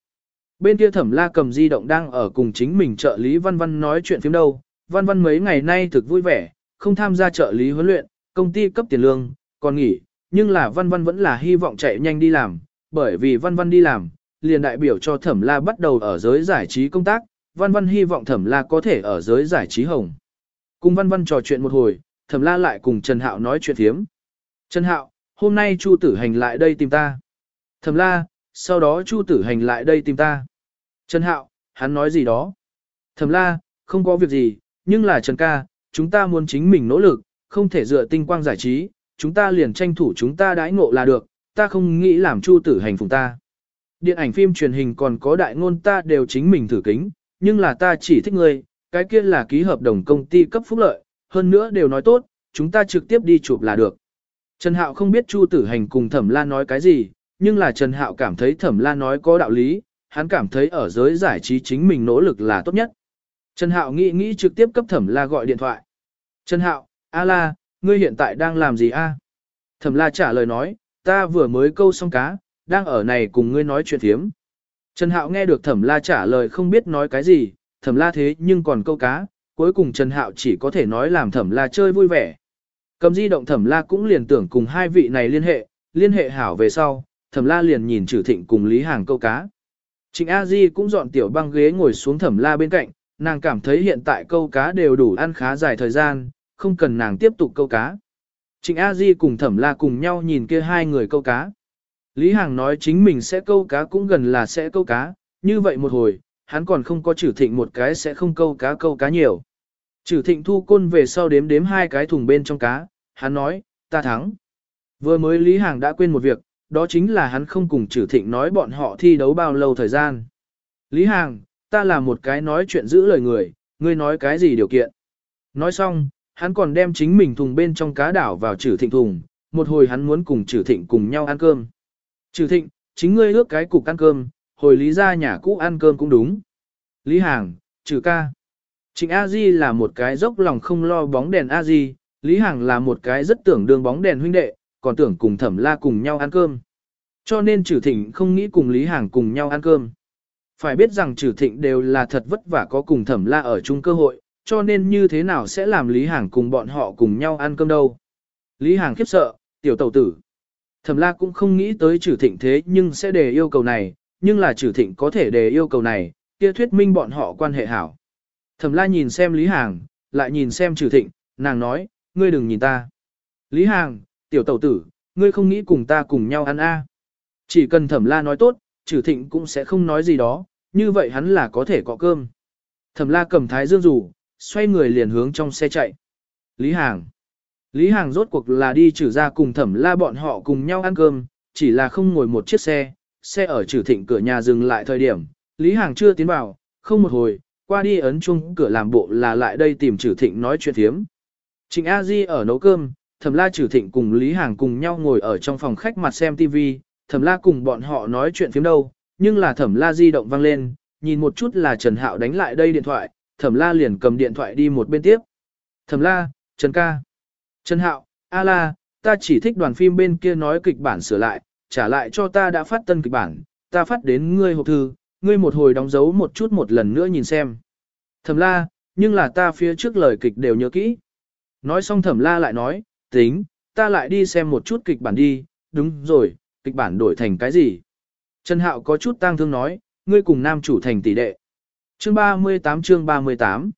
Bên kia thẩm la cầm di động đang ở cùng chính mình trợ lý Văn Văn nói chuyện phim đâu, Văn Văn mấy ngày nay thực vui vẻ, không tham gia trợ lý huấn luyện, công ty cấp tiền lương, còn nghỉ, nhưng là Văn Văn vẫn là hy vọng chạy nhanh đi làm, bởi vì Văn Văn đi làm, liền đại biểu cho thẩm la bắt đầu ở giới giải trí công tác, Văn Văn hy vọng thẩm la có thể ở giới giải trí hồng. Cùng Văn Văn trò chuyện một hồi, thẩm la lại cùng Trần Hạo nói chuyện thiếm. Trần Hạo, hôm nay Chu Tử Hành lại đây tìm ta. Thẩm la, sau đó Chu Tử Hành lại đây tìm ta. Trần Hạo, hắn nói gì đó. Thẩm la, không có việc gì, nhưng là Trần ca, chúng ta muốn chính mình nỗ lực, không thể dựa tinh quang giải trí, chúng ta liền tranh thủ chúng ta đãi ngộ là được, ta không nghĩ làm Chu Tử Hành phụng ta. Điện ảnh phim truyền hình còn có đại ngôn ta đều chính mình thử kính, nhưng là ta chỉ thích ngươi, cái kia là ký hợp đồng công ty cấp phúc lợi, hơn nữa đều nói tốt, chúng ta trực tiếp đi chụp là được. Trần Hạo không biết Chu Tử Hành cùng Thẩm La nói cái gì, nhưng là Trần Hạo cảm thấy Thẩm La nói có đạo lý, hắn cảm thấy ở giới giải trí chính mình nỗ lực là tốt nhất. Trần Hạo nghĩ nghĩ trực tiếp cấp Thẩm La gọi điện thoại. Trần Hạo, A La, ngươi hiện tại đang làm gì a? Thẩm la trả lời nói, ta vừa mới câu xong cá, đang ở này cùng ngươi nói chuyện thiếm. Trần Hạo nghe được thẩm la trả lời không biết nói cái gì, thẩm la thế nhưng còn câu cá, cuối cùng Trần Hạo chỉ có thể nói làm thẩm la chơi vui vẻ. Cầm di động thẩm la cũng liền tưởng cùng hai vị này liên hệ, liên hệ hảo về sau, thẩm la liền nhìn Trử thịnh cùng Lý Hàng câu cá. Trịnh A Di cũng dọn tiểu băng ghế ngồi xuống thẩm la bên cạnh, nàng cảm thấy hiện tại câu cá đều đủ ăn khá dài thời gian, không cần nàng tiếp tục câu cá. Trịnh A Di cùng thẩm la cùng nhau nhìn kia hai người câu cá. Lý Hàng nói chính mình sẽ câu cá cũng gần là sẽ câu cá, như vậy một hồi, hắn còn không có trừ thịnh một cái sẽ không câu cá câu cá nhiều. Trừ thịnh thu côn về sau đếm đếm hai cái thùng bên trong cá, hắn nói, ta thắng. Vừa mới Lý Hàng đã quên một việc, đó chính là hắn không cùng trừ thịnh nói bọn họ thi đấu bao lâu thời gian. Lý Hàng, ta là một cái nói chuyện giữ lời người, ngươi nói cái gì điều kiện. Nói xong, hắn còn đem chính mình thùng bên trong cá đảo vào trừ thịnh thùng, một hồi hắn muốn cùng trừ thịnh cùng nhau ăn cơm. Trừ thịnh, chính ngươi ước cái cục ăn cơm, hồi lý ra nhà cũ ăn cơm cũng đúng. Lý Hàng, trừ ca. Trịnh A Di là một cái dốc lòng không lo bóng đèn A Di, Lý Hàng là một cái rất tưởng đường bóng đèn huynh đệ, còn tưởng cùng thẩm la cùng nhau ăn cơm. Cho nên trừ thịnh không nghĩ cùng Lý Hàng cùng nhau ăn cơm. Phải biết rằng trừ thịnh đều là thật vất vả có cùng thẩm la ở chung cơ hội, cho nên như thế nào sẽ làm Lý Hàng cùng bọn họ cùng nhau ăn cơm đâu. Lý Hàng khiếp sợ, tiểu tẩu tử. Thẩm la cũng không nghĩ tới trừ thịnh thế nhưng sẽ đề yêu cầu này, nhưng là trừ thịnh có thể đề yêu cầu này, kia thuyết minh bọn họ quan hệ hảo. Thẩm la nhìn xem Lý Hàng, lại nhìn xem trừ thịnh, nàng nói, ngươi đừng nhìn ta. Lý Hàng, tiểu tẩu tử, ngươi không nghĩ cùng ta cùng nhau ăn a? Chỉ cần thẩm la nói tốt, trừ thịnh cũng sẽ không nói gì đó, như vậy hắn là có thể có cơm. Thẩm la cầm thái dương rủ, xoay người liền hướng trong xe chạy. Lý Hàng. Lý Hàng rốt cuộc là đi trừ ra cùng thẩm la bọn họ cùng nhau ăn cơm, chỉ là không ngồi một chiếc xe, xe ở trừ thịnh cửa nhà dừng lại thời điểm, Lý Hàng chưa tiến vào, không một hồi, qua đi ấn chung cửa làm bộ là lại đây tìm trừ thịnh nói chuyện thiếm. Trịnh A Di ở nấu cơm, thẩm la trừ thịnh cùng Lý Hàng cùng nhau ngồi ở trong phòng khách mặt xem TV, thẩm la cùng bọn họ nói chuyện phiếm đâu, nhưng là thẩm la di động vang lên, nhìn một chút là Trần Hạo đánh lại đây điện thoại, thẩm la liền cầm điện thoại đi một bên tiếp. Thẩm la, Trần ca. Trần Hạo, a la, ta chỉ thích đoàn phim bên kia nói kịch bản sửa lại, trả lại cho ta đã phát tân kịch bản, ta phát đến ngươi hộp thư, ngươi một hồi đóng dấu một chút một lần nữa nhìn xem. Thẩm la, nhưng là ta phía trước lời kịch đều nhớ kỹ. Nói xong thẩm la lại nói, tính, ta lại đi xem một chút kịch bản đi, đúng rồi, kịch bản đổi thành cái gì? Trần Hạo có chút tang thương nói, ngươi cùng nam chủ thành tỷ đệ. Chương 38 chương 38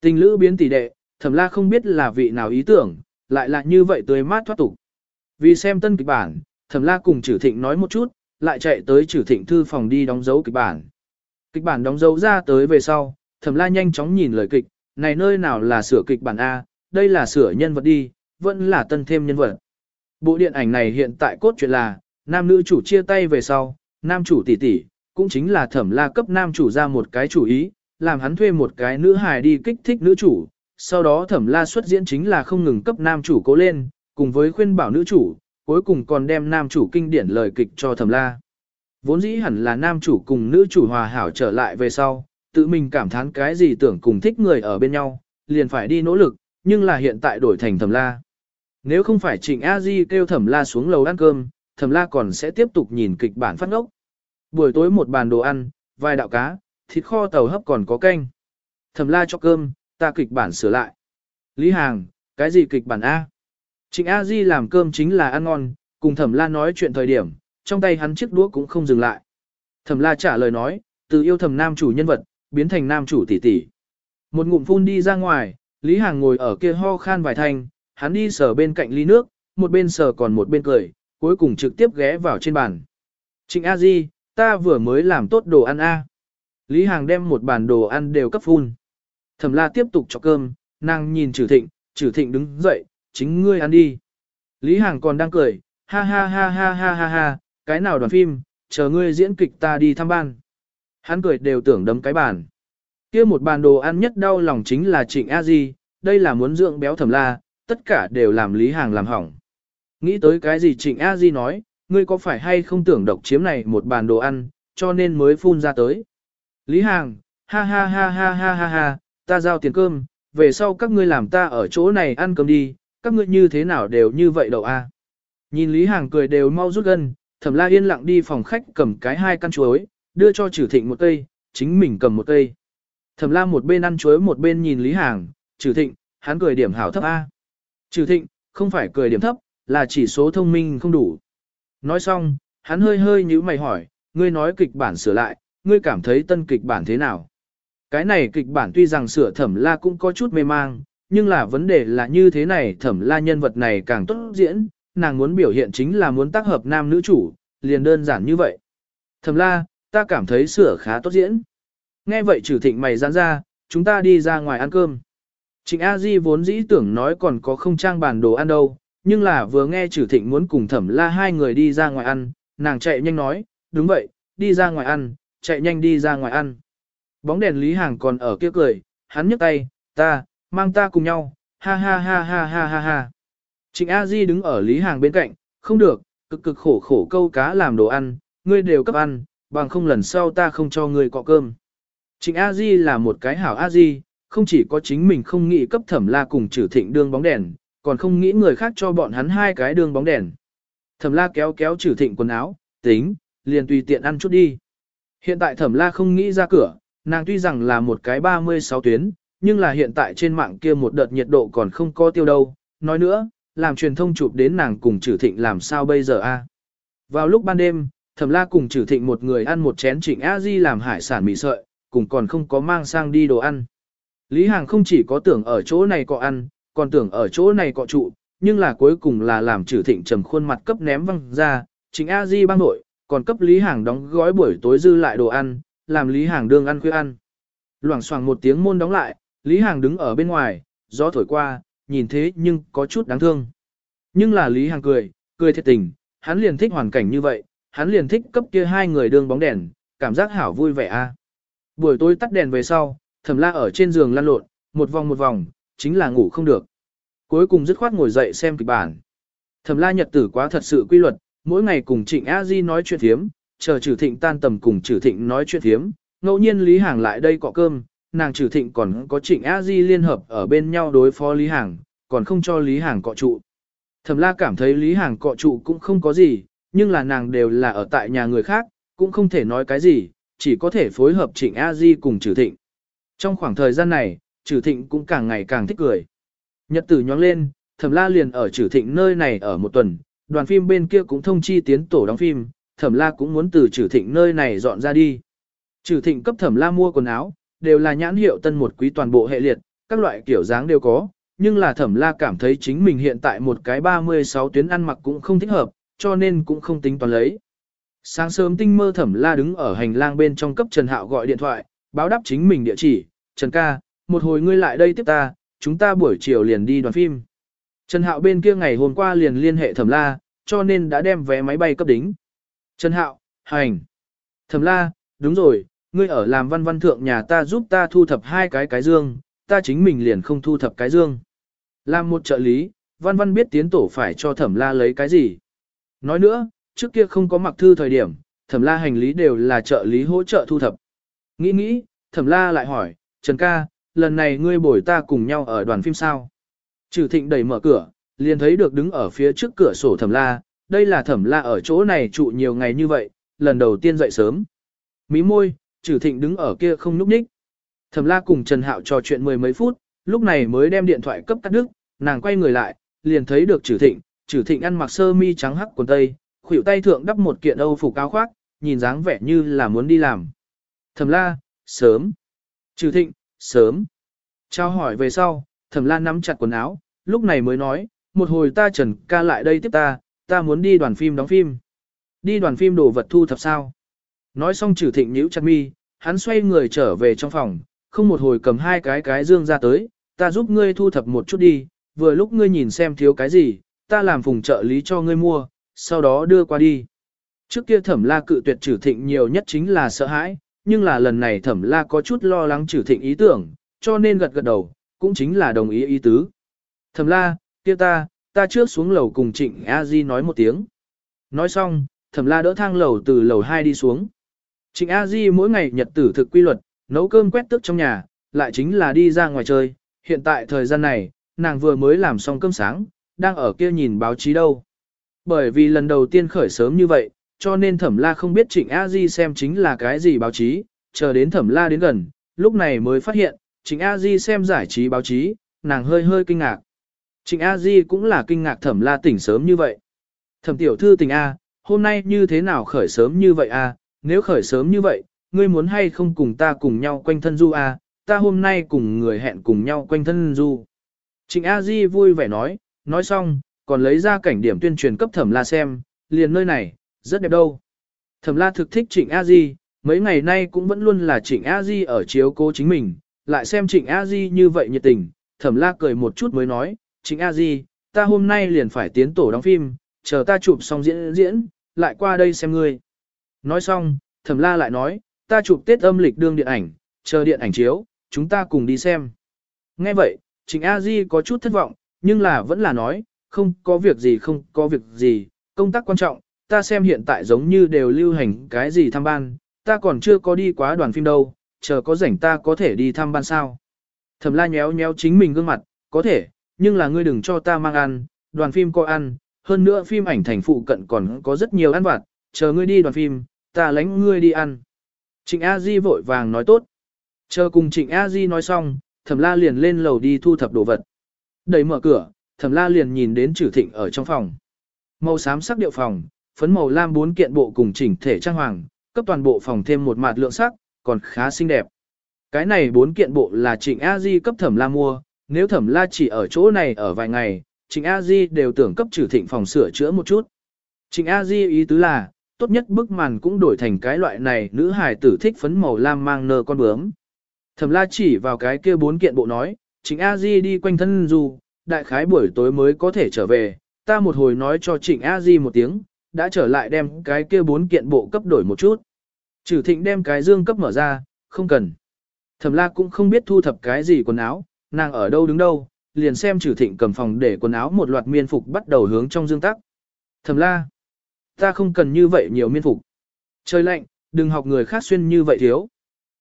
Tình lữ biến tỷ đệ, thẩm la không biết là vị nào ý tưởng, lại là như vậy tươi mát thoát tục. Vì xem tân kịch bản, thẩm la cùng trừ thịnh nói một chút, lại chạy tới trừ thịnh thư phòng đi đóng dấu kịch bản. Kịch bản đóng dấu ra tới về sau, thẩm la nhanh chóng nhìn lời kịch, này nơi nào là sửa kịch bản A, đây là sửa nhân vật đi, vẫn là tân thêm nhân vật. Bộ điện ảnh này hiện tại cốt truyện là, nam nữ chủ chia tay về sau, nam chủ tỷ tỷ, cũng chính là thẩm la cấp nam chủ ra một cái chủ ý, làm hắn thuê một cái nữ hài đi kích thích nữ chủ, sau đó thẩm la xuất diễn chính là không ngừng cấp nam chủ cố lên, cùng với khuyên bảo nữ chủ, cuối cùng còn đem nam chủ kinh điển lời kịch cho thẩm la. Vốn dĩ hẳn là nam chủ cùng nữ chủ hòa hảo trở lại về sau, tự mình cảm thán cái gì tưởng cùng thích người ở bên nhau, liền phải đi nỗ lực, nhưng là hiện tại đổi thành thẩm la. Nếu không phải trịnh A Di kêu thẩm la xuống lầu ăn cơm, thẩm la còn sẽ tiếp tục nhìn kịch bản phát ngốc. Buổi tối một bàn đồ ăn, vài đạo cá, thịt kho tàu hấp còn có canh. Thẩm la cho cơm, ta kịch bản sửa lại. Lý Hàng, cái gì kịch bản A? Trịnh A Di làm cơm chính là ăn ngon, cùng thẩm la nói chuyện thời điểm, trong tay hắn chiếc đũa cũng không dừng lại. Thẩm la trả lời nói, từ yêu thầm nam chủ nhân vật, biến thành nam chủ tỷ tỷ. Một ngụm phun đi ra ngoài, Lý Hàng ngồi ở kia ho khan vài thanh, hắn đi sờ bên cạnh ly nước, một bên sờ còn một bên cười, cuối cùng trực tiếp ghé vào trên bàn. Trịnh A Di, ta vừa mới làm tốt đồ ăn A. Lý Hàng đem một bàn đồ ăn đều cấp phun. Thẩm la tiếp tục cho cơm, nàng nhìn trừ thịnh, trừ thịnh đứng dậy, chính ngươi ăn đi. Lý Hàng còn đang cười, ha ha ha ha ha ha ha, cái nào đoàn phim, chờ ngươi diễn kịch ta đi thăm ban. Hắn cười đều tưởng đấm cái bàn. kia một bàn đồ ăn nhất đau lòng chính là trịnh A Di, đây là muốn dưỡng béo thẩm la, tất cả đều làm Lý Hàng làm hỏng. Nghĩ tới cái gì Trịnh A Di nói, ngươi có phải hay không tưởng độc chiếm này một bàn đồ ăn, cho nên mới phun ra tới. Lý Hàng, ha ha ha ha ha ha ha, ta giao tiền cơm, về sau các ngươi làm ta ở chỗ này ăn cơm đi, các ngươi như thế nào đều như vậy đâu a? À? Nhìn Lý Hàng cười đều mau rút gân, Thẩm La yên lặng đi phòng khách cầm cái hai căn chuối, đưa cho Trử Thịnh một cây, chính mình cầm một cây. Thẩm La một bên ăn chuối một bên nhìn Lý Hàng, Trử Thịnh, hắn cười điểm hảo thấp a. Trử Thịnh, không phải cười điểm thấp, là chỉ số thông minh không đủ. Nói xong, hắn hơi hơi nhíu mày hỏi, ngươi nói kịch bản sửa lại, ngươi cảm thấy tân kịch bản thế nào? Cái này kịch bản tuy rằng sửa thẩm la cũng có chút mê mang, nhưng là vấn đề là như thế này thẩm la nhân vật này càng tốt diễn, nàng muốn biểu hiện chính là muốn tác hợp nam nữ chủ, liền đơn giản như vậy. Thẩm la, ta cảm thấy sửa khá tốt diễn. Nghe vậy trừ thịnh mày giãn ra, chúng ta đi ra ngoài ăn cơm. Trịnh A Di vốn dĩ tưởng nói còn có không trang bản đồ ăn đâu, nhưng là vừa nghe trừ thịnh muốn cùng thẩm la hai người đi ra ngoài ăn, nàng chạy nhanh nói, đúng vậy, đi ra ngoài ăn, chạy nhanh đi ra ngoài ăn. Bóng đèn Lý Hàng còn ở kia cười, hắn nhấc tay, ta, mang ta cùng nhau, ha ha ha ha ha ha ha. Trịnh A Di đứng ở Lý Hàng bên cạnh, không được, cực cực khổ khổ câu cá làm đồ ăn, ngươi đều cấp ăn, bằng không lần sau ta không cho ngươi cọ cơm. Trịnh A Di là một cái hảo A Di, không chỉ có chính mình không nghĩ cấp thẩm la cùng trừ thịnh đương bóng đèn, còn không nghĩ người khác cho bọn hắn hai cái đường bóng đèn. Thẩm la kéo kéo trừ thịnh quần áo, tính, liền tùy tiện ăn chút đi. Hiện tại thẩm la không nghĩ ra cửa, nàng tuy rằng là một cái 36 tuyến, nhưng là hiện tại trên mạng kia một đợt nhiệt độ còn không có tiêu đâu. Nói nữa, làm truyền thông chụp đến nàng cùng trừ thịnh làm sao bây giờ a? Vào lúc ban đêm, thẩm la cùng trừ thịnh một người ăn một chén trịnh a di làm hải sản mì sợi, cùng còn không có mang sang đi đồ ăn. Lý Hàng không chỉ có tưởng ở chỗ này có ăn, còn tưởng ở chỗ này cọ trụ, nhưng là cuối cùng là làm trừ thịnh trầm khuôn mặt cấp ném văng ra, chính A Di băng nội, còn cấp Lý Hàng đóng gói buổi tối dư lại đồ ăn, làm Lý Hàng đương ăn khuya ăn. Loảng xoảng một tiếng môn đóng lại, Lý Hàng đứng ở bên ngoài, gió thổi qua, nhìn thế nhưng có chút đáng thương. Nhưng là Lý Hàng cười, cười thiệt tình, hắn liền thích hoàn cảnh như vậy, hắn liền thích cấp kia hai người đương bóng đèn, cảm giác hảo vui vẻ a. Buổi tối tắt đèn về sau, Thẩm La ở trên giường lăn lộn, một vòng một vòng, chính là ngủ không được. Cuối cùng dứt khoát ngồi dậy xem kịch bản. Thẩm La nhật tử quá thật sự quy luật, mỗi ngày cùng Trịnh A Di nói chuyện thiếm, chờ Trử Thịnh tan tầm cùng Trử Thịnh nói chuyện thiếm, ngẫu nhiên Lý Hàng lại đây cọ cơm, nàng Trử Thịnh còn có Trịnh A Di liên hợp ở bên nhau đối phó Lý Hàng, còn không cho Lý Hàng cọ trụ. Thẩm La cảm thấy Lý Hàng cọ trụ cũng không có gì, nhưng là nàng đều là ở tại nhà người khác, cũng không thể nói cái gì, chỉ có thể phối hợp Trịnh A Di cùng Trử Thịnh. Trong khoảng thời gian này, Trử Thịnh cũng càng ngày càng thích cười. Nhật tử nhóng lên, Thẩm La liền ở Trử Thịnh nơi này ở một tuần, đoàn phim bên kia cũng thông chi tiến tổ đóng phim, Thẩm La cũng muốn từ Trử Thịnh nơi này dọn ra đi. Trử Thịnh cấp Thẩm La mua quần áo, đều là nhãn hiệu tân một quý toàn bộ hệ liệt, các loại kiểu dáng đều có, nhưng là Thẩm La cảm thấy chính mình hiện tại một cái 36 tuyến ăn mặc cũng không thích hợp, cho nên cũng không tính toán lấy. Sáng sớm tinh mơ Thẩm La đứng ở hành lang bên trong cấp Trần Hạo gọi điện thoại, báo đáp chính mình địa chỉ, Trần ca, một hồi ngươi lại đây tiếp ta, chúng ta buổi chiều liền đi đoàn phim. Trần Hạo bên kia ngày hôm qua liền liên hệ Thẩm La, cho nên đã đem vé máy bay cấp đính. Trần Hạo, hành. Thẩm La, đúng rồi, ngươi ở làm văn văn thượng nhà ta giúp ta thu thập hai cái cái dương, ta chính mình liền không thu thập cái dương. Làm một trợ lý, văn văn biết tiến tổ phải cho Thẩm La lấy cái gì. Nói nữa, trước kia không có mặc thư thời điểm, Thẩm La hành lý đều là trợ lý hỗ trợ thu thập. Nghĩ nghĩ, Thẩm La lại hỏi, Trần ca, lần này ngươi bồi ta cùng nhau ở đoàn phim sao? Trừ thịnh đẩy mở cửa, liền thấy được đứng ở phía trước cửa sổ thẩm la, đây là thẩm la ở chỗ này trụ nhiều ngày như vậy, lần đầu tiên dậy sớm. Mí môi, trừ thịnh đứng ở kia không núp ních. Thẩm la cùng Trần Hạo trò chuyện mười mấy phút, lúc này mới đem điện thoại cấp cắt đứt, nàng quay người lại, liền thấy được trừ thịnh, trừ thịnh ăn mặc sơ mi trắng hắc quần tây, khuỷu tay thượng đắp một kiện âu phục áo khoác, nhìn dáng vẻ như là muốn đi làm. Thẩm la, sớm. Trừ thịnh, sớm. Trao hỏi về sau, thẩm lan nắm chặt quần áo, lúc này mới nói, một hồi ta trần ca lại đây tiếp ta, ta muốn đi đoàn phim đóng phim. Đi đoàn phim đồ vật thu thập sao. Nói xong trừ thịnh nhíu chặt mi, hắn xoay người trở về trong phòng, không một hồi cầm hai cái cái dương ra tới, ta giúp ngươi thu thập một chút đi, vừa lúc ngươi nhìn xem thiếu cái gì, ta làm phùng trợ lý cho ngươi mua, sau đó đưa qua đi. Trước kia thẩm la cự tuyệt trừ thịnh nhiều nhất chính là sợ hãi, nhưng là lần này thẩm la có chút lo lắng trừ thịnh ý tưởng, cho nên gật gật đầu, cũng chính là đồng ý ý tứ. Thẩm la, kia ta, ta trước xuống lầu cùng trịnh A Di nói một tiếng. Nói xong, thẩm la đỡ thang lầu từ lầu 2 đi xuống. Trịnh A Di mỗi ngày nhật tử thực quy luật, nấu cơm quét tước trong nhà, lại chính là đi ra ngoài chơi. Hiện tại thời gian này, nàng vừa mới làm xong cơm sáng, đang ở kia nhìn báo chí đâu. Bởi vì lần đầu tiên khởi sớm như vậy, cho nên thẩm la không biết trịnh A Di xem chính là cái gì báo chí, chờ đến thẩm la đến gần, lúc này mới phát hiện, trịnh A Di xem giải trí báo chí, nàng hơi hơi kinh ngạc. Trịnh A Di cũng là kinh ngạc thẩm la tỉnh sớm như vậy. Thẩm tiểu thư tình A, hôm nay như thế nào khởi sớm như vậy A, nếu khởi sớm như vậy, ngươi muốn hay không cùng ta cùng nhau quanh thân du A, ta hôm nay cùng người hẹn cùng nhau quanh thân du. Trịnh A Di vui vẻ nói, nói xong, còn lấy ra cảnh điểm tuyên truyền cấp thẩm la xem, liền nơi này, rất đẹp đâu. Thẩm la thực thích trịnh A Di, mấy ngày nay cũng vẫn luôn là trịnh A Di ở chiếu cố chính mình, lại xem trịnh A Di như vậy nhiệt tình, thẩm la cười một chút mới nói, trịnh A Di, ta hôm nay liền phải tiến tổ đóng phim, chờ ta chụp xong diễn diễn, lại qua đây xem ngươi. Nói xong, thẩm la lại nói, ta chụp Tết âm lịch đương điện ảnh, chờ điện ảnh chiếu, chúng ta cùng đi xem. Nghe vậy, Trịnh A Di có chút thất vọng, nhưng là vẫn là nói, không có việc gì không có việc gì, công tác quan trọng, ta xem hiện tại giống như đều lưu hành cái gì thăm ban, ta còn chưa có đi quá đoàn phim đâu, chờ có rảnh ta có thể đi thăm ban sao. Thẩm la nhéo nhéo chính mình gương mặt, có thể, nhưng là ngươi đừng cho ta mang ăn, đoàn phim có ăn, hơn nữa phim ảnh thành phụ cận còn có rất nhiều ăn vặt, chờ ngươi đi đoàn phim, ta lãnh ngươi đi ăn. Trịnh A Di vội vàng nói tốt. Chờ cùng Trịnh A Di nói xong, Thẩm La liền lên lầu đi thu thập đồ vật. Đẩy mở cửa, Thẩm La liền nhìn đến Trử Thịnh ở trong phòng. Màu xám sắc điệu phòng, phấn màu lam bốn kiện bộ cùng chỉnh thể trang hoàng, cấp toàn bộ phòng thêm một mạt lượng sắc, còn khá xinh đẹp. Cái này bốn kiện bộ là Trịnh A Di cấp Thẩm La mua, nếu Thẩm La chỉ ở chỗ này ở vài ngày, Trịnh A Di đều tưởng cấp trừ Thịnh phòng sửa chữa một chút. Trịnh A Di ý tứ là, tốt nhất bức màn cũng đổi thành cái loại này nữ hài tử thích phấn màu lam mang nơ con bướm. Thẩm la chỉ vào cái kia bốn kiện bộ nói, Trịnh A Di đi quanh thân du, đại khái buổi tối mới có thể trở về, ta một hồi nói cho Trịnh A Di một tiếng, đã trở lại đem cái kia bốn kiện bộ cấp đổi một chút. Trừ thịnh đem cái dương cấp mở ra, không cần. Thẩm la cũng không biết thu thập cái gì quần áo, nàng ở đâu đứng đâu, liền xem trừ thịnh cầm phòng để quần áo một loạt miên phục bắt đầu hướng trong dương tắc. Thẩm la, ta không cần như vậy nhiều miên phục. Trời lạnh, đừng học người khác xuyên như vậy thiếu.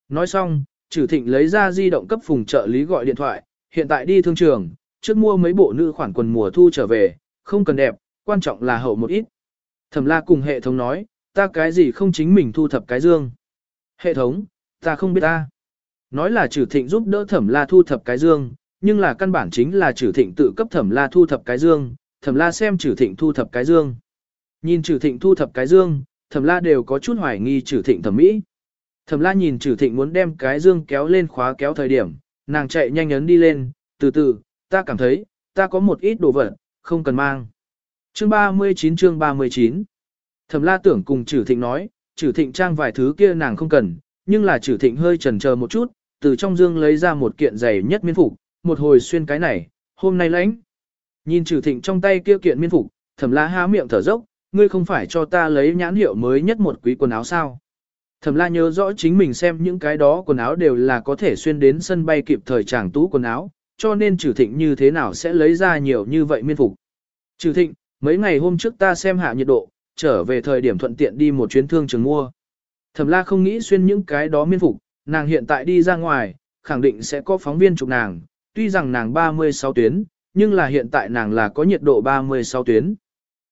Nói xong, Trử Thịnh lấy ra di động cấp phùng trợ lý gọi điện thoại, hiện tại đi thương trường, trước mua mấy bộ nữ khoản quần mùa thu trở về, không cần đẹp, quan trọng là hậu một ít. Thẩm la cùng hệ thống nói, ta cái gì không chính mình thu thập cái dương. Hệ thống, ta không biết ta. Nói là Trử Thịnh giúp đỡ Thẩm la thu thập cái dương, nhưng là căn bản chính là Trử Thịnh tự cấp Thẩm la thu thập cái dương, Thẩm la xem Trử Thịnh thu thập cái dương. Nhìn Trử Thịnh thu thập cái dương, Thẩm la đều có chút hoài nghi Trử Thịnh thẩm mỹ. Thẩm la nhìn trừ thịnh muốn đem cái dương kéo lên khóa kéo thời điểm, nàng chạy nhanh ấn đi lên, từ từ, ta cảm thấy, ta có một ít đồ vật, không cần mang. Chương 39 chương 39 Thẩm la tưởng cùng trừ thịnh nói, trừ thịnh trang vài thứ kia nàng không cần, nhưng là trừ thịnh hơi chần chờ một chút, từ trong dương lấy ra một kiện giày nhất miên phục, một hồi xuyên cái này, hôm nay lãnh. Nhìn trừ thịnh trong tay kia kiện miên phục, thẩm la há miệng thở dốc, ngươi không phải cho ta lấy nhãn hiệu mới nhất một quý quần áo sao. Thẩm la nhớ rõ chính mình xem những cái đó quần áo đều là có thể xuyên đến sân bay kịp thời chàng tú quần áo, cho nên trừ thịnh như thế nào sẽ lấy ra nhiều như vậy miên phục. Trừ thịnh, mấy ngày hôm trước ta xem hạ nhiệt độ, trở về thời điểm thuận tiện đi một chuyến thương trường mua. Thẩm la không nghĩ xuyên những cái đó miên phục, nàng hiện tại đi ra ngoài, khẳng định sẽ có phóng viên chụp nàng, tuy rằng nàng 36 tuyến, nhưng là hiện tại nàng là có nhiệt độ 36 tuyến.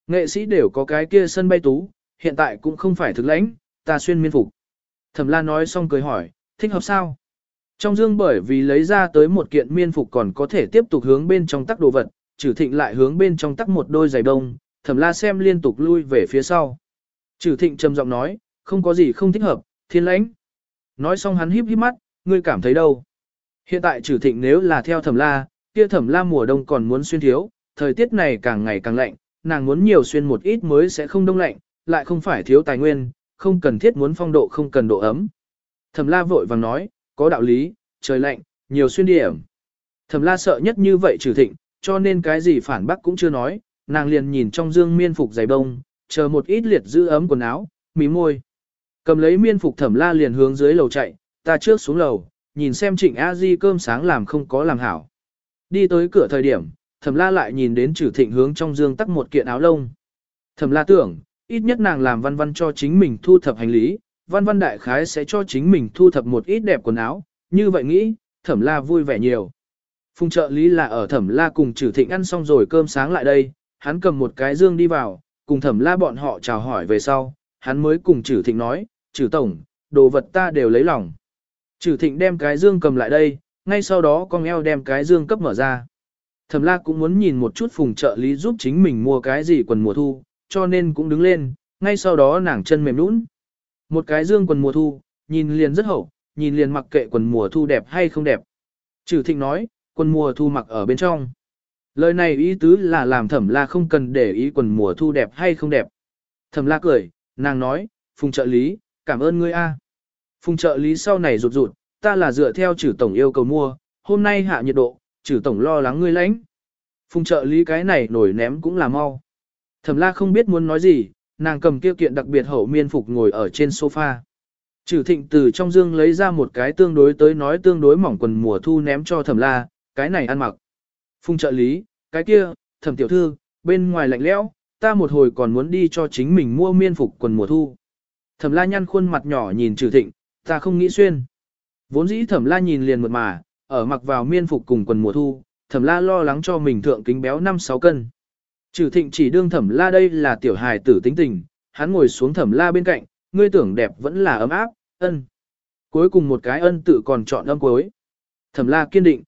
Nghệ sĩ đều có cái kia sân bay tú, hiện tại cũng không phải thực lãnh, ta xuyên miên phục. Thẩm la nói xong cười hỏi, thích hợp sao? Trong dương bởi vì lấy ra tới một kiện miên phục còn có thể tiếp tục hướng bên trong tắc đồ vật, Trử thịnh lại hướng bên trong tắc một đôi giày đông, thẩm la xem liên tục lui về phía sau. Trử thịnh trầm giọng nói, không có gì không thích hợp, thiên lãnh. Nói xong hắn híp híp mắt, ngươi cảm thấy đâu? Hiện tại Trử thịnh nếu là theo thẩm la, kia thẩm la mùa đông còn muốn xuyên thiếu, thời tiết này càng ngày càng lạnh, nàng muốn nhiều xuyên một ít mới sẽ không đông lạnh, lại không phải thiếu tài nguyên, không cần thiết muốn phong độ không cần độ ấm. Thẩm la vội vàng nói, có đạo lý, trời lạnh, nhiều xuyên điểm. Thẩm la sợ nhất như vậy Trử thịnh, cho nên cái gì phản bác cũng chưa nói, nàng liền nhìn trong dương miên phục giày bông, chờ một ít liệt giữ ấm quần áo, mí môi. Cầm lấy miên phục thẩm la liền hướng dưới lầu chạy, ta trước xuống lầu, nhìn xem trịnh a di cơm sáng làm không có làm hảo. Đi tới cửa thời điểm, thẩm la lại nhìn đến trừ thịnh hướng trong dương tắc một kiện áo lông. Thẩm la tưởng, ít nhất nàng làm văn văn cho chính mình thu thập hành lý, văn văn đại khái sẽ cho chính mình thu thập một ít đẹp quần áo, như vậy nghĩ, thẩm la vui vẻ nhiều. Phùng trợ lý là ở thẩm la cùng trừ thịnh ăn xong rồi cơm sáng lại đây, hắn cầm một cái dương đi vào, cùng thẩm la bọn họ chào hỏi về sau, hắn mới cùng trừ thịnh nói, trừ tổng, đồ vật ta đều lấy lòng. Trừ thịnh đem cái dương cầm lại đây, ngay sau đó con eo đem cái dương cấp mở ra. Thẩm la cũng muốn nhìn một chút phùng trợ lý giúp chính mình mua cái gì quần mùa thu, cho nên cũng đứng lên, ngay sau đó nàng chân mềm nũng. Một cái dương quần mùa thu, nhìn liền rất hậu, nhìn liền mặc kệ quần mùa thu đẹp hay không đẹp. Trừ thịnh nói, quần mùa thu mặc ở bên trong. Lời này ý tứ là làm thẩm la không cần để ý quần mùa thu đẹp hay không đẹp. Thẩm la cười, nàng nói, phùng trợ lý, cảm ơn ngươi a. Phùng trợ lý sau này rụt rụt, ta là dựa theo trừ tổng yêu cầu mua, hôm nay hạ nhiệt độ, trừ tổng lo lắng ngươi lãnh. Phùng trợ lý cái này nổi ném cũng là mau. Thẩm la không biết muốn nói gì, nàng cầm kia kiện đặc biệt hậu miên phục ngồi ở trên sofa. Trừ thịnh từ trong dương lấy ra một cái tương đối tới nói tương đối mỏng quần mùa thu ném cho thẩm la, cái này ăn mặc. Phùng trợ lý, cái kia, thẩm tiểu thư, bên ngoài lạnh lẽo, ta một hồi còn muốn đi cho chính mình mua miên phục quần mùa thu. Thẩm la nhăn khuôn mặt nhỏ nhìn trừ thịnh, ta không nghĩ xuyên. Vốn dĩ thẩm la nhìn liền mượt mà, ở mặc vào miên phục cùng quần mùa thu, thẩm la lo lắng cho mình thượng kính béo 5-6 cân. Trừ thịnh chỉ đương thẩm la đây là tiểu hài tử tính tình, hắn ngồi xuống thẩm la bên cạnh, ngươi tưởng đẹp vẫn là ấm áp, ân. Cuối cùng một cái ân tự còn chọn âm cuối. Thẩm la kiên định.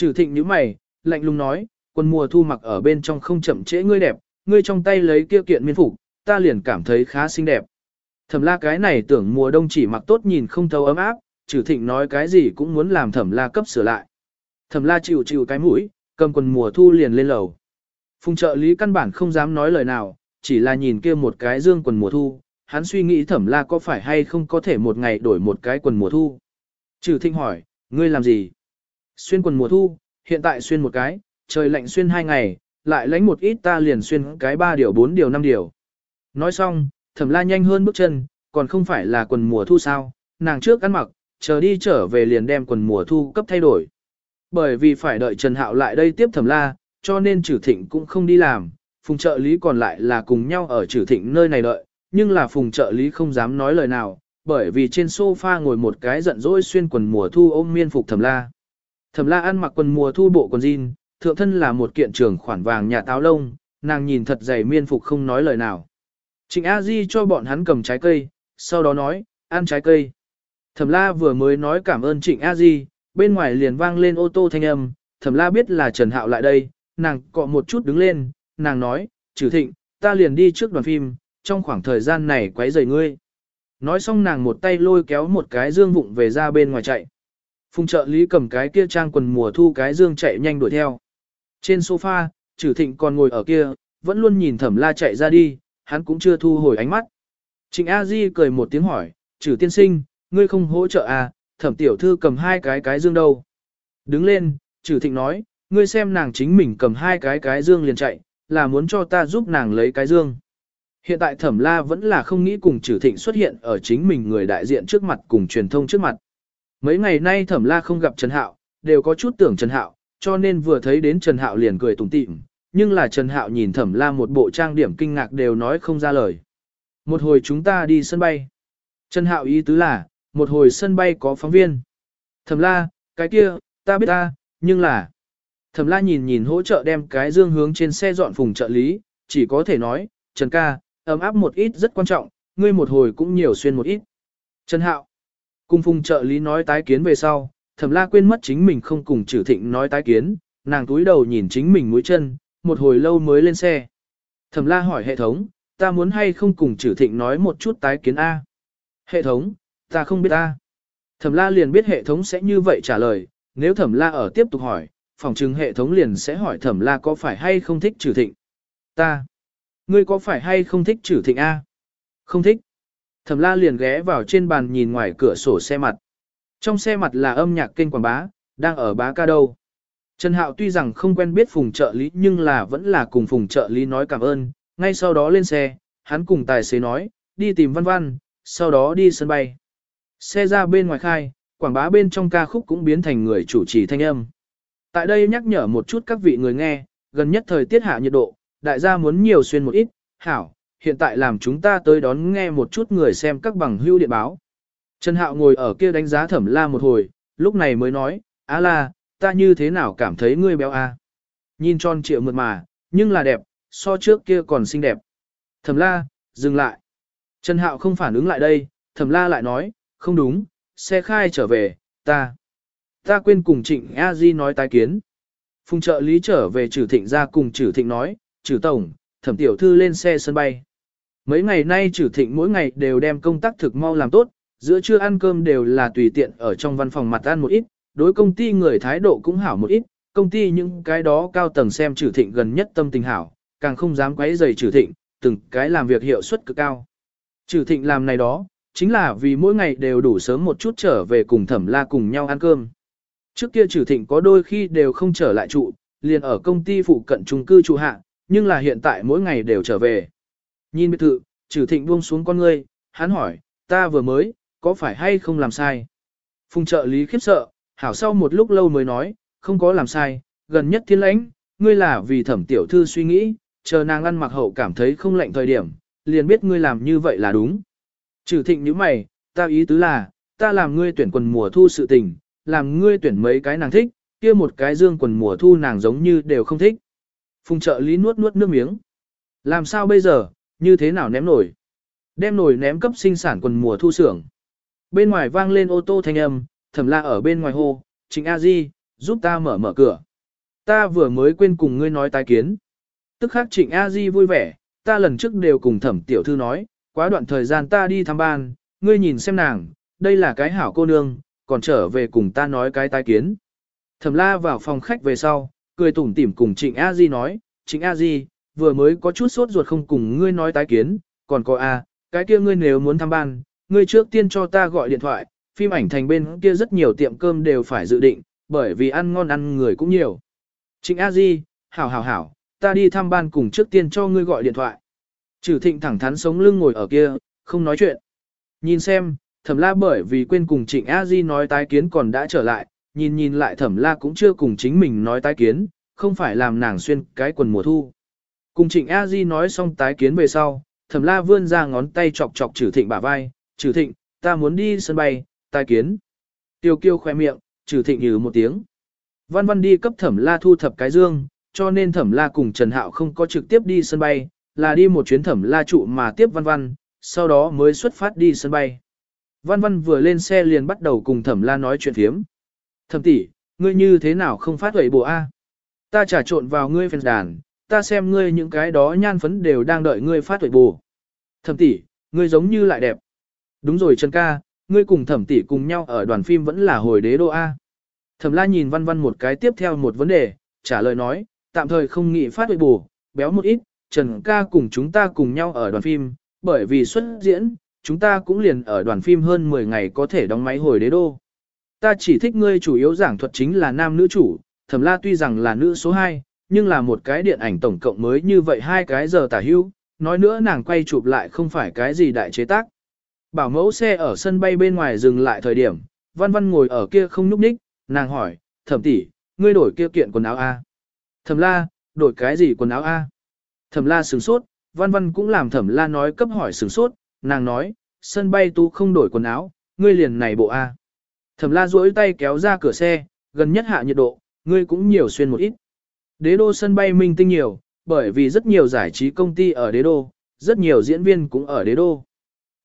Trừ thịnh như mày, lạnh lùng nói, quần mùa thu mặc ở bên trong không chậm trễ ngươi đẹp, ngươi trong tay lấy kia kiện miên phục, ta liền cảm thấy khá xinh đẹp. Thẩm la cái này tưởng mùa đông chỉ mặc tốt nhìn không thấu ấm áp, trừ thịnh nói cái gì cũng muốn làm thẩm la cấp sửa lại. Thẩm la chịu chịu cái mũi, cầm quần mùa thu liền lên lầu. Phùng trợ lý căn bản không dám nói lời nào, chỉ là nhìn kia một cái dương quần mùa thu, hắn suy nghĩ thẩm la có phải hay không có thể một ngày đổi một cái quần mùa thu. Trừ thịnh hỏi, ngươi làm gì? Xuyên quần mùa thu, hiện tại xuyên một cái, trời lạnh xuyên hai ngày, lại lánh một ít ta liền xuyên cái ba điều bốn điều năm điều. Nói xong, thẩm la nhanh hơn bước chân, còn không phải là quần mùa thu sao, nàng trước ăn mặc, chờ đi trở về liền đem quần mùa thu cấp thay đổi. Bởi vì phải đợi Trần Hạo lại đây tiếp thẩm la, cho nên trừ thịnh cũng không đi làm, phùng trợ lý còn lại là cùng nhau ở trừ thịnh nơi này đợi, nhưng là phùng trợ lý không dám nói lời nào, bởi vì trên sofa ngồi một cái giận dỗi xuyên quần mùa thu ôm miên phục thẩm la. Thẩm la ăn mặc quần mùa thu bộ quần jean, thượng thân là một kiện trường khoản vàng nhà táo lông, nàng nhìn thật dày miên phục không nói lời nào. Trịnh A Di cho bọn hắn cầm trái cây, sau đó nói, ăn trái cây. Thẩm la vừa mới nói cảm ơn Trịnh A Di, bên ngoài liền vang lên ô tô thanh âm, thẩm la biết là Trần Hạo lại đây, nàng cọ một chút đứng lên, nàng nói, trừ thịnh, ta liền đi trước đoàn phim, trong khoảng thời gian này quấy rầy ngươi. Nói xong nàng một tay lôi kéo một cái dương vụng về ra bên ngoài chạy. Phùng trợ lý cầm cái kia trang quần mùa thu cái dương chạy nhanh đuổi theo. Trên sofa, Trử thịnh còn ngồi ở kia, vẫn luôn nhìn thẩm la chạy ra đi, hắn cũng chưa thu hồi ánh mắt. Trịnh A Di cười một tiếng hỏi, "Trử tiên sinh, ngươi không hỗ trợ à, thẩm tiểu thư cầm hai cái cái dương đâu. Đứng lên, Trử thịnh nói, ngươi xem nàng chính mình cầm hai cái cái dương liền chạy, là muốn cho ta giúp nàng lấy cái dương. Hiện tại thẩm la vẫn là không nghĩ cùng Trử thịnh xuất hiện ở chính mình người đại diện trước mặt cùng truyền thông trước mặt. Mấy ngày nay thẩm la không gặp Trần Hạo, đều có chút tưởng Trần Hạo, cho nên vừa thấy đến Trần Hạo liền cười tủm tỉm, nhưng là Trần Hạo nhìn thẩm la một bộ trang điểm kinh ngạc đều nói không ra lời. Một hồi chúng ta đi sân bay. Trần Hạo ý tứ là, một hồi sân bay có phóng viên. Thẩm la, cái kia, ta biết ta, nhưng là... Thẩm la nhìn nhìn hỗ trợ đem cái dương hướng trên xe dọn phùng trợ lý, chỉ có thể nói, Trần ca, ấm áp một ít rất quan trọng, ngươi một hồi cũng nhiều xuyên một ít. Trần Hạo, Cung phùng trợ lý nói tái kiến về sau, thẩm la quên mất chính mình không cùng trừ thịnh nói tái kiến, nàng túi đầu nhìn chính mình mũi chân, một hồi lâu mới lên xe. Thẩm la hỏi hệ thống, ta muốn hay không cùng trừ thịnh nói một chút tái kiến A. Hệ thống, ta không biết A. Thẩm la liền biết hệ thống sẽ như vậy trả lời, nếu thẩm la ở tiếp tục hỏi, phòng trừng hệ thống liền sẽ hỏi thẩm la có phải hay không thích trừ thịnh. Ta. Ngươi có phải hay không thích trừ thịnh A? Không thích. Thẩm la liền ghé vào trên bàn nhìn ngoài cửa sổ xe mặt. Trong xe mặt là âm nhạc kênh quảng bá, đang ở bá ca đâu. Trần Hạo tuy rằng không quen biết phùng trợ lý nhưng là vẫn là cùng phùng trợ lý nói cảm ơn, ngay sau đó lên xe, hắn cùng tài xế nói, đi tìm văn văn, sau đó đi sân bay. Xe ra bên ngoài khai, quảng bá bên trong ca khúc cũng biến thành người chủ trì thanh âm. Tại đây nhắc nhở một chút các vị người nghe, gần nhất thời tiết hạ nhiệt độ, đại gia muốn nhiều xuyên một ít, hảo, hiện tại làm chúng ta tới đón nghe một chút người xem các bằng hưu điện báo. Trần Hạo ngồi ở kia đánh giá thẩm la một hồi, lúc này mới nói, á la, ta như thế nào cảm thấy ngươi béo a? Nhìn tròn triệu mượt mà, nhưng là đẹp, so trước kia còn xinh đẹp. Thẩm la, dừng lại. Trần Hạo không phản ứng lại đây, thẩm la lại nói, không đúng, xe khai trở về, ta. Ta quên cùng trịnh A Di nói tái kiến. Phùng trợ lý trở về trừ thịnh ra cùng trừ thịnh nói, trừ tổng, thẩm tiểu thư lên xe sân bay. Mấy ngày nay trừ thịnh mỗi ngày đều đem công tác thực mau làm tốt, giữa trưa ăn cơm đều là tùy tiện ở trong văn phòng mặt ăn một ít, đối công ty người thái độ cũng hảo một ít, công ty những cái đó cao tầng xem trừ thịnh gần nhất tâm tình hảo, càng không dám quấy rầy trừ thịnh, từng cái làm việc hiệu suất cực cao. Trừ thịnh làm này đó, chính là vì mỗi ngày đều đủ sớm một chút trở về cùng thẩm la cùng nhau ăn cơm. Trước kia trừ thịnh có đôi khi đều không trở lại trụ, liền ở công ty phụ cận trung cư trụ hạ, nhưng là hiện tại mỗi ngày đều trở về. Nhìn biệt thự, trừ thịnh buông xuống con ngươi, hắn hỏi, ta vừa mới, có phải hay không làm sai? Phùng trợ lý khiếp sợ, hảo sau một lúc lâu mới nói, không có làm sai, gần nhất thiên lãnh, ngươi là vì thẩm tiểu thư suy nghĩ, chờ nàng ăn mặc hậu cảm thấy không lạnh thời điểm, liền biết ngươi làm như vậy là đúng. Trừ thịnh như mày, ta ý tứ là, ta làm ngươi tuyển quần mùa thu sự tình, làm ngươi tuyển mấy cái nàng thích, kia một cái dương quần mùa thu nàng giống như đều không thích. Phùng trợ lý nuốt nuốt nước miếng. Làm sao bây giờ, như thế nào ném nổi? Đem nổi ném cấp sinh sản quần mùa thu xưởng. Bên ngoài vang lên ô tô thanh âm, thẩm la ở bên ngoài hô, Trịnh A Di, giúp ta mở mở cửa. Ta vừa mới quên cùng ngươi nói tái kiến. Tức khắc Trịnh A Di vui vẻ, ta lần trước đều cùng thẩm tiểu thư nói, quá đoạn thời gian ta đi thăm ban, ngươi nhìn xem nàng, đây là cái hảo cô nương, còn trở về cùng ta nói cái tái kiến. Thẩm la vào phòng khách về sau, cười tủm tỉm cùng Trịnh A Di nói, Trịnh A Di, vừa mới có chút sốt ruột không cùng ngươi nói tái kiến, còn có A, cái kia ngươi nếu muốn thăm ban, ngươi trước tiên cho ta gọi điện thoại, phim ảnh thành bên kia rất nhiều tiệm cơm đều phải dự định, bởi vì ăn ngon ăn người cũng nhiều. Trịnh A Di, hảo hảo hảo, ta đi thăm ban cùng trước tiên cho ngươi gọi điện thoại. Trừ thịnh thẳng thắn sống lưng ngồi ở kia, không nói chuyện. Nhìn xem, thẩm la bởi vì quên cùng trịnh A Di nói tái kiến còn đã trở lại, nhìn nhìn lại thẩm la cũng chưa cùng chính mình nói tái kiến, không phải làm nàng xuyên cái quần mùa thu. Cùng trịnh A Di nói xong tái kiến về sau, thẩm la vươn ra ngón tay chọc chọc trừ thịnh bả vai, trừ thịnh, ta muốn đi sân bay, tái kiến. Tiêu kiêu khoe miệng, trừ thịnh nhừ một tiếng. Văn văn đi cấp thẩm la thu thập cái dương, cho nên thẩm la cùng Trần Hạo không có trực tiếp đi sân bay, là đi một chuyến thẩm la trụ mà tiếp văn văn, sau đó mới xuất phát đi sân bay. Văn văn vừa lên xe liền bắt đầu cùng thẩm la nói chuyện phiếm. Thẩm tỷ, ngươi như thế nào không phát huệ bộ A? Ta trả trộn vào ngươi phèn đàn, ta xem ngươi những cái đó nhan phấn đều đang đợi ngươi phát huệ bù. Thẩm tỷ, ngươi giống như lại đẹp. Đúng rồi Trần ca, ngươi cùng thẩm tỷ cùng nhau ở đoàn phim vẫn là hồi đế đô A. Thẩm la nhìn văn văn một cái tiếp theo một vấn đề, trả lời nói, tạm thời không nghĩ phát huệ bù, béo một ít, Trần ca cùng chúng ta cùng nhau ở đoàn phim, bởi vì xuất diễn, chúng ta cũng liền ở đoàn phim hơn 10 ngày có thể đóng máy hồi đế đô. Ta chỉ thích ngươi chủ yếu giảng thuật chính là nam nữ chủ, thẩm la tuy rằng là nữ số 2, nhưng là một cái điện ảnh tổng cộng mới như vậy hai cái giờ tả hữu, nói nữa nàng quay chụp lại không phải cái gì đại chế tác. Bảo mẫu xe ở sân bay bên ngoài dừng lại thời điểm, văn văn ngồi ở kia không nhúc nhích, nàng hỏi, thẩm tỷ, ngươi đổi kia kiện quần áo A. Thẩm la, đổi cái gì quần áo A? Thẩm la sửng sốt, văn văn cũng làm thẩm la nói cấp hỏi sửng sốt, nàng nói, sân bay tu không đổi quần áo, ngươi liền này bộ A. Thẩm la duỗi tay kéo ra cửa xe, gần nhất hạ nhiệt độ, ngươi cũng nhiều xuyên một ít. Đế đô sân bay minh tinh nhiều, bởi vì rất nhiều giải trí công ty ở đế đô, rất nhiều diễn viên cũng ở đế đô.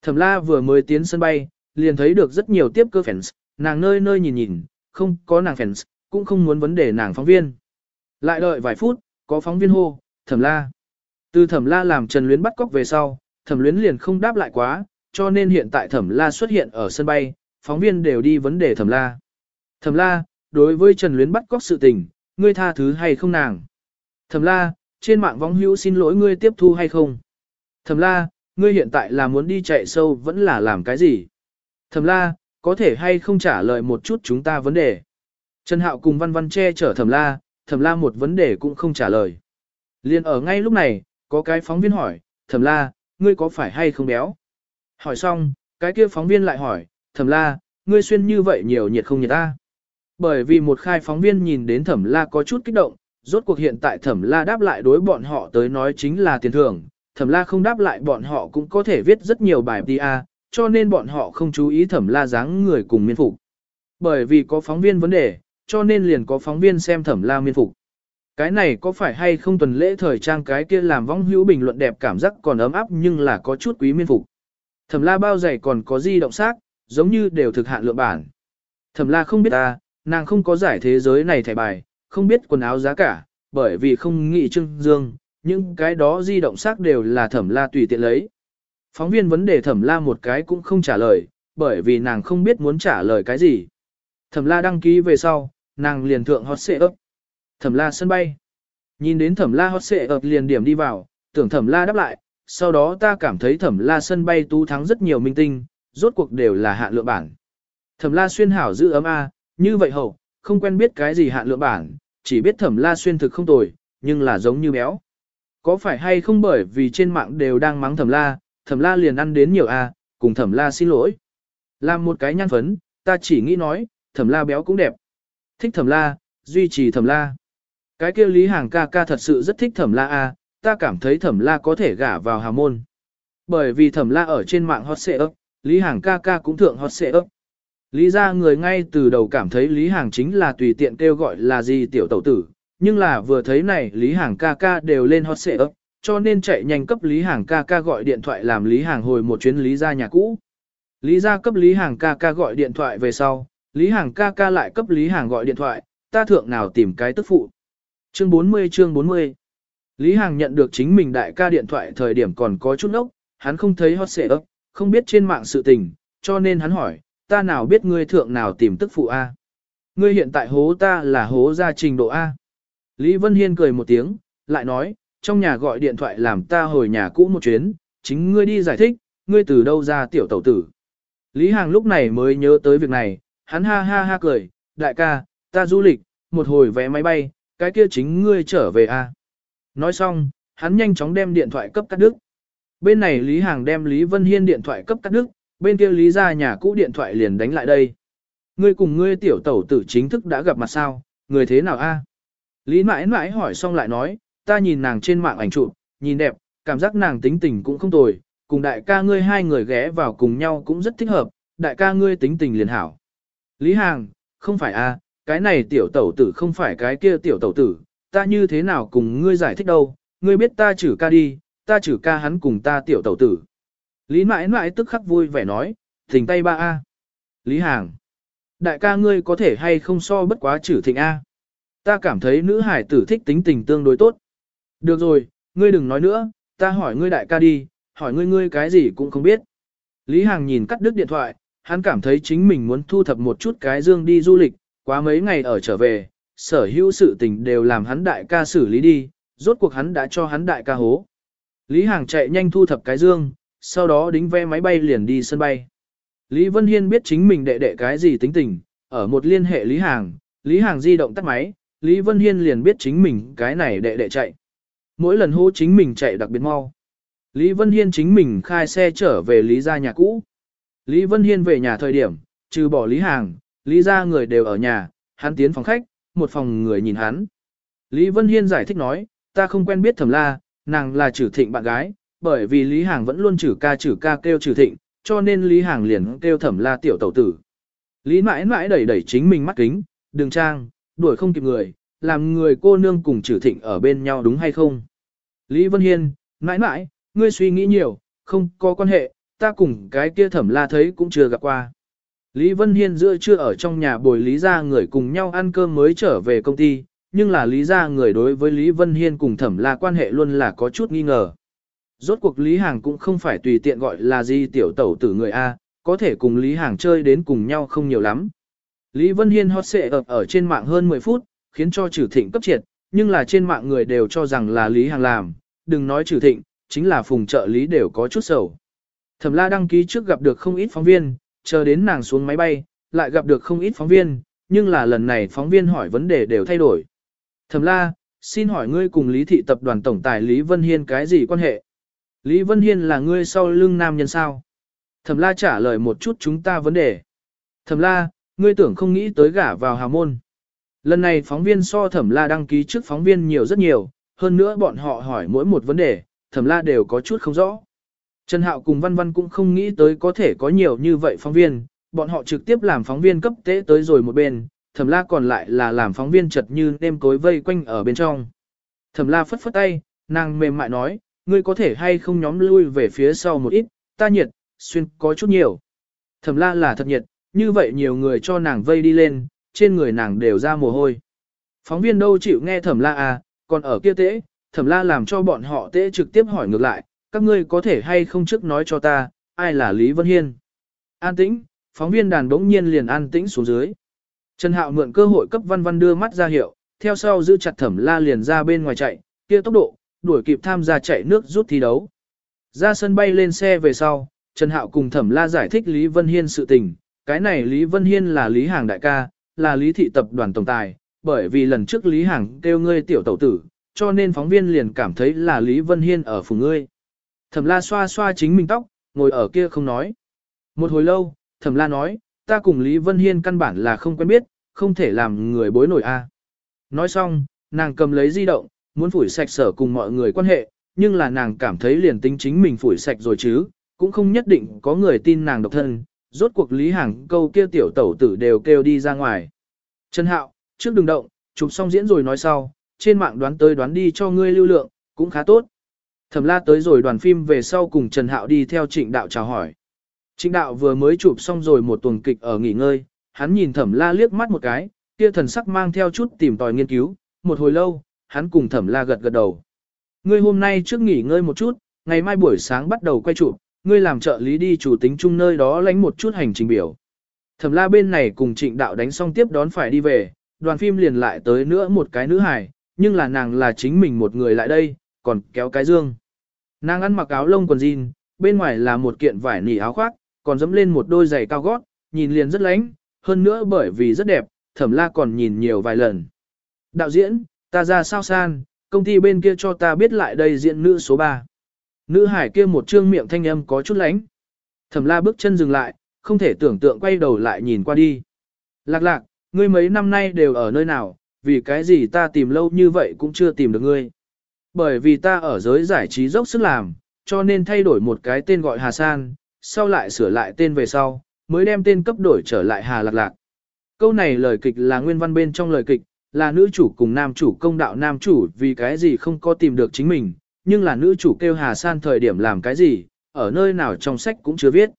Thẩm la vừa mới tiến sân bay, liền thấy được rất nhiều tiếp cơ fans, nàng nơi nơi nhìn nhìn, không có nàng fans, cũng không muốn vấn đề nàng phóng viên. Lại đợi vài phút, có phóng viên hô, thẩm la. Từ thẩm la làm Trần Luyến bắt cóc về sau, thẩm luyến liền không đáp lại quá, cho nên hiện tại thẩm la xuất hiện ở sân bay, phóng viên đều đi vấn đề thẩm la. Thẩm la, đối với Trần Luyến bắt cóc sự tình, ngươi tha thứ hay không nàng? Thẩm la, trên mạng vong hữu xin lỗi ngươi tiếp thu hay không? Thẩm la, ngươi hiện tại là muốn đi chạy sâu vẫn là làm cái gì? Thẩm la, có thể hay không trả lời một chút chúng ta vấn đề? Trần Hạo cùng văn văn che chở thẩm la, thẩm la một vấn đề cũng không trả lời. Liên ở ngay lúc này, có cái phóng viên hỏi, thẩm la, ngươi có phải hay không béo? Hỏi xong, cái kia phóng viên lại hỏi, thẩm la, ngươi xuyên như vậy nhiều nhiệt không nhiệt ta? Bởi vì một khai phóng viên nhìn đến thẩm la có chút kích động, rốt cuộc hiện tại thẩm la đáp lại đối bọn họ tới nói chính là tiền thưởng, thẩm la không đáp lại bọn họ cũng có thể viết rất nhiều bài PR, cho nên bọn họ không chú ý thẩm la dáng người cùng miên phục. Bởi vì có phóng viên vấn đề, cho nên liền có phóng viên xem thẩm la miên phục. Cái này có phải hay không tuần lễ thời trang cái kia làm vong hữu bình luận đẹp cảm giác còn ấm áp nhưng là có chút quý miên phục. Thẩm la bao giày còn có di động xác, giống như đều thực hạn lượng bản. Thẩm la không biết ta, nàng không có giải thế giới này thẻ bài, không biết quần áo giá cả, bởi vì không nghị trưng dương, những cái đó di động xác đều là thẩm la tùy tiện lấy. Phóng viên vấn đề thẩm la một cái cũng không trả lời, bởi vì nàng không biết muốn trả lời cái gì. Thẩm la đăng ký về sau, nàng liền thượng hot xệ ấp. Thẩm la sân bay. Nhìn đến thẩm la hot xệ ấp liền điểm đi vào, tưởng thẩm la đáp lại, sau đó ta cảm thấy thẩm la sân bay tú thắng rất nhiều minh tinh, rốt cuộc đều là hạn lượng bản. Thẩm la xuyên hảo giữ ấm A, như vậy hậu, không quen biết cái gì hạn lượng bản, chỉ biết thẩm la xuyên thực không tồi, nhưng là giống như béo. Có phải hay không bởi vì trên mạng đều đang mắng thẩm la, thẩm la liền ăn đến nhiều A, cùng thẩm la xin lỗi. Làm một cái nhan phấn, ta chỉ nghĩ nói, thẩm la béo cũng đẹp. Thích thẩm la, duy trì thẩm la. Cái kia Lý Hàng ca ca thật sự rất thích thẩm la A, ta cảm thấy thẩm la có thể gả vào hà môn. Bởi vì thẩm la ở trên mạng hot search Lý Hàng ca ca cũng thượng hot xệ ấp. Lý ra người ngay từ đầu cảm thấy Lý Hàng chính là tùy tiện kêu gọi là gì tiểu tẩu tử, nhưng là vừa thấy này Lý Hàng ca ca đều lên hot xệ ấp, cho nên chạy nhanh cấp Lý Hàng ca ca gọi điện thoại làm Lý Hàng hồi một chuyến Lý ra nhà cũ. Lý ra cấp Lý Hàng ca ca gọi điện thoại về sau, Lý Hàng ca ca lại cấp Lý Hàng gọi điện thoại, ta thượng nào tìm cái tức phụ. Chương 40 chương 40 Lý Hàng nhận được chính mình đại ca điện thoại thời điểm còn có chút ốc, hắn không thấy hot xệ ấp, không biết trên mạng sự tình, cho nên hắn hỏi, ta nào biết ngươi thượng nào tìm tức phụ A. Ngươi hiện tại hố ta là hố ra trình độ A. Lý Vân Hiên cười một tiếng, lại nói, trong nhà gọi điện thoại làm ta hồi nhà cũ một chuyến, chính ngươi đi giải thích, ngươi từ đâu ra tiểu tẩu tử. Lý Hàng lúc này mới nhớ tới việc này, hắn ha ha ha cười, đại ca, ta du lịch, một hồi vé máy bay, cái kia chính ngươi trở về a. Nói xong, hắn nhanh chóng đem điện thoại cấp cắt đứt. Bên này Lý Hàng đem Lý Vân Hiên điện thoại cấp cắt đứt, bên kia Lý ra nhà cũ điện thoại liền đánh lại đây. Ngươi cùng ngươi tiểu tẩu tử chính thức đã gặp mặt sao, người thế nào a? Lý mãi mãi hỏi xong lại nói, ta nhìn nàng trên mạng ảnh chụp, nhìn đẹp, cảm giác nàng tính tình cũng không tồi, cùng đại ca ngươi hai người ghé vào cùng nhau cũng rất thích hợp, đại ca ngươi tính tình liền hảo. Lý Hàng, không phải a, cái này tiểu tẩu tử không phải cái kia tiểu tẩu tử, ta như thế nào cùng ngươi giải thích đâu, ngươi biết ta chử ca đi, ta chử ca hắn cùng ta tiểu tẩu tử. Lý mãi mãi tức khắc vui vẻ nói, thỉnh tay ba A. Lý Hàng, đại ca ngươi có thể hay không so bất quá chử thịnh A. Ta cảm thấy nữ hải tử thích tính tình tương đối tốt. Được rồi, ngươi đừng nói nữa, ta hỏi ngươi đại ca đi, hỏi ngươi ngươi cái gì cũng không biết. Lý Hàng nhìn cắt đứt điện thoại, hắn cảm thấy chính mình muốn thu thập một chút cái dương đi du lịch, quá mấy ngày ở trở về, sở hữu sự tình đều làm hắn đại ca xử lý đi, rốt cuộc hắn đã cho hắn đại ca hố. Lý Hàng chạy nhanh thu thập cái dương, sau đó đính vé máy bay liền đi sân bay. Lý Vân Hiên biết chính mình đệ đệ cái gì tính tình, ở một liên hệ Lý Hàng, Lý Hàng di động tắt máy, Lý Vân Hiên liền biết chính mình cái này đệ đệ chạy. Mỗi lần hô chính mình chạy đặc biệt mau. Lý Vân Hiên chính mình khai xe trở về Lý gia nhà cũ. Lý Vân Hiên về nhà thời điểm, trừ bỏ Lý Hàng, Lý gia người đều ở nhà, hắn tiến phòng khách, một phòng người nhìn hắn. Lý Vân Hiên giải thích nói, ta không quen biết thẩm la, nàng là trừ thịnh bạn gái, bởi vì Lý Hàng vẫn luôn trừ ca trừ ca kêu trừ thịnh, cho nên Lý Hàng liền kêu thẩm la tiểu tẩu tử. Lý mãi mãi đẩy đẩy chính mình mắt kính, đường trang, đuổi không kịp người, làm người cô nương cùng trừ thịnh ở bên nhau đúng hay không. Lý Vân Hiên, mãi mãi, ngươi suy nghĩ nhiều, không có quan hệ, ta cùng cái kia thẩm la thấy cũng chưa gặp qua. Lý Vân Hiên giữa trưa ở trong nhà bồi Lý gia người cùng nhau ăn cơm mới trở về công ty, nhưng là Lý gia người đối với Lý Vân Hiên cùng thẩm la quan hệ luôn là có chút nghi ngờ. Rốt cuộc Lý Hàng cũng không phải tùy tiện gọi là gì tiểu tẩu tử người A, có thể cùng Lý Hàng chơi đến cùng nhau không nhiều lắm. Lý Vân Hiên hot xệ ập ở trên mạng hơn 10 phút, khiến cho trừ thịnh cấp triệt, nhưng là trên mạng người đều cho rằng là Lý Hàng làm, đừng nói trừ thịnh, chính là phùng trợ Lý đều có chút sầu. Thẩm la đăng ký trước gặp được không ít phóng viên, chờ đến nàng xuống máy bay, lại gặp được không ít phóng viên, nhưng là lần này phóng viên hỏi vấn đề đều thay đổi. Thẩm la, xin hỏi ngươi cùng Lý Thị Tập đoàn Tổng tài Lý Vân Hiên cái gì quan hệ? Lý Vân Hiên là ngươi sau lưng nam nhân sao? Thẩm la trả lời một chút chúng ta vấn đề. Thẩm la, ngươi tưởng không nghĩ tới gả vào hào môn. Lần này phóng viên so thẩm la đăng ký trước phóng viên nhiều rất nhiều, hơn nữa bọn họ hỏi mỗi một vấn đề, thẩm la đều có chút không rõ. Trần Hạo cùng Văn Văn cũng không nghĩ tới có thể có nhiều như vậy phóng viên, bọn họ trực tiếp làm phóng viên cấp tế tới rồi một bên, thẩm la còn lại là làm phóng viên chật như nêm cối vây quanh ở bên trong. Thẩm la phất phất tay, nàng mềm mại nói, ngươi có thể hay không nhóm lui về phía sau một ít, ta nhiệt, xuyên có chút nhiều. Thẩm la là thật nhiệt, như vậy nhiều người cho nàng vây đi lên, trên người nàng đều ra mồ hôi. Phóng viên đâu chịu nghe thẩm la à, còn ở kia tễ, thẩm la làm cho bọn họ tễ trực tiếp hỏi ngược lại, các ngươi có thể hay không trước nói cho ta, ai là Lý Vân Hiên. An tĩnh, phóng viên đàn đống nhiên liền an tĩnh xuống dưới. Trần Hạo mượn cơ hội cấp văn văn đưa mắt ra hiệu, theo sau giữ chặt thẩm la liền ra bên ngoài chạy, kia tốc độ, đuổi kịp tham gia chạy nước rút thi đấu. Ra sân bay lên xe về sau, Trần Hạo cùng thẩm la giải thích Lý Vân Hiên sự tình, cái này Lý Vân Hiên là Lý Hàng đại ca, là Lý thị tập đoàn tổng tài, bởi vì lần trước Lý Hàng kêu ngươi tiểu tẩu tử, cho nên phóng viên liền cảm thấy là Lý Vân Hiên ở phủ ngươi. Thẩm la xoa xoa chính mình tóc, ngồi ở kia không nói. Một hồi lâu, thẩm la nói, ta cùng Lý Vân Hiên căn bản là không quen biết, không thể làm người bối nổi a. Nói xong, nàng cầm lấy di động, muốn phủi sạch sở cùng mọi người quan hệ, nhưng là nàng cảm thấy liền tính chính mình phủi sạch rồi chứ, cũng không nhất định có người tin nàng độc thân, rốt cuộc Lý Hằng câu kia tiểu tẩu tử đều kêu đi ra ngoài. Trần Hạo, trước đừng động, chụp xong diễn rồi nói sau, trên mạng đoán tới đoán đi cho ngươi lưu lượng, cũng khá tốt. Thẩm la tới rồi đoàn phim về sau cùng Trần Hạo đi theo trịnh đạo chào hỏi. Trịnh đạo vừa mới chụp xong rồi một tuần kịch ở nghỉ ngơi, hắn nhìn thẩm la liếc mắt một cái, kia thần sắc mang theo chút tìm tòi nghiên cứu, một hồi lâu, hắn cùng thẩm la gật gật đầu. Ngươi hôm nay trước nghỉ ngơi một chút, ngày mai buổi sáng bắt đầu quay chụp, ngươi làm trợ lý đi chủ tính chung nơi đó lánh một chút hành trình biểu. Thẩm la bên này cùng trịnh đạo đánh xong tiếp đón phải đi về, đoàn phim liền lại tới nữa một cái nữ hài, nhưng là nàng là chính mình một người lại đây, còn kéo cái dương. Nàng ăn mặc áo lông quần jean, bên ngoài là một kiện vải nỉ áo khoác, còn dẫm lên một đôi giày cao gót, nhìn liền rất lánh, hơn nữa bởi vì rất đẹp, thẩm la còn nhìn nhiều vài lần. Đạo diễn, ta ra sao san, công ty bên kia cho ta biết lại đây diễn nữ số 3. Nữ hải kia một trương miệng thanh âm có chút lánh. Thẩm la bước chân dừng lại, không thể tưởng tượng quay đầu lại nhìn qua đi. Lạc lạc, ngươi mấy năm nay đều ở nơi nào, vì cái gì ta tìm lâu như vậy cũng chưa tìm được ngươi. Bởi vì ta ở giới giải trí dốc sức làm, cho nên thay đổi một cái tên gọi Hà San, sau lại sửa lại tên về sau, mới đem tên cấp đổi trở lại Hà Lạc Lạc. Câu này lời kịch là nguyên văn bên trong lời kịch, là nữ chủ cùng nam chủ công đạo nam chủ vì cái gì không có tìm được chính mình, nhưng là nữ chủ kêu Hà San thời điểm làm cái gì, ở nơi nào trong sách cũng chưa viết.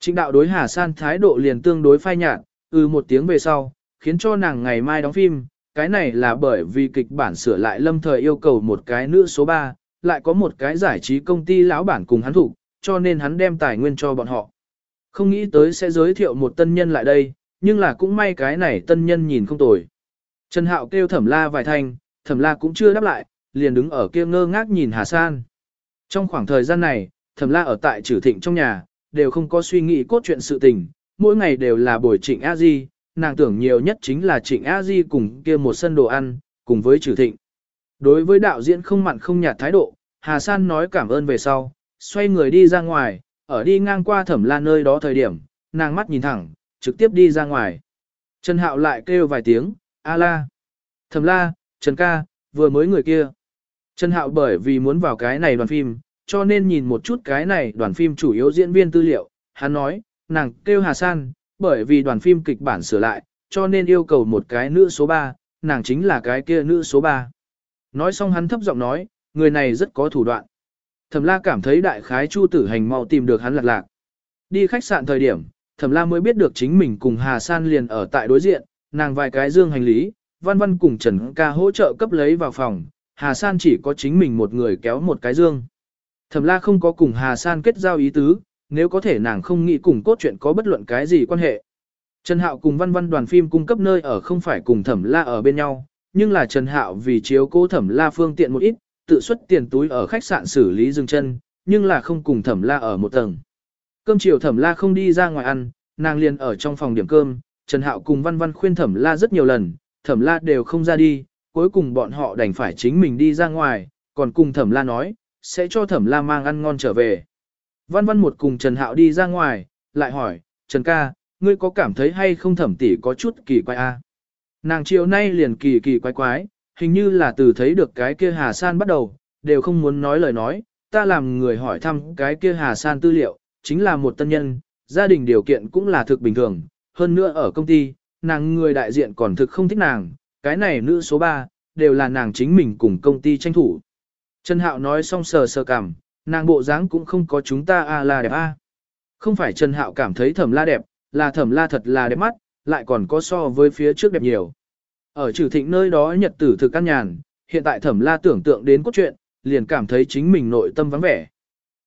Trịnh đạo đối Hà San thái độ liền tương đối phai nhạt, ừ một tiếng về sau, khiến cho nàng ngày mai đóng phim, cái này là bởi vì kịch bản sửa lại lâm thời yêu cầu một cái nữ số 3, lại có một cái giải trí công ty lão bản cùng hắn thủ, cho nên hắn đem tài nguyên cho bọn họ. Không nghĩ tới sẽ giới thiệu một tân nhân lại đây, nhưng là cũng may cái này tân nhân nhìn không tồi. Trần Hạo kêu thẩm la vài thanh, thẩm la cũng chưa đáp lại, liền đứng ở kia ngơ ngác nhìn Hà San. Trong khoảng thời gian này, thẩm la ở tại trừ thịnh trong nhà, đều không có suy nghĩ cốt truyện sự tình, mỗi ngày đều là buổi trịnh a di, nàng tưởng nhiều nhất chính là trịnh a di cùng kia một sân đồ ăn, cùng với trừ thịnh. Đối với đạo diễn không mặn không nhạt thái độ, Hà San nói cảm ơn về sau, xoay người đi ra ngoài, ở đi ngang qua thẩm la nơi đó thời điểm, nàng mắt nhìn thẳng, trực tiếp đi ra ngoài. Trần Hạo lại kêu vài tiếng, a la. Thẩm la, Trần ca, vừa mới người kia. Trần Hạo bởi vì muốn vào cái này đoàn phim, cho nên nhìn một chút cái này đoàn phim chủ yếu diễn viên tư liệu. Hắn nói, nàng kêu Hà San, bởi vì đoàn phim kịch bản sửa lại, cho nên yêu cầu một cái nữ số 3, nàng chính là cái kia nữ số 3. Nói xong hắn thấp giọng nói, người này rất có thủ đoạn. Thẩm la cảm thấy đại khái chu tử hành mau tìm được hắn lạc lạc. Đi khách sạn thời điểm, thẩm la mới biết được chính mình cùng Hà San liền ở tại đối diện, nàng vài cái dương hành lý, văn văn cùng Trần ca hỗ trợ cấp lấy vào phòng, Hà San chỉ có chính mình một người kéo một cái dương. Thẩm la không có cùng Hà San kết giao ý tứ, nếu có thể nàng không nghĩ cùng cốt chuyện có bất luận cái gì quan hệ. Trần Hạo cùng văn văn đoàn phim cung cấp nơi ở không phải cùng thẩm la ở bên nhau, nhưng là Trần Hạo vì chiếu cố thẩm la phương tiện một ít, tự xuất tiền túi ở khách sạn xử lý dừng chân, nhưng là không cùng thẩm la ở một tầng. Cơm chiều thẩm la không đi ra ngoài ăn, nàng liền ở trong phòng điểm cơm, Trần Hạo cùng văn văn khuyên thẩm la rất nhiều lần, thẩm la đều không ra đi, cuối cùng bọn họ đành phải chính mình đi ra ngoài, còn cùng thẩm la nói, sẽ cho thẩm la mang ăn ngon trở về. Văn văn một cùng Trần Hạo đi ra ngoài, lại hỏi, Trần ca, ngươi có cảm thấy hay không thẩm tỷ có chút kỳ quái a? À? Nàng chiều nay liền kỳ kỳ quái quái, hình như là từ thấy được cái kia Hà San bắt đầu, đều không muốn nói lời nói, ta làm người hỏi thăm cái kia Hà San tư liệu, chính là một tân nhân, gia đình điều kiện cũng là thực bình thường, hơn nữa ở công ty, nàng người đại diện còn thực không thích nàng, cái này nữ số 3, đều là nàng chính mình cùng công ty tranh thủ. Trần Hạo nói xong sờ sờ cảm, nàng bộ dáng cũng không có chúng ta a là đẹp a. Không phải Trần Hạo cảm thấy thẩm la đẹp, là thẩm la thật là đẹp mắt, lại còn có so với phía trước đẹp nhiều. Ở trừ thịnh nơi đó nhật tử thực căn nhàn, hiện tại thẩm la tưởng tượng đến cốt truyện, liền cảm thấy chính mình nội tâm vắng vẻ.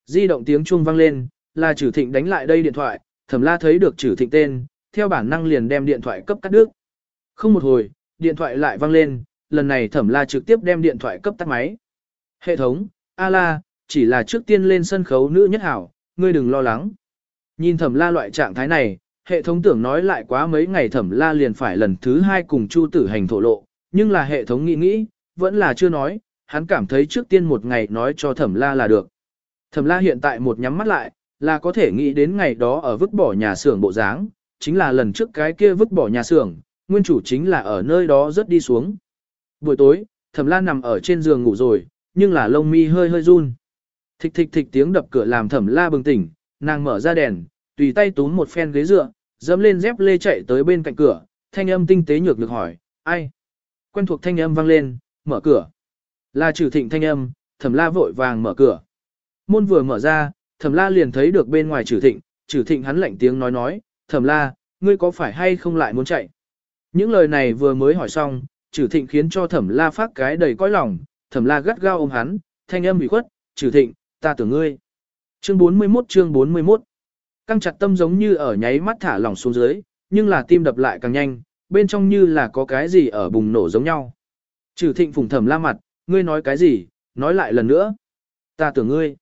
Di động tiếng chuông vang lên, là trừ thịnh đánh lại đây điện thoại, thẩm la thấy được trừ thịnh tên, theo bản năng liền đem điện thoại cấp cắt đứt. Không một hồi, điện thoại lại vang lên, lần này thẩm la trực tiếp đem điện thoại cấp tắt máy. Hệ thống, a la, chỉ là trước tiên lên sân khấu nữ nhất hảo, ngươi đừng lo lắng. Nhìn thẩm la loại trạng thái này, hệ thống tưởng nói lại quá mấy ngày thẩm la liền phải lần thứ hai cùng chu tử hành thổ lộ, nhưng là hệ thống nghĩ nghĩ, vẫn là chưa nói, hắn cảm thấy trước tiên một ngày nói cho thẩm la là được. Thẩm la hiện tại một nhắm mắt lại, là có thể nghĩ đến ngày đó ở vứt bỏ nhà xưởng bộ dáng, chính là lần trước cái kia vứt bỏ nhà xưởng, nguyên chủ chính là ở nơi đó rất đi xuống. Buổi tối, thẩm la nằm ở trên giường ngủ rồi, nhưng là lông mi hơi hơi run. Thịch thịch thịch tiếng đập cửa làm thẩm la bừng tỉnh, nàng mở ra đèn, tùy tay túm một phen ghế dựa, dẫm lên dép lê chạy tới bên cạnh cửa, thanh âm tinh tế nhược được hỏi, ai? Quen thuộc thanh âm vang lên, mở cửa. Là trừ thịnh thanh âm, thẩm la vội vàng mở cửa. Môn vừa mở ra, thẩm la liền thấy được bên ngoài trừ thịnh, trừ thịnh hắn lạnh tiếng nói nói, thẩm la, ngươi có phải hay không lại muốn chạy? Những lời này vừa mới hỏi xong, trừ thịnh khiến cho thẩm la phát cái đầy cõi lòng, thẩm la gắt gao ôm hắn, thanh âm bị khuất, trừ thịnh, ta tưởng ngươi. Chương 41 chương 41 Căng chặt tâm giống như ở nháy mắt thả lỏng xuống dưới, nhưng là tim đập lại càng nhanh, bên trong như là có cái gì ở bùng nổ giống nhau. Trừ thịnh phùng thẩm la mặt, ngươi nói cái gì, nói lại lần nữa. Ta tưởng ngươi.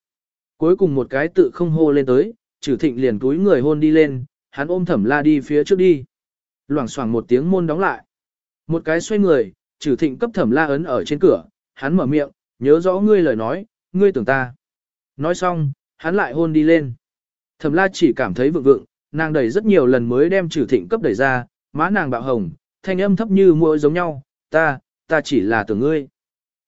Cuối cùng một cái tự không hô lên tới, trừ thịnh liền túi người hôn đi lên, hắn ôm thẩm la đi phía trước đi. Loảng xoảng một tiếng môn đóng lại. Một cái xoay người, trừ thịnh cấp thẩm la ấn ở trên cửa, hắn mở miệng, nhớ rõ ngươi lời nói, ngươi tưởng ta. Nói xong, hắn lại hôn đi lên. Thẩm la chỉ cảm thấy vượng vượng, nàng đẩy rất nhiều lần mới đem trừ thịnh cấp đẩy ra, má nàng bạo hồng, thanh âm thấp như mũi giống nhau, ta, ta chỉ là tưởng ngươi.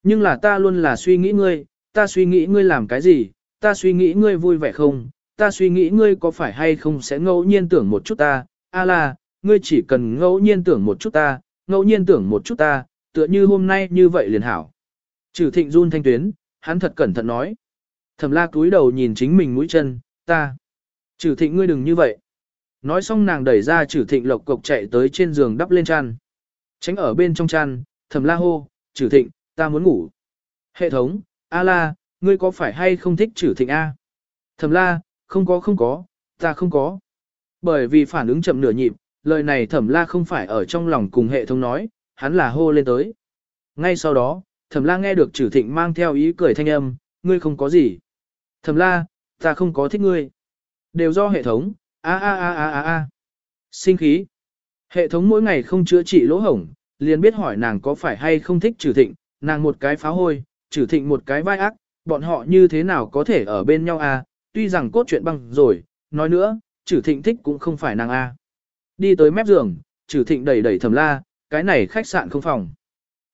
Nhưng là ta luôn là suy nghĩ ngươi, ta suy nghĩ ngươi làm cái gì, ta suy nghĩ ngươi vui vẻ không, ta suy nghĩ ngươi có phải hay không sẽ ngẫu nhiên tưởng một chút ta, a la, ngươi chỉ cần ngẫu nhiên tưởng một chút ta, ngẫu nhiên tưởng một chút ta, tựa như hôm nay như vậy liền hảo. Trừ thịnh run thanh tuyến, hắn thật cẩn thận nói. Thẩm la cúi đầu nhìn chính mình mũi chân, ta. Trừ thịnh ngươi đừng như vậy. Nói xong nàng đẩy ra trừ thịnh lộc cộc chạy tới trên giường đắp lên chăn. Tránh ở bên trong chăn, thẩm la hô, trừ thịnh, ta muốn ngủ. Hệ thống, a la, ngươi có phải hay không thích trừ thịnh A? Thẩm la, không có không có, ta không có. Bởi vì phản ứng chậm nửa nhịp, lời này thẩm la không phải ở trong lòng cùng hệ thống nói, hắn là hô lên tới. Ngay sau đó, thẩm la nghe được trừ thịnh mang theo ý cười thanh âm, ngươi không có gì. Thẩm la, ta không có thích ngươi. Đều do hệ thống, a a a a a a. Sinh khí. Hệ thống mỗi ngày không chữa trị lỗ hổng, liền biết hỏi nàng có phải hay không thích trừ thịnh, nàng một cái phá hôi, trừ thịnh một cái vai ác, bọn họ như thế nào có thể ở bên nhau à, tuy rằng cốt truyện băng rồi, nói nữa, trừ thịnh thích cũng không phải nàng a. Đi tới mép giường, trừ thịnh đẩy đẩy thầm la, cái này khách sạn không phòng.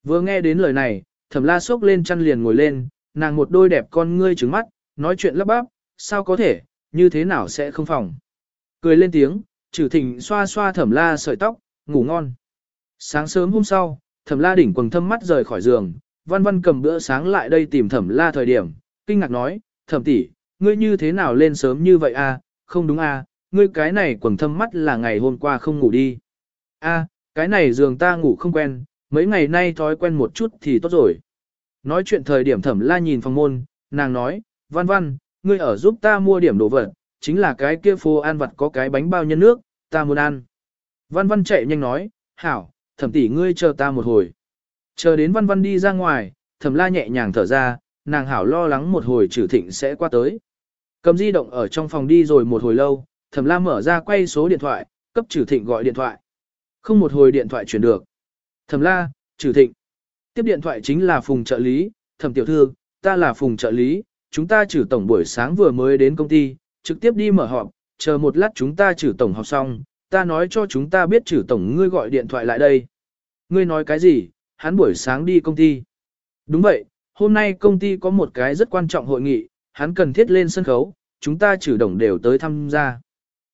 Vừa nghe đến lời này, thầm la sốc lên chăn liền ngồi lên, nàng một đôi đẹp con ngươi trứng mắt, nói chuyện lắp bắp, sao có thể, như thế nào sẽ không phòng. Cười lên tiếng, trừ thịnh xoa xoa thẩm la sợi tóc, ngủ ngon. Sáng sớm hôm sau, thẩm la đỉnh quần thâm mắt rời khỏi giường, văn văn cầm bữa sáng lại đây tìm thẩm la thời điểm, kinh ngạc nói, thẩm tỷ, ngươi như thế nào lên sớm như vậy a? À? không đúng a, à? ngươi cái này quần thâm mắt là ngày hôm qua không ngủ đi. a, à, cái này giường ta ngủ không quen, mấy ngày nay thói quen một chút thì tốt rồi. Nói chuyện thời điểm thẩm la nhìn phòng môn, nàng nói, văn văn, ngươi ở giúp ta mua điểm đồ vật, chính là cái kia phố ăn vặt có cái bánh bao nhân nước, ta muốn ăn. Văn văn chạy nhanh nói, hảo, thẩm tỷ ngươi chờ ta một hồi. Chờ đến văn văn đi ra ngoài, thẩm la nhẹ nhàng thở ra, nàng hảo lo lắng một hồi trừ thịnh sẽ qua tới. Cầm di động ở trong phòng đi rồi một hồi lâu, thẩm la mở ra quay số điện thoại, cấp trừ thịnh gọi điện thoại. Không một hồi điện thoại chuyển được. Thẩm la, trừ thịnh. Tiếp điện thoại chính là phùng trợ lý, thẩm tiểu thư, ta là phùng trợ lý, chúng ta trừ tổng buổi sáng vừa mới đến công ty, trực tiếp đi mở họp, chờ một lát chúng ta trừ tổng họp xong, ta nói cho chúng ta biết trừ tổng ngươi gọi điện thoại lại đây. Ngươi nói cái gì, hắn buổi sáng đi công ty. Đúng vậy, hôm nay công ty có một cái rất quan trọng hội nghị, hắn cần thiết lên sân khấu, chúng ta trừ đồng đều tới tham gia.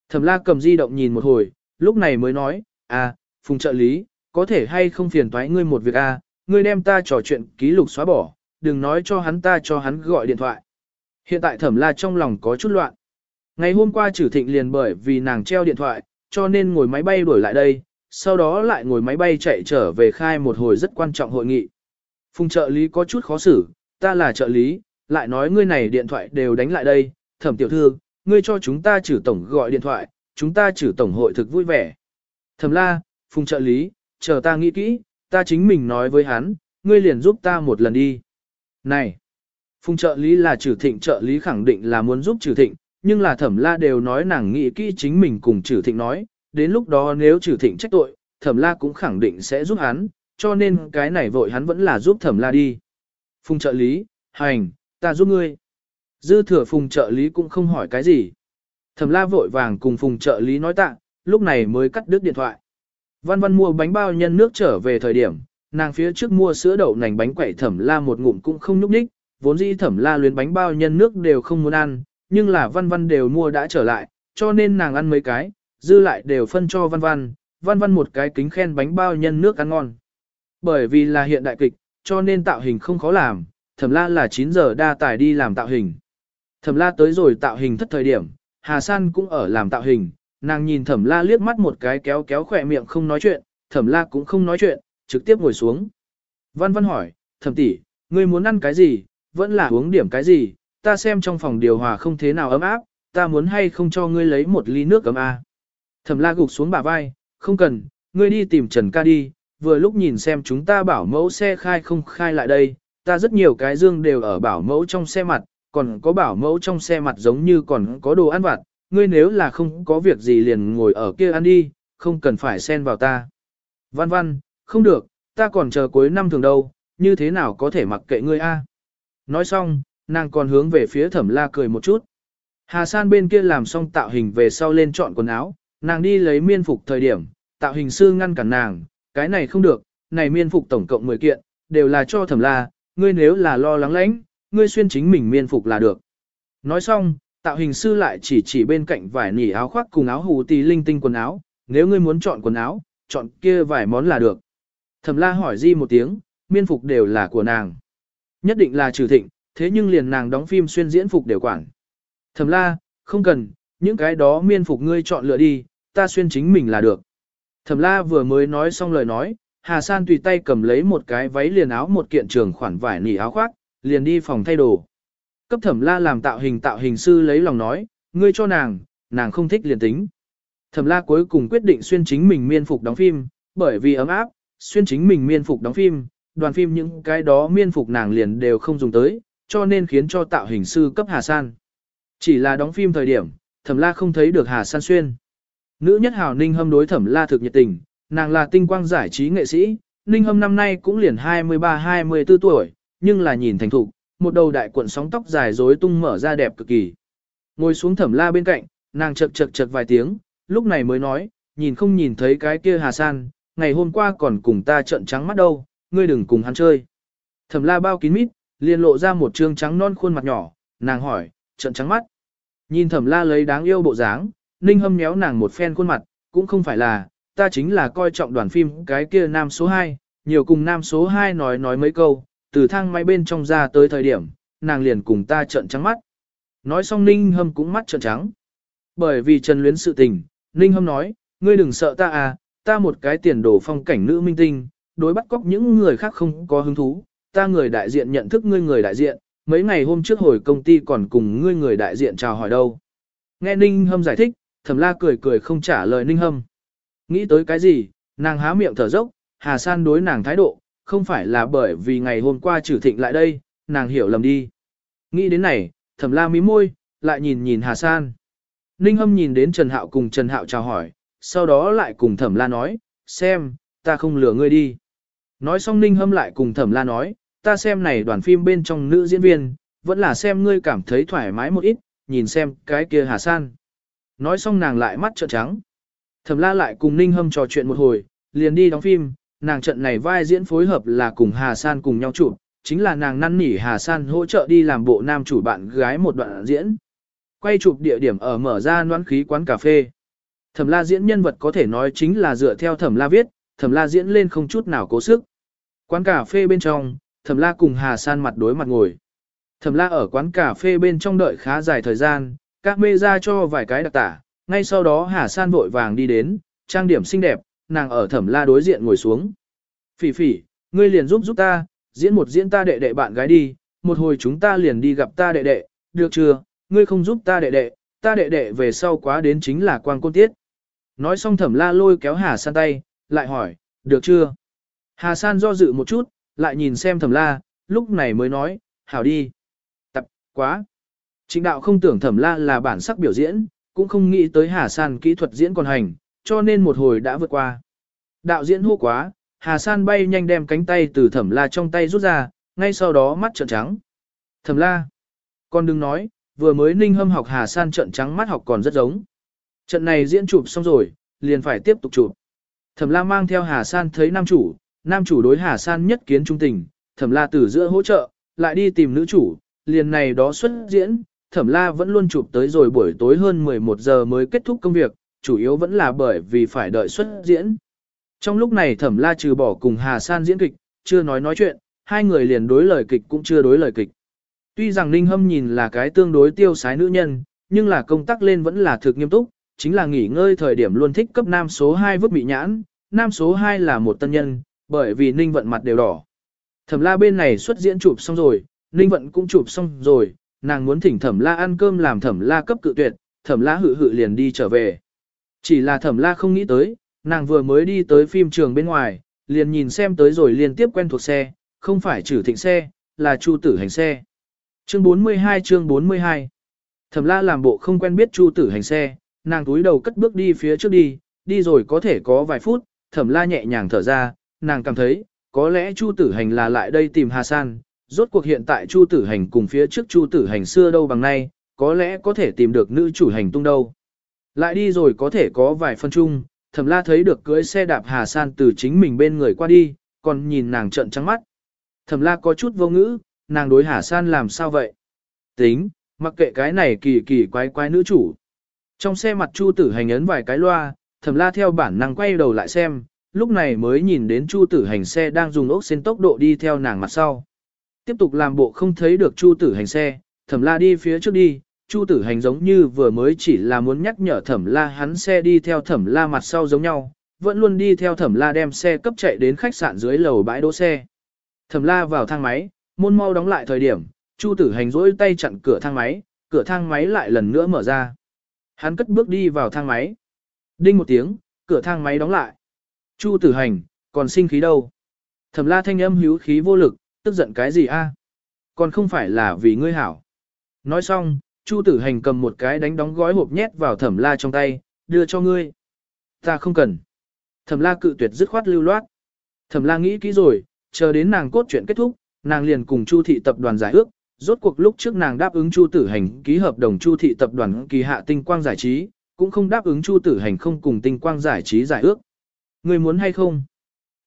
Thẩm la cầm di động nhìn một hồi, lúc này mới nói, à, phùng trợ lý, có thể hay không phiền toái ngươi một việc a, ngươi đem ta trò chuyện ký lục xóa bỏ, đừng nói cho hắn ta cho hắn gọi điện thoại. Hiện tại thẩm la trong lòng có chút loạn. Ngày hôm qua trừ thịnh liền bởi vì nàng treo điện thoại, cho nên ngồi máy bay đuổi lại đây, sau đó lại ngồi máy bay chạy trở về khai một hồi rất quan trọng hội nghị. Phùng trợ lý có chút khó xử, ta là trợ lý, lại nói ngươi này điện thoại đều đánh lại đây, thẩm tiểu thư, ngươi cho chúng ta trừ tổng gọi điện thoại, chúng ta trừ tổng hội thực vui vẻ. Thẩm la, phùng trợ lý, chờ ta nghĩ kỹ, ta chính mình nói với hắn, ngươi liền giúp ta một lần đi. Này, phùng trợ lý là trừ thịnh trợ lý khẳng định là muốn giúp trừ thịnh, nhưng là thẩm la đều nói nàng nghĩ kỹ chính mình cùng trừ thịnh nói, đến lúc đó nếu trừ thịnh trách tội, thẩm la cũng khẳng định sẽ giúp hắn, cho nên cái này vội hắn vẫn là giúp thẩm la đi. Phùng trợ lý, hành, ta giúp ngươi. Dư thừa phùng trợ lý cũng không hỏi cái gì. Thẩm la vội vàng cùng phùng trợ lý nói tạ, lúc này mới cắt đứt điện thoại. Văn văn mua bánh bao nhân nước trở về thời điểm, nàng phía trước mua sữa đậu nành bánh quẩy thẩm la một ngụm cũng không nhúc nhích, vốn dĩ thẩm la luyến bánh bao nhân nước đều không muốn ăn, nhưng là văn văn đều mua đã trở lại, cho nên nàng ăn mấy cái, dư lại đều phân cho văn văn, văn văn một cái kính khen bánh bao nhân nước ăn ngon. Bởi vì là hiện đại kịch, cho nên tạo hình không khó làm, thẩm la là 9 giờ đa tài đi làm tạo hình. Thẩm la tới rồi tạo hình thất thời điểm, Hà San cũng ở làm tạo hình, nàng nhìn thẩm la liếc mắt một cái kéo kéo khỏe miệng không nói chuyện, thẩm la cũng không nói chuyện, trực tiếp ngồi xuống. Văn văn hỏi, thẩm tỷ, ngươi muốn ăn cái gì, vẫn là uống điểm cái gì, ta xem trong phòng điều hòa không thế nào ấm áp, ta muốn hay không cho ngươi lấy một ly nước ấm a. Thẩm la gục xuống bả vai, không cần, ngươi đi tìm Trần ca đi, vừa lúc nhìn xem chúng ta bảo mẫu xe khai không khai lại đây, ta rất nhiều cái dương đều ở bảo mẫu trong xe mặt, còn có bảo mẫu trong xe mặt giống như còn có đồ ăn vặt, ngươi nếu là không có việc gì liền ngồi ở kia ăn đi, không cần phải xen vào ta. Văn văn, không được, ta còn chờ cuối năm thường đâu, như thế nào có thể mặc kệ ngươi a? Nói xong, nàng còn hướng về phía thẩm la cười một chút. Hà san bên kia làm xong tạo hình về sau lên chọn quần áo, nàng đi lấy miên phục thời điểm, tạo hình sư ngăn cản nàng, cái này không được, này miên phục tổng cộng 10 kiện, đều là cho thẩm la, ngươi nếu là lo lắng lãnh, ngươi xuyên chính mình miên phục là được. Nói xong, tạo hình sư lại chỉ chỉ bên cạnh vải nỉ áo khoác cùng áo hù tì linh tinh quần áo, nếu ngươi muốn chọn quần áo, chọn kia vài món là được. Thẩm la hỏi di một tiếng, miên phục đều là của nàng. Nhất định là trừ thịnh, thế nhưng liền nàng đóng phim xuyên diễn phục đều quản. Thẩm la, không cần, những cái đó miên phục ngươi chọn lựa đi, ta xuyên chính mình là được. Thẩm la vừa mới nói xong lời nói, Hà San tùy tay cầm lấy một cái váy liền áo một kiện trường khoản vải nỉ áo khoác, liền đi phòng thay đồ. Cấp thẩm la làm tạo hình tạo hình sư lấy lòng nói, ngươi cho nàng, nàng không thích liền tính. Thẩm la cuối cùng quyết định xuyên chính mình miên phục đóng phim, bởi vì ấm áp, xuyên chính mình miên phục đóng phim, đoàn phim những cái đó miên phục nàng liền đều không dùng tới, cho nên khiến cho tạo hình sư cấp Hà San. Chỉ là đóng phim thời điểm, thẩm la không thấy được Hà San xuyên. Nữ nhất hào Ninh Hâm đối thẩm la thực nhiệt tình, nàng là tinh quang giải trí nghệ sĩ, Ninh Hâm năm nay cũng liền 23-24 tuổi, nhưng là nhìn thành thục, một đầu đại cuộn sóng tóc dài rối tung mở ra đẹp cực kỳ. Ngồi xuống thẩm la bên cạnh, nàng chật chật chật vài tiếng, lúc này mới nói, nhìn không nhìn thấy cái kia Hà San, ngày hôm qua còn cùng ta trợn trắng mắt đâu, ngươi đừng cùng hắn chơi. Thẩm la bao kín mít, liền lộ ra một trương trắng non khuôn mặt nhỏ, nàng hỏi, trợn trắng mắt. Nhìn thẩm la lấy đáng yêu bộ dáng, ninh hâm méo nàng một phen khuôn mặt, cũng không phải là, ta chính là coi trọng đoàn phim cái kia nam số 2, nhiều cùng nam số 2 nói nói mấy câu, từ thang máy bên trong ra tới thời điểm, nàng liền cùng ta trợn trắng mắt. Nói xong ninh hâm cũng mắt trợn trắng. Bởi vì trần luyến sự tình, ninh hâm nói, ngươi đừng sợ ta à, ta một cái tiền đồ phong cảnh nữ minh tinh, đối bắt cóc những người khác không có hứng thú, ta người đại diện nhận thức ngươi người đại diện, mấy ngày hôm trước hồi công ty còn cùng ngươi người đại diện chào hỏi đâu. Nghe Ninh Hâm giải thích, Thẩm La cười cười không trả lời Ninh Hâm. Nghĩ tới cái gì, nàng há miệng thở dốc, Hà San đối nàng thái độ, không phải là bởi vì ngày hôm qua trừ thịnh lại đây, nàng hiểu lầm đi. Nghĩ đến này, Thẩm La mí môi, lại nhìn nhìn Hà San. Ninh Hâm nhìn đến Trần Hạo cùng Trần Hạo chào hỏi, sau đó lại cùng Thẩm La nói, xem, ta không lừa ngươi đi. Nói xong Ninh Hâm lại cùng Thẩm La nói, ta xem này đoàn phim bên trong nữ diễn viên, vẫn là xem ngươi cảm thấy thoải mái một ít, nhìn xem cái kia Hà San. Nói xong nàng lại mắt trợn trắng. Thẩm La lại cùng Ninh Hâm trò chuyện một hồi, liền đi đóng phim, nàng trận này vai diễn phối hợp là cùng Hà San cùng nhau chụp, chính là nàng năn nỉ Hà San hỗ trợ đi làm bộ nam chủ bạn gái một đoạn diễn. Quay chụp địa điểm ở mở ra noãn khí quán cà phê. Thẩm La diễn nhân vật có thể nói chính là dựa theo Thẩm La viết, thẩm la diễn lên không chút nào cố sức. Quán cà phê bên trong, thẩm la cùng Hà San mặt đối mặt ngồi. Thẩm la ở quán cà phê bên trong đợi khá dài thời gian, các mê ra cho vài cái đặc tả, ngay sau đó Hà San vội vàng đi đến, trang điểm xinh đẹp, nàng ở thẩm la đối diện ngồi xuống. Phỉ phỉ, ngươi liền giúp giúp ta, diễn một diễn ta đệ đệ bạn gái đi, một hồi chúng ta liền đi gặp ta đệ đệ, được chưa, ngươi không giúp ta đệ đệ, ta đệ đệ về sau quá đến chính là quang côn tiết. Nói xong thẩm la lôi kéo Hà San tay, lại hỏi, được chưa? Hà San do dự một chút, lại nhìn xem thẩm la, lúc này mới nói, hảo đi. Tập, quá. Trịnh đạo không tưởng thẩm la là bản sắc biểu diễn, cũng không nghĩ tới Hà San kỹ thuật diễn còn hành, cho nên một hồi đã vượt qua. Đạo diễn hô quá, Hà San bay nhanh đem cánh tay từ thẩm la trong tay rút ra, ngay sau đó mắt trợn trắng. Thẩm la. Con đừng nói, vừa mới ninh hâm học Hà San trợn trắng mắt học còn rất giống. Trận này diễn chụp xong rồi, liền phải tiếp tục chụp. Thẩm la mang theo Hà San thấy nam chủ, nam chủ đối Hà San nhất kiến trung tình, thẩm la từ giữa hỗ trợ, lại đi tìm nữ chủ, liền này đó xuất diễn, thẩm la vẫn luôn chụp tới rồi buổi tối hơn 11 giờ mới kết thúc công việc, chủ yếu vẫn là bởi vì phải đợi xuất diễn. Trong lúc này thẩm la trừ bỏ cùng Hà San diễn kịch, chưa nói nói chuyện, hai người liền đối lời kịch cũng chưa đối lời kịch. Tuy rằng Ninh Hâm nhìn là cái tương đối tiêu sái nữ nhân, nhưng là công tác lên vẫn là thực nghiêm túc, chính là nghỉ ngơi thời điểm luôn thích cấp nam số 2 vứt bị nhãn, nam số 2 là một tân nhân, bởi vì Ninh Vận mặt đều đỏ. Thẩm la bên này xuất diễn chụp xong rồi, Ninh Vận cũng chụp xong rồi, nàng muốn thỉnh Thẩm la ăn cơm làm Thẩm la cấp cự tuyệt, Thẩm la hự hự liền đi trở về. Chỉ là Thẩm la không nghĩ tới, nàng vừa mới đi tới phim trường bên ngoài, liền nhìn xem tới rồi liên tiếp quen thuộc xe, không phải trừ thịnh xe, là chu tử hành xe. Chương 42 chương 42 Thẩm la làm bộ không quen biết chu tử hành xe, nàng túi đầu cất bước đi phía trước đi, đi rồi có thể có vài phút, thẩm la nhẹ nhàng thở ra, nàng cảm thấy, có lẽ chu tử hành là lại đây tìm Hà San, rốt cuộc hiện tại chu tử hành cùng phía trước chu tử hành xưa đâu bằng nay, có lẽ có thể tìm được nữ chủ hành tung đâu. Lại đi rồi có thể có vài phân chung, thẩm la thấy được cưới xe đạp Hà San từ chính mình bên người qua đi, còn nhìn nàng trợn trắng mắt. Thẩm la có chút vô ngữ, nàng đối Hà San làm sao vậy? Tính, mặc kệ cái này kỳ kỳ quái quái nữ chủ. Trong xe mặt Chu tử hành ấn vài cái loa, thẩm la theo bản năng quay đầu lại xem, lúc này mới nhìn đến Chu tử hành xe đang dùng ốc xin tốc độ đi theo nàng mặt sau. Tiếp tục làm bộ không thấy được Chu tử hành xe, thẩm la đi phía trước đi, Chu tử hành giống như vừa mới chỉ là muốn nhắc nhở thẩm la hắn xe đi theo thẩm la mặt sau giống nhau, vẫn luôn đi theo thẩm la đem xe cấp chạy đến khách sạn dưới lầu bãi đỗ xe. Thẩm la vào thang máy, môn mau đóng lại thời điểm, Chu tử hành rỗi tay chặn cửa thang máy, cửa thang máy lại lần nữa mở ra. Hắn cất bước đi vào thang máy. Đinh một tiếng, cửa thang máy đóng lại. Chu tử hành, còn sinh khí đâu? Thẩm la thanh âm hữu khí vô lực, tức giận cái gì a? Còn không phải là vì ngươi hảo. Nói xong, Chu tử hành cầm một cái đánh đóng gói hộp nhét vào thẩm la trong tay, đưa cho ngươi. Ta không cần. Thẩm la cự tuyệt dứt khoát lưu loát. Thẩm la nghĩ kỹ rồi, chờ đến nàng cốt chuyện kết thúc, nàng liền cùng Chu thị tập đoàn giải ước, rốt cuộc lúc trước nàng đáp ứng Chu Tử Hành ký hợp đồng Chu thị tập đoàn kỳ hạ tinh quang giải trí, cũng không đáp ứng Chu Tử Hành không cùng tinh quang giải trí giải ước. Ngươi muốn hay không?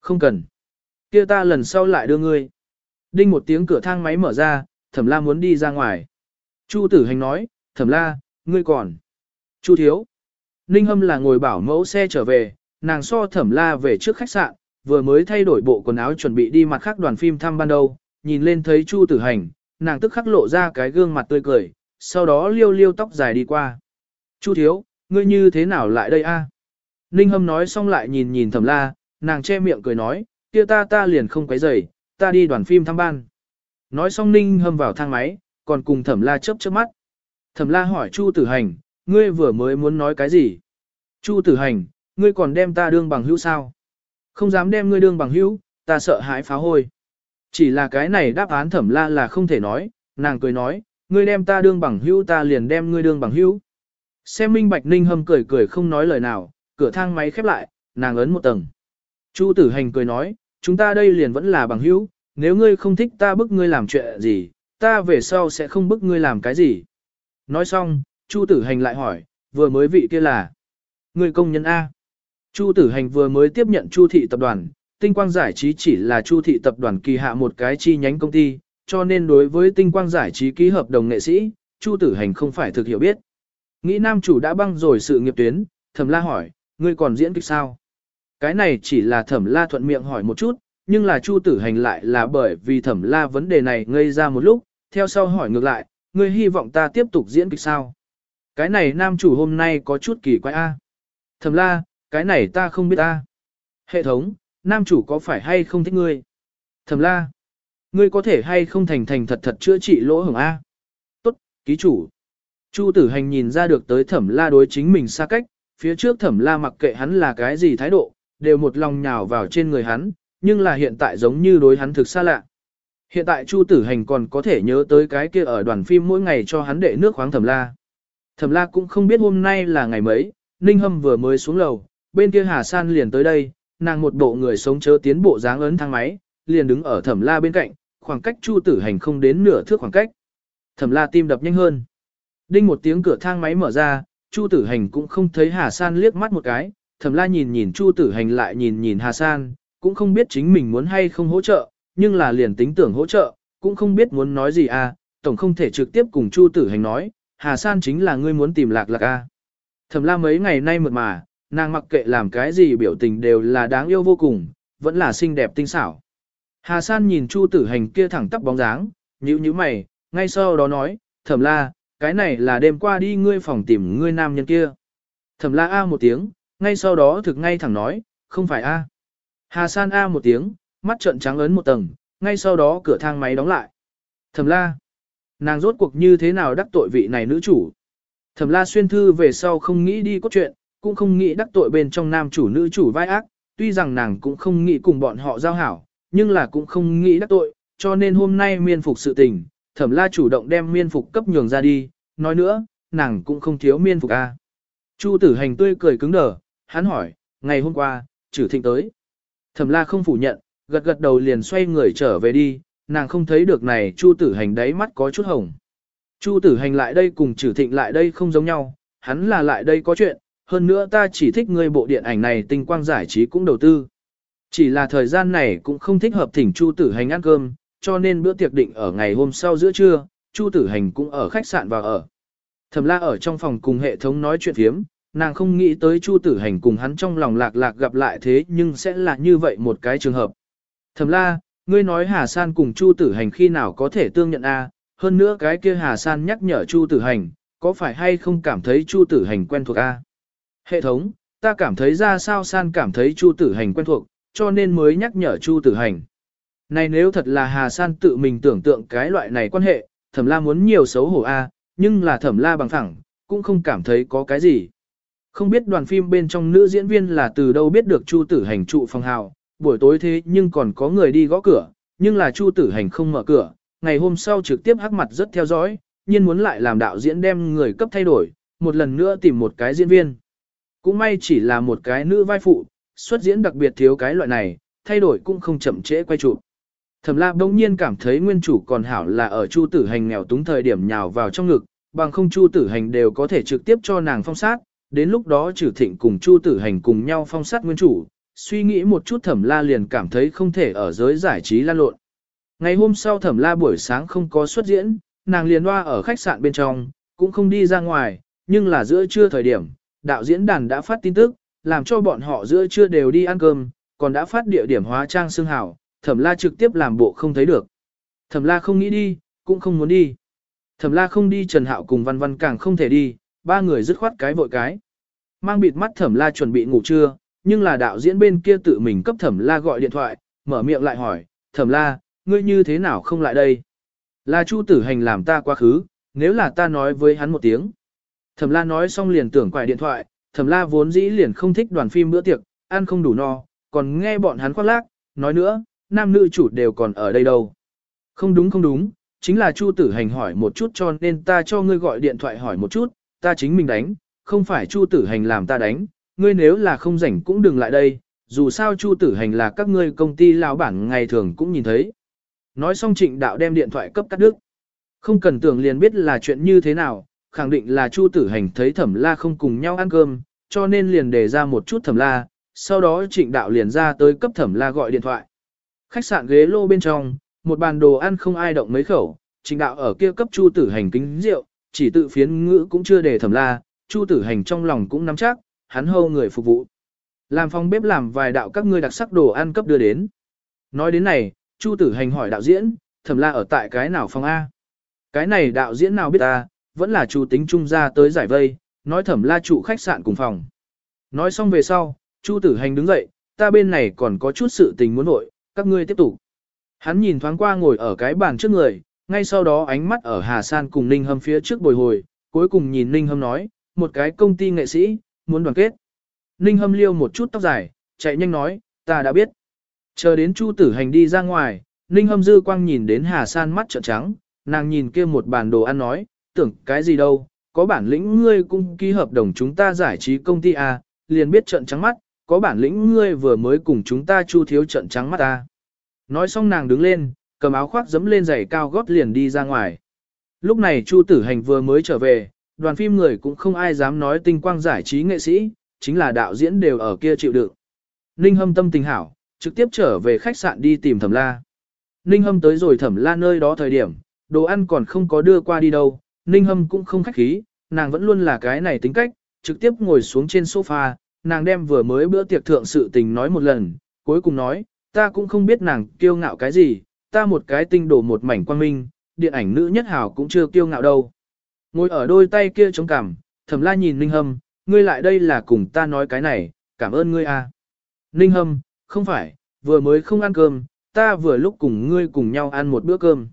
Không cần. Kia ta lần sau lại đưa ngươi. Đinh một tiếng cửa thang máy mở ra, Thẩm La muốn đi ra ngoài. Chu Tử Hành nói, Thẩm La, ngươi còn. Chu Thiếu. Ninh Hâm là ngồi bảo mẫu xe trở về, nàng so Thẩm La về trước khách sạn, vừa mới thay đổi bộ quần áo chuẩn bị đi mặt khác đoàn phim thăm ban đầu, nhìn lên thấy Chu Tử Hành, nàng tức khắc lộ ra cái gương mặt tươi cười, sau đó liêu liêu tóc dài đi qua. Chu thiếu, ngươi như thế nào lại đây a? Ninh hâm nói xong lại nhìn nhìn thẩm la, nàng che miệng cười nói, kia ta ta liền không quấy rầy, ta đi đoàn phim thăm ban. Nói xong Ninh hâm vào thang máy, còn cùng thẩm la chớp chớp mắt. Thẩm la hỏi Chu tử hành, ngươi vừa mới muốn nói cái gì? Chu tử hành, ngươi còn đem ta đương bằng hữu sao? Không dám đem ngươi đương bằng hữu, ta sợ hãi phá hôi. Chỉ là cái này đáp án thẩm la là không thể nói, nàng cười nói, ngươi đem ta đương bằng hữu ta liền đem ngươi đương bằng hữu. Xem minh bạch ninh hâm cười cười không nói lời nào, cửa thang máy khép lại, nàng ấn một tầng. Chu tử hành cười nói, chúng ta đây liền vẫn là bằng hữu, nếu ngươi không thích ta bức ngươi làm chuyện gì, ta về sau sẽ không bức ngươi làm cái gì. Nói xong, Chu tử hành lại hỏi, vừa mới vị kia là người công nhân A. Chu tử hành vừa mới tiếp nhận Chu thị tập đoàn, tinh quang giải trí chỉ là chu thị tập đoàn kỳ hạ một cái chi nhánh công ty, cho nên đối với tinh quang giải trí ký hợp đồng nghệ sĩ, chu tử hành không phải thực hiểu biết. Nghĩ nam chủ đã băng rồi sự nghiệp tuyến, thầm la hỏi, ngươi còn diễn kịch sao? Cái này chỉ là thẩm la thuận miệng hỏi một chút, nhưng là Chu tử hành lại là bởi vì thẩm la vấn đề này ngây ra một lúc, theo sau hỏi ngược lại, ngươi hy vọng ta tiếp tục diễn kịch sao? Cái này nam chủ hôm nay có chút kỳ quái a. Thẩm la, cái này ta không biết a. Hệ thống, nam chủ có phải hay không thích ngươi? Thẩm la, ngươi có thể hay không thành thành thật thật chữa trị lỗ hổng a? Tốt, ký chủ. Chu tử hành nhìn ra được tới thẩm la đối chính mình xa cách, phía trước thẩm la mặc kệ hắn là cái gì thái độ, đều một lòng nhào vào trên người hắn, nhưng là hiện tại giống như đối hắn thực xa lạ. Hiện tại Chu Tử Hành còn có thể nhớ tới cái kia ở đoàn phim mỗi ngày cho hắn đệ nước khoáng thẩm la. Thẩm la cũng không biết hôm nay là ngày mấy, Ninh Hâm vừa mới xuống lầu, bên kia Hà San liền tới đây, nàng một bộ người sống chớ tiến bộ dáng ấn thang máy, liền đứng ở thẩm la bên cạnh, khoảng cách Chu Tử Hành không đến nửa thước khoảng cách. Thẩm la tim đập nhanh hơn. Đinh một tiếng cửa thang máy mở ra, Chu Tử Hành cũng không thấy Hà San liếc mắt một cái, Thẩm La nhìn nhìn Chu Tử Hành lại nhìn nhìn Hà San, cũng không biết chính mình muốn hay không hỗ trợ, nhưng là liền tính tưởng hỗ trợ, cũng không biết muốn nói gì à, tổng không thể trực tiếp cùng Chu Tử Hành nói, Hà San chính là ngươi muốn tìm lạc lạc à. Thẩm La mấy ngày nay mượt mà, nàng mặc kệ làm cái gì biểu tình đều là đáng yêu vô cùng, vẫn là xinh đẹp tinh xảo. Hà San nhìn Chu Tử Hành kia thẳng tắp bóng dáng, nhíu nhíu mày, ngay sau đó nói, Thẩm La, cái này là đêm qua đi ngươi phòng tìm ngươi nam nhân kia. Thẩm La A một tiếng, ngay sau đó thực ngay thẳng nói, không phải A. Hà San A một tiếng, mắt trợn trắng ấn một tầng, ngay sau đó cửa thang máy đóng lại. Thẩm La, nàng rốt cuộc như thế nào đắc tội vị này nữ chủ. Thẩm La xuyên thư về sau không nghĩ đi cốt truyện, cũng không nghĩ đắc tội bên trong nam chủ nữ chủ vai ác, tuy rằng nàng cũng không nghĩ cùng bọn họ giao hảo, nhưng là cũng không nghĩ đắc tội, cho nên hôm nay miên phục sự tình, thẩm la chủ động đem miên phục cấp nhường ra đi, nói nữa, nàng cũng không thiếu miên phục a. Chu tử hành tươi cười cứng đờ, hắn hỏi, ngày hôm qua, trừ thịnh tới. Thẩm la không phủ nhận, gật gật đầu liền xoay người trở về đi, nàng không thấy được này chu tử hành đáy mắt có chút hồng. Chu tử hành lại đây cùng trừ thịnh lại đây không giống nhau, hắn là lại đây có chuyện, hơn nữa ta chỉ thích ngươi bộ điện ảnh này tinh quang giải trí cũng đầu tư. Chỉ là thời gian này cũng không thích hợp thỉnh chu tử hành ăn cơm, cho nên bữa tiệc định ở ngày hôm sau giữa trưa, Chu Tử Hành cũng ở khách sạn và ở. Thẩm La ở trong phòng cùng hệ thống nói chuyện phiếm, nàng không nghĩ tới Chu Tử Hành cùng hắn trong lòng lạc lạc gặp lại thế nhưng sẽ là như vậy một cái trường hợp. Thẩm La, ngươi nói Hà San cùng Chu Tử Hành khi nào có thể tương nhận a? hơn nữa cái kia Hà San nhắc nhở Chu Tử Hành, có phải hay không cảm thấy Chu Tử Hành quen thuộc a? Hệ thống, ta cảm thấy ra sao San cảm thấy Chu Tử Hành quen thuộc, cho nên mới nhắc nhở Chu Tử Hành. Này nếu thật là Hà San tự mình tưởng tượng cái loại này quan hệ, thẩm la muốn nhiều xấu hổ a, nhưng là thẩm la bằng thẳng, cũng không cảm thấy có cái gì. Không biết đoàn phim bên trong nữ diễn viên là từ đâu biết được Chu Tử Hành trụ phòng hào, buổi tối thế nhưng còn có người đi gõ cửa, nhưng là Chu Tử Hành không mở cửa, ngày hôm sau trực tiếp hắc mặt rất theo dõi, nhiên muốn lại làm đạo diễn đem người cấp thay đổi, một lần nữa tìm một cái diễn viên. Cũng may chỉ là một cái nữ vai phụ, xuất diễn đặc biệt thiếu cái loại này, thay đổi cũng không chậm trễ quay chụp. Thẩm la bỗng nhiên cảm thấy nguyên chủ còn hảo là ở chu tử hành nghèo túng thời điểm nhào vào trong ngực, bằng không chu tử hành đều có thể trực tiếp cho nàng phong sát, đến lúc đó trừ thịnh cùng chu tử hành cùng nhau phong sát nguyên chủ, suy nghĩ một chút thẩm la liền cảm thấy không thể ở giới giải trí lan lộn. Ngày hôm sau thẩm la buổi sáng không có xuất diễn, nàng liền loa ở khách sạn bên trong, cũng không đi ra ngoài, nhưng là giữa trưa thời điểm, đạo diễn đàn đã phát tin tức, làm cho bọn họ giữa trưa đều đi ăn cơm, còn đã phát địa điểm hóa trang xương hảo, thẩm la trực tiếp làm bộ không thấy được. Thẩm la không nghĩ đi, cũng không muốn đi. Thẩm la không đi Trần Hạo cùng Văn Văn càng không thể đi, ba người dứt khoát cái vội cái. Mang bịt mắt thẩm la chuẩn bị ngủ trưa, nhưng là đạo diễn bên kia tự mình cấp thẩm la gọi điện thoại, mở miệng lại hỏi, thẩm la, ngươi như thế nào không lại đây? Là chu tử hành làm ta quá khứ, nếu là ta nói với hắn một tiếng. Thẩm la nói xong liền tưởng quài điện thoại, thẩm la vốn dĩ liền không thích đoàn phim bữa tiệc, ăn không đủ no, còn nghe bọn hắn khoác lác, nói nữa, nam nữ chủ đều còn ở đây đâu. Không đúng không đúng, chính là Chu Tử Hành hỏi một chút cho nên ta cho ngươi gọi điện thoại hỏi một chút, ta chính mình đánh, không phải Chu Tử Hành làm ta đánh, ngươi nếu là không rảnh cũng đừng lại đây, dù sao Chu Tử Hành là các ngươi công ty lão bản ngày thường cũng nhìn thấy. Nói xong trịnh đạo đem điện thoại cấp cắt đứt. Không cần tưởng liền biết là chuyện như thế nào, khẳng định là Chu Tử Hành thấy Thẩm La không cùng nhau ăn cơm, cho nên liền đề ra một chút Thẩm La, sau đó trịnh đạo liền ra tới cấp Thẩm La gọi điện thoại. Khách sạn ghế lô bên trong, một bàn đồ ăn không ai động mấy khẩu, trình đạo ở kia cấp chu tử hành kính rượu, chỉ tự phiến ngữ cũng chưa để thẩm la, chu tử hành trong lòng cũng nắm chắc, hắn hâu người phục vụ. Làm phòng bếp làm vài đạo các ngươi đặc sắc đồ ăn cấp đưa đến. Nói đến này, Chu Tử Hành hỏi đạo diễn, thẩm la ở tại cái nào phòng A? Cái này đạo diễn nào biết ta, vẫn là Chu tính trung ra tới giải vây, nói thẩm la trụ khách sạn cùng phòng. Nói xong về sau, Chu Tử Hành đứng dậy, ta bên này còn có chút sự tình muốn nội, các ngươi tiếp tục. Hắn nhìn thoáng qua ngồi ở cái bàn trước người, ngay sau đó ánh mắt ở Hà San cùng Ninh Hâm phía trước bồi hồi, cuối cùng nhìn Ninh Hâm nói, một cái công ty nghệ sĩ, muốn đoàn kết. Ninh Hâm liêu một chút tóc dài, chạy nhanh nói, ta đã biết. Chờ đến Chu Tử Hành đi ra ngoài, Ninh Hâm dư quang nhìn đến Hà San mắt trợn trắng, nàng nhìn kia một bàn đồ ăn nói, tưởng cái gì đâu, có bản lĩnh ngươi cũng ký hợp đồng chúng ta giải trí công ty à, liền biết trợn trắng mắt, có bản lĩnh ngươi vừa mới cùng chúng ta chu thiếu trận trắng mắt ta. Nói xong nàng đứng lên, cầm áo khoác dấm lên giày cao gót liền đi ra ngoài. Lúc này Chu Tử Hành vừa mới trở về, đoàn phim người cũng không ai dám nói tinh quang giải trí nghệ sĩ, chính là đạo diễn đều ở kia chịu đựng. Ninh Hâm tâm tình hảo, trực tiếp trở về khách sạn đi tìm Thẩm La. Ninh Hâm tới rồi Thẩm La nơi đó thời điểm, đồ ăn còn không có đưa qua đi đâu, Ninh Hâm cũng không khách khí, nàng vẫn luôn là cái này tính cách, trực tiếp ngồi xuống trên sofa, nàng đem vừa mới bữa tiệc thượng sự tình nói một lần, cuối cùng nói, ta cũng không biết nàng kiêu ngạo cái gì, ta một cái tinh đổ một mảnh quang minh, điện ảnh nữ nhất hảo cũng chưa kiêu ngạo đâu. Ngồi ở đôi tay kia chống cằm, thẩm la nhìn Ninh Hâm, ngươi lại đây là cùng ta nói cái này, cảm ơn ngươi a. À. Ninh Hâm, không phải, vừa mới không ăn cơm, ta vừa lúc cùng ngươi cùng nhau ăn một bữa cơm.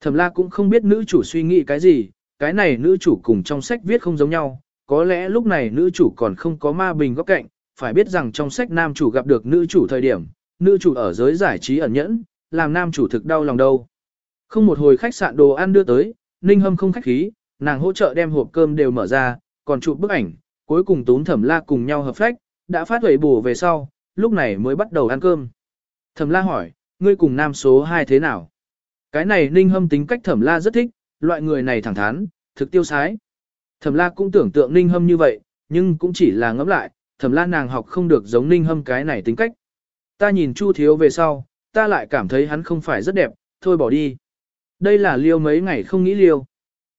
Thẩm la cũng không biết nữ chủ suy nghĩ cái gì, cái này nữ chủ cùng trong sách viết không giống nhau, có lẽ lúc này nữ chủ còn không có ma bình góc cạnh, phải biết rằng trong sách nam chủ gặp được nữ chủ thời điểm, nữ chủ ở giới giải trí ẩn nhẫn, làm nam chủ thực đau lòng đâu. Không một hồi khách sạn đồ ăn đưa tới, Ninh Hâm không khách khí, nàng hỗ trợ đem hộp cơm đều mở ra, còn chụp bức ảnh, cuối cùng tốn thẩm la cùng nhau hợp phách, đã phát huệ bù về sau, lúc này mới bắt đầu ăn cơm. Thẩm la hỏi, ngươi cùng nam số 2 thế nào? Cái này Ninh Hâm tính cách thẩm la rất thích, loại người này thẳng thắn, thực tiêu sái. Thẩm la cũng tưởng tượng Ninh Hâm như vậy, nhưng cũng chỉ là ngẫm lại, thẩm la nàng học không được giống Ninh Hâm cái này tính cách. Ta nhìn Chu Thiếu về sau, ta lại cảm thấy hắn không phải rất đẹp, thôi bỏ đi. Đây là liêu mấy ngày không nghĩ liêu.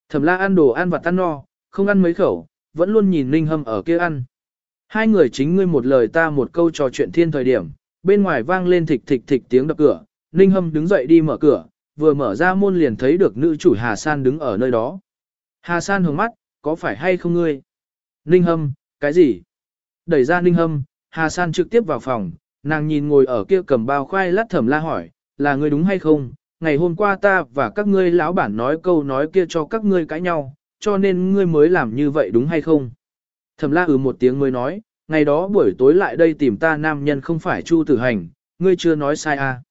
Thẩm la ăn đồ ăn và tan no, không ăn mấy khẩu, vẫn luôn nhìn Ninh Hâm ở kia ăn. Hai người chính ngươi một lời ta một câu trò chuyện thiên thời điểm, bên ngoài vang lên thịch thịch thịch tiếng đập cửa, Ninh Hâm đứng dậy đi mở cửa, vừa mở ra môn liền thấy được nữ chủ Hà San đứng ở nơi đó. Hà San hướng mắt, có phải hay không ngươi? Ninh Hâm, cái gì? Đẩy ra Ninh Hâm, Hà San trực tiếp vào phòng, nàng nhìn ngồi ở kia cầm bao khoai lát thẩm la hỏi, là ngươi đúng hay không? Ngày hôm qua ta và các ngươi lão bản nói câu nói kia cho các ngươi cãi nhau, cho nên ngươi mới làm như vậy đúng hay không? Thẩm la ừ một tiếng mới nói, ngày đó buổi tối lại đây tìm ta nam nhân không phải Chu Tử Hành, ngươi chưa nói sai à?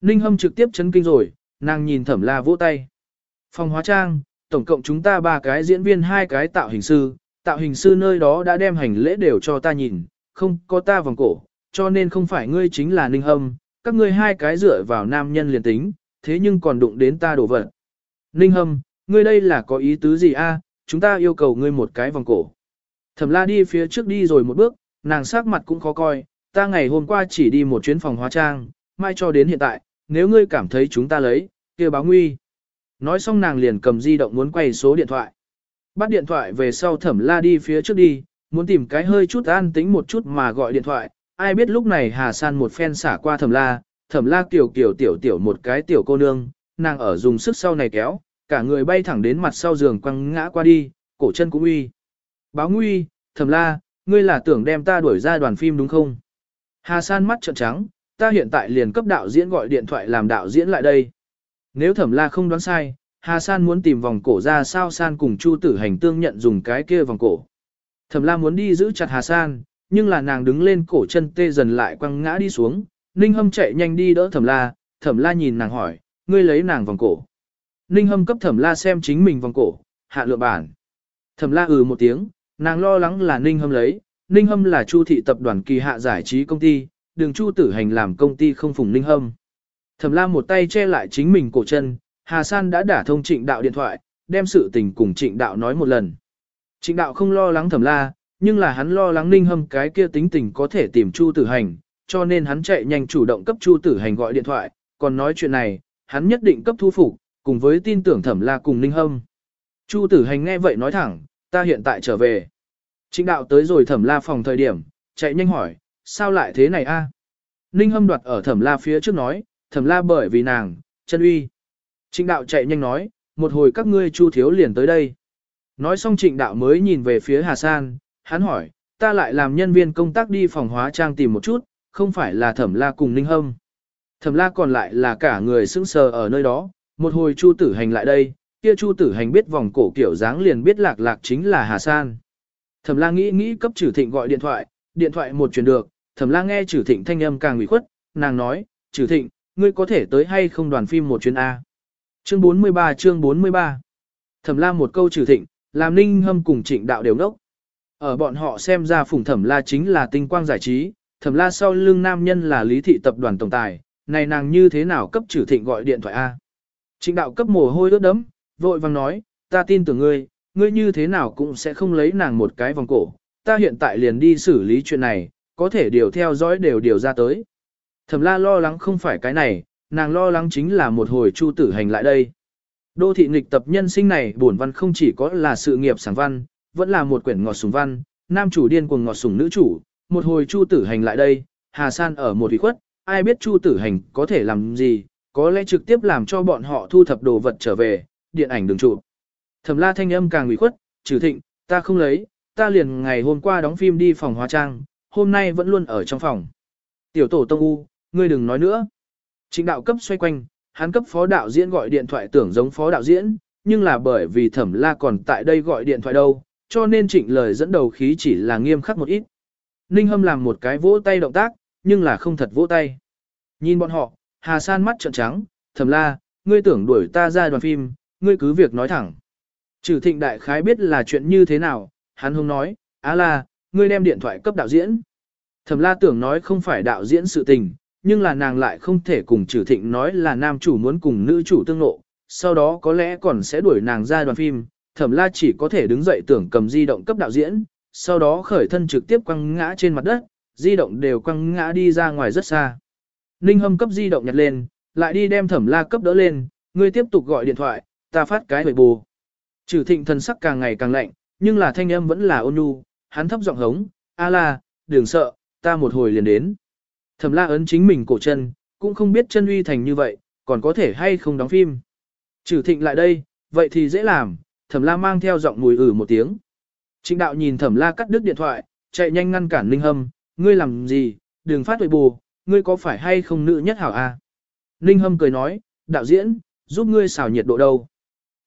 Ninh Hâm trực tiếp chấn kinh rồi, nàng nhìn thẩm la vỗ tay. Phòng hóa trang, tổng cộng chúng ta ba cái diễn viên hai cái tạo hình sư, tạo hình sư nơi đó đã đem hành lễ đều cho ta nhìn, không có ta vòng cổ, cho nên không phải ngươi chính là ninh hâm, các ngươi hai cái dựa vào nam nhân liền tính, thế nhưng còn đụng đến ta đổ vật. Ninh hâm, ngươi đây là có ý tứ gì a? À? chúng ta yêu cầu ngươi một cái vòng cổ. Thẩm la đi phía trước đi rồi một bước, nàng sắc mặt cũng khó coi, ta ngày hôm qua chỉ đi một chuyến phòng hóa trang, mai cho đến hiện tại, nếu ngươi cảm thấy chúng ta lấy, kia báo nguy. Nói xong nàng liền cầm di động muốn quay số điện thoại. Bắt điện thoại về sau thẩm la đi phía trước đi, muốn tìm cái hơi chút an tính một chút mà gọi điện thoại. Ai biết lúc này Hà San một phen xả qua thẩm la, thẩm la tiểu kiểu tiểu tiểu một cái tiểu cô nương, nàng ở dùng sức sau này kéo, cả người bay thẳng đến mặt sau giường quăng ngã qua đi, cổ chân cũng uy. Báo nguy, thẩm la, ngươi là tưởng đem ta đuổi ra đoàn phim đúng không? Hà San mắt trợn trắng, ta hiện tại liền cấp đạo diễn gọi điện thoại làm đạo diễn lại đây. Nếu thẩm la không đoán sai, Hà San muốn tìm vòng cổ ra sao San cùng Chu tử hành tương nhận dùng cái kia vòng cổ. Thẩm la muốn đi giữ chặt Hà San, nhưng là nàng đứng lên cổ chân tê dần lại quăng ngã đi xuống. Ninh Hâm chạy nhanh đi đỡ thẩm la, thẩm la nhìn nàng hỏi, ngươi lấy nàng vòng cổ. Ninh Hâm cấp thẩm la xem chính mình vòng cổ, hạ lựa bản. Thẩm la ừ một tiếng, nàng lo lắng là Ninh Hâm lấy, Ninh Hâm là Chu thị tập đoàn kỳ hạ giải trí công ty, đường Chu tử hành làm công ty không phùng Ninh Hâm. Thẩm Lam một tay che lại chính mình cổ chân, Hà San đã đả thông trịnh đạo điện thoại, đem sự tình cùng trịnh đạo nói một lần. Trịnh đạo không lo lắng thẩm la, nhưng là hắn lo lắng ninh hâm cái kia tính tình có thể tìm Chu tử hành, cho nên hắn chạy nhanh chủ động cấp Chu tử hành gọi điện thoại, còn nói chuyện này, hắn nhất định cấp thu phục, cùng với tin tưởng thẩm la cùng ninh hâm. Chu tử hành nghe vậy nói thẳng, ta hiện tại trở về. Trịnh đạo tới rồi thẩm la phòng thời điểm, chạy nhanh hỏi, sao lại thế này a? Ninh hâm đoạt ở thẩm la phía trước nói, thẩm la bởi vì nàng, chân uy. Trịnh đạo chạy nhanh nói, một hồi các ngươi chu thiếu liền tới đây. Nói xong trịnh đạo mới nhìn về phía Hà San, hắn hỏi, ta lại làm nhân viên công tác đi phòng hóa trang tìm một chút, không phải là thẩm la cùng ninh hâm. Thẩm la còn lại là cả người sững sờ ở nơi đó, một hồi chu tử hành lại đây, kia chu tử hành biết vòng cổ kiểu dáng liền biết lạc lạc chính là Hà San. Thẩm la nghĩ nghĩ cấp trừ thịnh gọi điện thoại, điện thoại một chuyển được, thẩm la nghe trừ thịnh thanh âm càng ủy khuất, nàng nói, trừ thịnh, ngươi có thể tới hay không đoàn phim một chuyến A. Chương 43 chương 43 Thẩm la một câu trừ thịnh, làm ninh hâm cùng trịnh đạo đều nốc. Ở bọn họ xem ra phùng thẩm la chính là tinh quang giải trí, thẩm la sau lưng nam nhân là lý thị tập đoàn tổng tài, này nàng như thế nào cấp trừ thịnh gọi điện thoại A. Trịnh đạo cấp mồ hôi ướt đấm, vội vang nói, ta tin tưởng ngươi, ngươi như thế nào cũng sẽ không lấy nàng một cái vòng cổ, ta hiện tại liền đi xử lý chuyện này, có thể điều theo dõi đều điều ra tới. Thẩm la lo lắng không phải cái này, nàng lo lắng chính là một hồi chu tử hành lại đây. Đô thị nghịch tập nhân sinh này bổn văn không chỉ có là sự nghiệp sáng văn, vẫn là một quyển ngọt sùng văn, nam chủ điên cuồng ngọt sùng nữ chủ, một hồi chu tử hành lại đây, Hà San ở một ủy khuất, ai biết chu tử hành có thể làm gì, có lẽ trực tiếp làm cho bọn họ thu thập đồ vật trở về, điện ảnh đường trụ. Thẩm la thanh âm càng ủy khuất, trừ thịnh, ta không lấy, ta liền ngày hôm qua đóng phim đi phòng hóa trang, hôm nay vẫn luôn ở trong phòng. Tiểu tổ tông u, ngươi đừng nói nữa. Trịnh đạo cấp xoay quanh, hắn cấp phó đạo diễn gọi điện thoại tưởng giống phó đạo diễn, nhưng là bởi vì thẩm la còn tại đây gọi điện thoại đâu, cho nên trịnh lời dẫn đầu khí chỉ là nghiêm khắc một ít. Ninh Hâm làm một cái vỗ tay động tác, nhưng là không thật vỗ tay. Nhìn bọn họ, Hà San mắt trợn trắng, thẩm la, ngươi tưởng đuổi ta ra đoàn phim, ngươi cứ việc nói thẳng. Trừ thịnh đại khái biết là chuyện như thế nào, hắn hông nói, á la, ngươi đem điện thoại cấp đạo diễn. Thẩm la tưởng nói không phải đạo diễn sự tình, nhưng là nàng lại không thể cùng trừ thịnh nói là nam chủ muốn cùng nữ chủ tương nộ, sau đó có lẽ còn sẽ đuổi nàng ra đoàn phim, thẩm la chỉ có thể đứng dậy tưởng cầm di động cấp đạo diễn, sau đó khởi thân trực tiếp quăng ngã trên mặt đất, di động đều quăng ngã đi ra ngoài rất xa. Ninh hâm cấp di động nhặt lên, lại đi đem thẩm la cấp đỡ lên, ngươi tiếp tục gọi điện thoại, ta phát cái hồi bù. Trừ thịnh thần sắc càng ngày càng lạnh, nhưng là thanh âm vẫn là ôn nhu, hắn thấp giọng hống, a la, đừng sợ, ta một hồi liền đến. Thẩm la ấn chính mình cổ chân, cũng không biết chân uy thành như vậy, còn có thể hay không đóng phim. Trừ thịnh lại đây, vậy thì dễ làm, thẩm la mang theo giọng mùi ử một tiếng. Trịnh đạo nhìn thẩm la cắt đứt điện thoại, chạy nhanh ngăn cản Ninh Hâm, ngươi làm gì, đừng phát huệ bù, ngươi có phải hay không nữ nhất hảo a? À? Ninh Hâm cười nói, đạo diễn, giúp ngươi xào nhiệt độ đâu.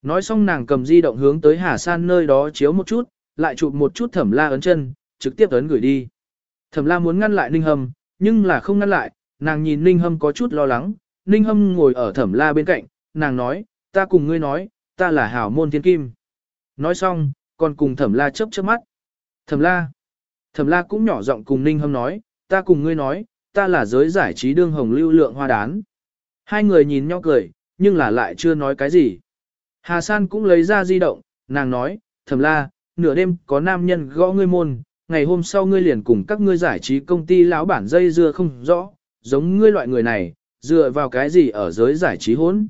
Nói xong nàng cầm di động hướng tới Hà San nơi đó chiếu một chút, lại chụp một chút thẩm la ấn chân, trực tiếp ấn gửi đi. Thẩm la muốn ngăn lại Ninh Hâm, nhưng là không ngăn lại, nàng nhìn Ninh Hâm có chút lo lắng, Ninh Hâm ngồi ở thẩm la bên cạnh, nàng nói, ta cùng ngươi nói, ta là hảo môn thiên kim. Nói xong, còn cùng thẩm la chớp chớp mắt. Thẩm la. Thẩm la cũng nhỏ giọng cùng Ninh Hâm nói, ta cùng ngươi nói, ta là giới giải trí đương hồng lưu lượng hoa đán. Hai người nhìn nhau cười, nhưng là lại chưa nói cái gì. Hà San cũng lấy ra di động, nàng nói, thẩm la, nửa đêm có nam nhân gõ ngươi môn, ngày hôm sau ngươi liền cùng các ngươi giải trí công ty lão bản dây dưa không rõ, giống ngươi loại người này, dựa vào cái gì ở giới giải trí hỗn.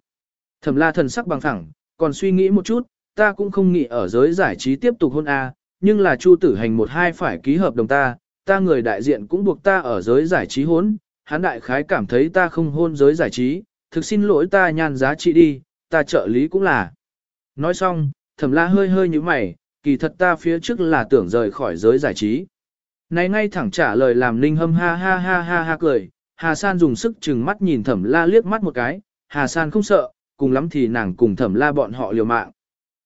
Thẩm la thần sắc bằng thẳng, còn suy nghĩ một chút, ta cũng không nghĩ ở giới giải trí tiếp tục hôn A, nhưng là chu tử hành một hai phải ký hợp đồng ta, ta người đại diện cũng buộc ta ở giới giải trí hôn, hắn đại khái cảm thấy ta không hôn giới giải trí, thực xin lỗi ta nhan giá trị đi, ta trợ lý cũng là. Nói xong, thẩm la hơi hơi như mày, kỳ thật ta phía trước là tưởng rời khỏi giới giải trí. Này ngay thẳng trả lời làm Ninh Hâm ha ha ha ha ha cười, Hà San dùng sức chừng mắt nhìn thẩm la liếc mắt một cái, Hà San không sợ, cùng lắm thì nàng cùng thẩm la bọn họ liều mạng.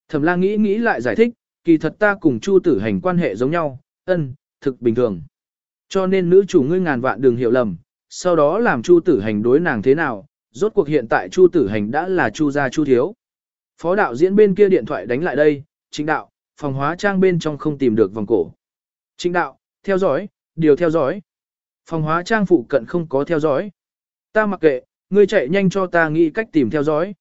Thẩm la nghĩ nghĩ lại giải thích, kỳ thật ta cùng Chu tử hành quan hệ giống nhau, ân, thực bình thường. Cho nên nữ chủ ngươi ngàn vạn đừng hiểu lầm, sau đó làm Chu tử hành đối nàng thế nào, rốt cuộc hiện tại Chu tử hành đã là Chu gia Chu thiếu. Phó đạo diễn bên kia điện thoại đánh lại đây, chính đạo, phòng hóa trang bên trong không tìm được vòng cổ. Chính đạo, theo dõi, điều theo dõi. Phòng hóa trang phụ cận không có theo dõi. Ta mặc kệ, ngươi chạy nhanh cho ta nghĩ cách tìm theo dõi.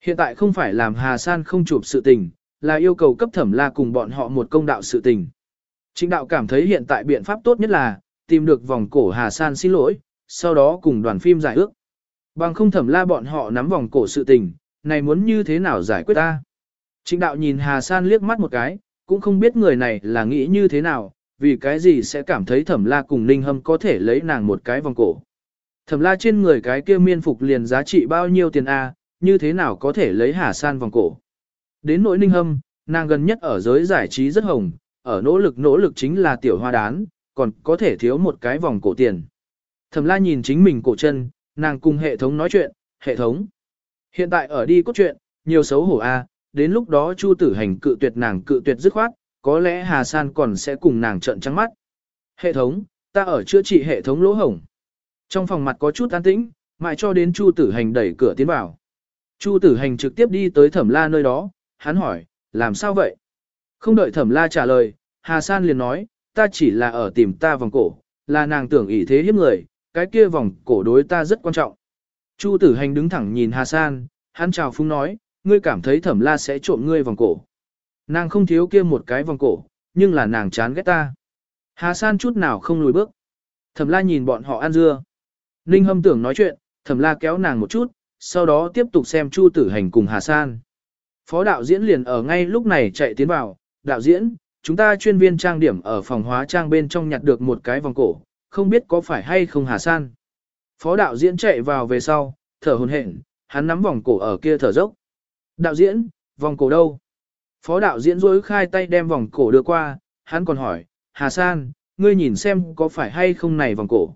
Hiện tại không phải làm Hà San không chụp sự tình, là yêu cầu cấp thẩm la cùng bọn họ một công đạo sự tình. Trịnh đạo cảm thấy hiện tại biện pháp tốt nhất là, tìm được vòng cổ Hà San xin lỗi, sau đó cùng đoàn phim giải ước. Bằng không thẩm la bọn họ nắm vòng cổ sự tình, này muốn như thế nào giải quyết ta? Trịnh đạo nhìn Hà San liếc mắt một cái, cũng không biết người này là nghĩ như thế nào, vì cái gì sẽ cảm thấy thẩm la cùng ninh hâm có thể lấy nàng một cái vòng cổ. Thẩm la trên người cái kia miên phục liền giá trị bao nhiêu tiền A, như thế nào có thể lấy hà san vòng cổ. Đến nỗi ninh hâm, nàng gần nhất ở giới giải trí rất hồng, ở nỗ lực nỗ lực chính là tiểu hoa đán, còn có thể thiếu một cái vòng cổ tiền. Thẩm la nhìn chính mình cổ chân, nàng cùng hệ thống nói chuyện, hệ thống. Hiện tại ở đi cốt truyện, nhiều xấu hổ a, đến lúc đó Chu Tử Hành cự tuyệt nàng cự tuyệt dứt khoát, có lẽ Hà San còn sẽ cùng nàng trợn trắng mắt. Hệ thống, ta ở chữa trị hệ thống lỗ hổng. Trong phòng mặt có chút an tĩnh, mãi cho đến Chu Tử Hành đẩy cửa tiến vào. Chu Tử Hành trực tiếp đi tới Thẩm La nơi đó, hắn hỏi, làm sao vậy? Không đợi Thẩm La trả lời, Hà San liền nói, ta chỉ là ở tìm ta vòng cổ, là nàng tưởng ỷ thế hiếp người, cái kia vòng cổ đối ta rất quan trọng. Chu tử hành đứng thẳng nhìn Hà San, hắn chào phúng nói, ngươi cảm thấy thẩm la sẽ trộm ngươi vòng cổ. Nàng không thiếu kia một cái vòng cổ, nhưng là nàng chán ghét ta. Hà San chút nào không lùi bước. Thẩm la nhìn bọn họ ăn dưa. Ninh hâm tưởng nói chuyện, thẩm la kéo nàng một chút, sau đó tiếp tục xem Chu tử hành cùng Hà San. Phó đạo diễn liền ở ngay lúc này chạy tiến vào, đạo diễn, chúng ta chuyên viên trang điểm ở phòng hóa trang bên trong nhặt được một cái vòng cổ, không biết có phải hay không Hà San. Phó đạo diễn chạy vào về sau, thở hồn hển, hắn nắm vòng cổ ở kia thở dốc. Đạo diễn, vòng cổ đâu? Phó đạo diễn rối khai tay đem vòng cổ đưa qua, hắn còn hỏi, Hà San, ngươi nhìn xem có phải hay không này vòng cổ.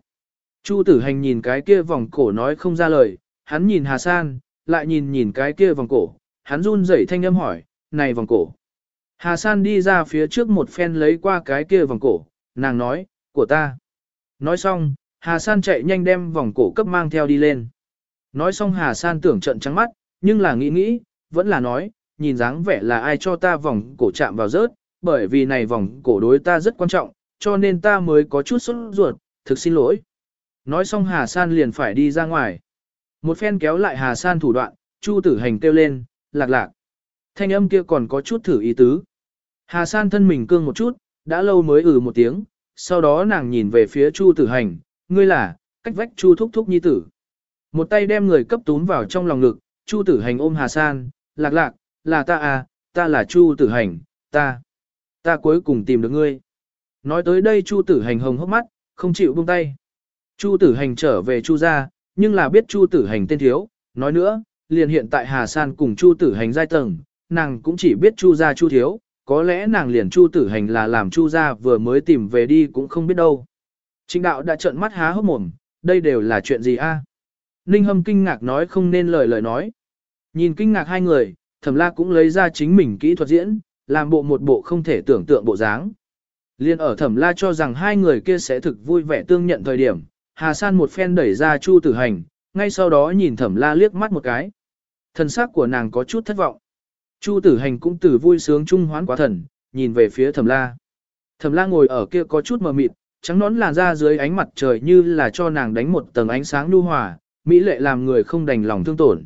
Chu tử hành nhìn cái kia vòng cổ nói không ra lời, hắn nhìn Hà San, lại nhìn nhìn cái kia vòng cổ, hắn run rẩy thanh âm hỏi, này vòng cổ. Hà San đi ra phía trước một phen lấy qua cái kia vòng cổ, nàng nói, của ta. Nói xong, Hà San chạy nhanh đem vòng cổ cấp mang theo đi lên. Nói xong Hà San tưởng trận trắng mắt, nhưng là nghĩ nghĩ, vẫn là nói, nhìn dáng vẻ là ai cho ta vòng cổ chạm vào rớt, bởi vì này vòng cổ đối ta rất quan trọng, cho nên ta mới có chút sốt ruột, thực xin lỗi. Nói xong Hà San liền phải đi ra ngoài. Một phen kéo lại Hà San thủ đoạn, Chu tử hành kêu lên, lạc lạc. Thanh âm kia còn có chút thử ý tứ. Hà San thân mình cương một chút, đã lâu mới ừ một tiếng, sau đó nàng nhìn về phía Chu tử hành, ngươi là, cách vách Chu thúc thúc nhi tử. Một tay đem người cấp tún vào trong lòng ngực, Chu tử hành ôm Hà San, lạc lạc, là ta à, ta là Chu tử hành, ta, ta cuối cùng tìm được ngươi. Nói tới đây Chu tử hành hồng hốc mắt, không chịu buông tay. Chu tử hành trở về Chu ra, nhưng là biết Chu tử hành tên thiếu, nói nữa, liền hiện tại Hà San cùng Chu tử hành giai tầng, nàng cũng chỉ biết Chu ra Chu thiếu, có lẽ nàng liền Chu tử hành là làm Chu ra vừa mới tìm về đi cũng không biết đâu. Trịnh đạo đã trợn mắt há hốc mồm, đây đều là chuyện gì a? Ninh hâm kinh ngạc nói không nên lời lời nói. Nhìn kinh ngạc hai người, thẩm la cũng lấy ra chính mình kỹ thuật diễn, làm bộ một bộ không thể tưởng tượng bộ dáng. Liên ở thẩm la cho rằng hai người kia sẽ thực vui vẻ tương nhận thời điểm, Hà San một phen đẩy ra Chu tử hành, ngay sau đó nhìn thẩm la liếc mắt một cái. Thần sắc của nàng có chút thất vọng. Chu tử hành cũng từ vui sướng trung hoán quá thần, nhìn về phía thẩm la. Thẩm la ngồi ở kia có chút mờ mịt, trắng nón làn da dưới ánh mặt trời như là cho nàng đánh một tầng ánh sáng nhu hòa, mỹ lệ làm người không đành lòng thương tổn.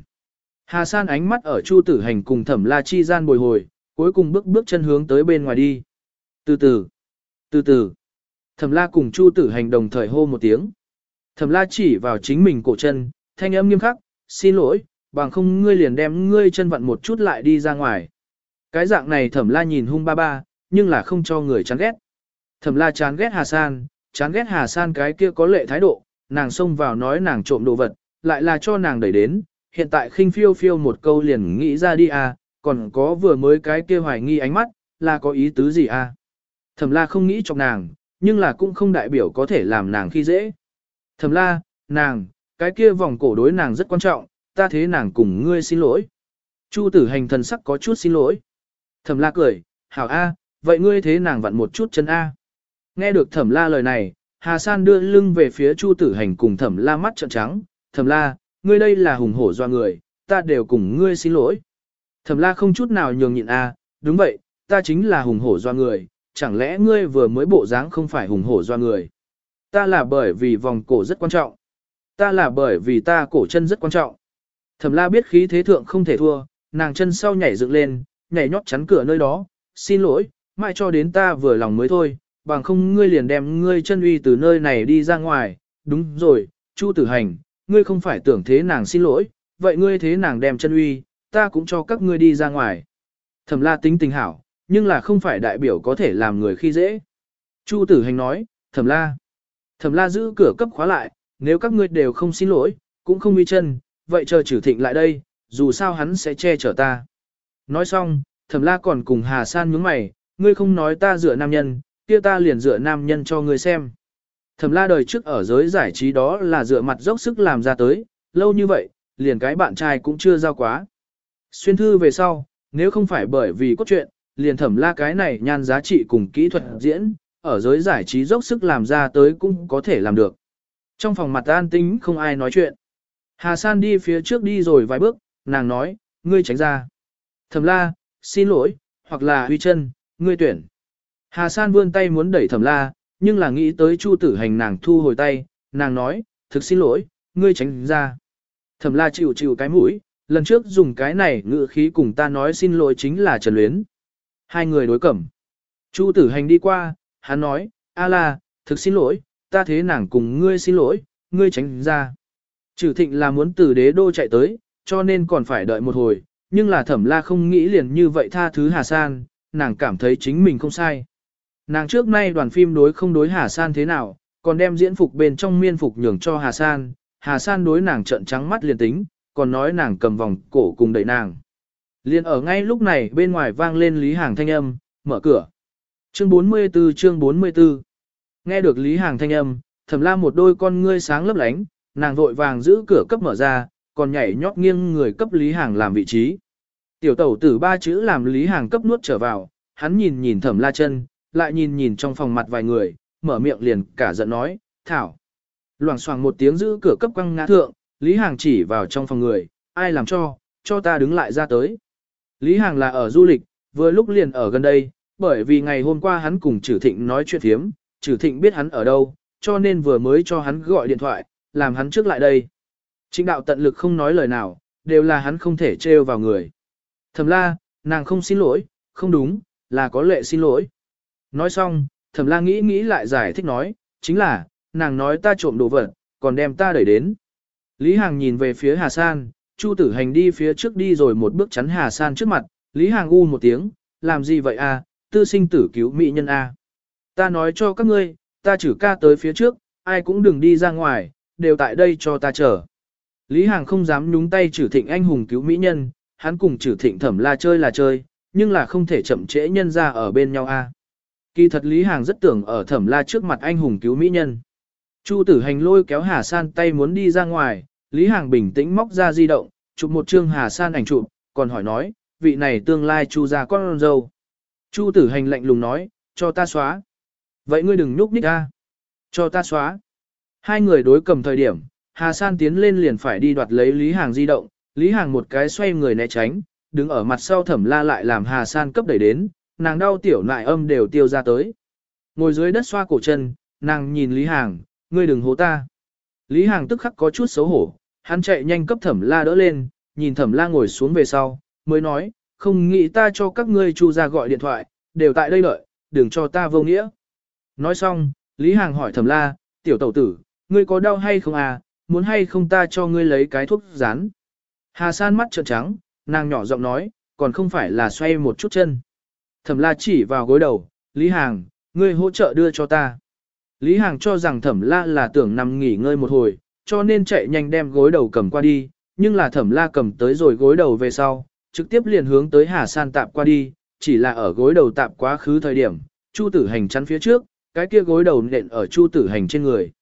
Hà San ánh mắt ở Chu Tử Hành cùng Thẩm La Chi gian bồi hồi, cuối cùng bước bước chân hướng tới bên ngoài đi. Từ từ, từ từ. Thẩm La cùng Chu Tử Hành đồng thời hô một tiếng. Thẩm La chỉ vào chính mình cổ chân, thanh âm nghiêm khắc, xin lỗi, bằng không ngươi liền đem ngươi chân vặn một chút lại đi ra ngoài. Cái dạng này Thẩm La nhìn hung ba ba, nhưng là không cho người chán ghét. Thẩm la chán ghét Hà San, chán ghét Hà San cái kia có lệ thái độ, nàng xông vào nói nàng trộm đồ vật, lại là cho nàng đẩy đến, hiện tại khinh phiêu phiêu một câu liền nghĩ ra đi à, còn có vừa mới cái kia hoài nghi ánh mắt, là có ý tứ gì à. Thẩm la không nghĩ chọc nàng, nhưng là cũng không đại biểu có thể làm nàng khi dễ. Thẩm la, nàng, cái kia vòng cổ đối nàng rất quan trọng, ta thế nàng cùng ngươi xin lỗi. Chu tử hành thần sắc có chút xin lỗi. Thẩm la cười, hảo a, vậy ngươi thế nàng vặn một chút chân a. Nghe được thẩm la lời này, Hà San đưa lưng về phía Chu Tử Hành cùng thẩm la mắt trợn trắng, thẩm la, ngươi đây là hùng hổ doa người, ta đều cùng ngươi xin lỗi. Thẩm la không chút nào nhường nhịn a, à, đúng vậy, ta chính là hùng hổ doa người, chẳng lẽ ngươi vừa mới bộ dáng không phải hùng hổ doa người. Ta là bởi vì vòng cổ rất quan trọng. Ta là bởi vì ta cổ chân rất quan trọng. Thẩm la biết khí thế thượng không thể thua, nàng chân sau nhảy dựng lên, nhảy nhót chắn cửa nơi đó, xin lỗi, mãi cho đến ta vừa lòng mới thôi, bằng không ngươi liền đem ngươi chân uy từ nơi này đi ra ngoài, đúng rồi, Chu tử hành, ngươi không phải tưởng thế nàng xin lỗi, vậy ngươi thế nàng đem chân uy, ta cũng cho các ngươi đi ra ngoài. Thẩm la tính tình hảo, nhưng là không phải đại biểu có thể làm người khi dễ. Chu tử hành nói, thẩm la. Thẩm la giữ cửa cấp khóa lại, nếu các ngươi đều không xin lỗi, cũng không uy chân, vậy chờ trừ thịnh lại đây, dù sao hắn sẽ che chở ta. Nói xong, thẩm la còn cùng Hà San nhướng mày, ngươi không nói ta dựa nam nhân, kia ta liền dựa nam nhân cho ngươi xem. Thẩm la đời trước ở giới giải trí đó là dựa mặt dốc sức làm ra tới, lâu như vậy, liền cái bạn trai cũng chưa giao quá. Xuyên thư về sau, nếu không phải bởi vì cốt truyện, liền thẩm la cái này nhan giá trị cùng kỹ thuật diễn, ở giới giải trí dốc sức làm ra tới cũng có thể làm được. Trong phòng mặt an tính không ai nói chuyện. Hà San đi phía trước đi rồi vài bước, nàng nói, ngươi tránh ra. Thẩm la, xin lỗi, hoặc là huy chân, ngươi tuyển. Hà San vươn tay muốn đẩy thẩm la, nhưng là nghĩ tới chu tử hành nàng thu hồi tay, nàng nói, thực xin lỗi, ngươi tránh ra. Thẩm la chịu chịu cái mũi, lần trước dùng cái này ngữ khí cùng ta nói xin lỗi chính là Trần Luyến. Hai người đối cẩm. Chu tử hành đi qua, hắn nói, a la, thực xin lỗi, ta thế nàng cùng ngươi xin lỗi, ngươi tránh ra. Trừ thịnh là muốn từ đế đô chạy tới, cho nên còn phải đợi một hồi, nhưng là thẩm la không nghĩ liền như vậy tha thứ Hà San, nàng cảm thấy chính mình không sai. Nàng trước nay đoàn phim đối không đối Hà San thế nào, còn đem diễn phục bên trong miên phục nhường cho Hà San, Hà San đối nàng trợn trắng mắt liền tính, còn nói nàng cầm vòng cổ cùng đẩy nàng. Liên ở ngay lúc này bên ngoài vang lên Lý Hàng thanh âm, mở cửa. Chương 44 chương 44 Nghe được Lý Hàng thanh âm, thẩm la một đôi con ngươi sáng lấp lánh, nàng vội vàng giữ cửa cấp mở ra, còn nhảy nhót nghiêng người cấp Lý Hàng làm vị trí. Tiểu tẩu tử ba chữ làm Lý Hàng cấp nuốt trở vào, hắn nhìn nhìn thẩm la chân, lại nhìn nhìn trong phòng mặt vài người, mở miệng liền cả giận nói, thảo. Loảng xoảng một tiếng giữ cửa cấp quăng ngã thượng, Lý Hàng chỉ vào trong phòng người, ai làm cho, cho ta đứng lại ra tới. Lý Hàng là ở du lịch, vừa lúc liền ở gần đây, bởi vì ngày hôm qua hắn cùng Trử Thịnh nói chuyện thiếm, Trử Thịnh biết hắn ở đâu, cho nên vừa mới cho hắn gọi điện thoại, làm hắn trước lại đây. Trịnh đạo tận lực không nói lời nào, đều là hắn không thể trêu vào người. thầm la, nàng không xin lỗi, không đúng, là có lệ xin lỗi. Nói xong, thẩm la nghĩ nghĩ lại giải thích nói, chính là, nàng nói ta trộm đồ vật, còn đem ta đẩy đến. Lý Hàng nhìn về phía Hà San, Chu tử hành đi phía trước đi rồi một bước chắn Hà San trước mặt, Lý Hàng u một tiếng, làm gì vậy à, tư sinh tử cứu mỹ nhân a. À? Ta nói cho các ngươi, ta chử ca tới phía trước, ai cũng đừng đi ra ngoài, đều tại đây cho ta chờ. Lý Hàng không dám nhúng tay chử thịnh anh hùng cứu mỹ nhân, hắn cùng chử thịnh thẩm la chơi là chơi, nhưng là không thể chậm trễ nhân ra ở bên nhau a. Kỳ thật Lý Hàng rất tưởng ở thẩm la trước mặt anh hùng cứu mỹ nhân. Chu tử hành lôi kéo Hà San tay muốn đi ra ngoài, Lý Hàng bình tĩnh móc ra di động, chụp một chương Hà San ảnh chụp, còn hỏi nói, vị này tương lai Chu ra con dâu. Chu tử hành lạnh lùng nói, cho ta xóa. Vậy ngươi đừng nhúc nhích ra. Cho ta xóa. Hai người đối cầm thời điểm, Hà San tiến lên liền phải đi đoạt lấy Lý Hàng di động, Lý Hàng một cái xoay người né tránh, đứng ở mặt sau thẩm la lại làm Hà San cấp đẩy đến, nàng đau tiểu nại âm đều tiêu ra tới. Ngồi dưới đất xoa cổ chân, nàng nhìn Lý Hàng, ngươi đừng hố ta. Lý Hàng tức khắc có chút xấu hổ, hắn chạy nhanh cấp thẩm la đỡ lên, nhìn thẩm la ngồi xuống về sau, mới nói, không nghĩ ta cho các ngươi chu ra gọi điện thoại, đều tại đây đợi, đừng cho ta vô nghĩa. Nói xong, Lý Hàng hỏi thẩm la, tiểu tẩu tử, ngươi có đau hay không à, muốn hay không ta cho ngươi lấy cái thuốc rán. Hà san mắt trợn trắng, nàng nhỏ giọng nói, còn không phải là xoay một chút chân. Thẩm la chỉ vào gối đầu, Lý Hàng, ngươi hỗ trợ đưa cho ta. Lý Hàng cho rằng thẩm la là tưởng nằm nghỉ ngơi một hồi, cho nên chạy nhanh đem gối đầu cầm qua đi, nhưng là thẩm la cầm tới rồi gối đầu về sau, trực tiếp liền hướng tới Hà San tạp qua đi, chỉ là ở gối đầu tạp quá khứ thời điểm, Chu tử hành chắn phía trước, cái kia gối đầu nện ở Chu tử hành trên người.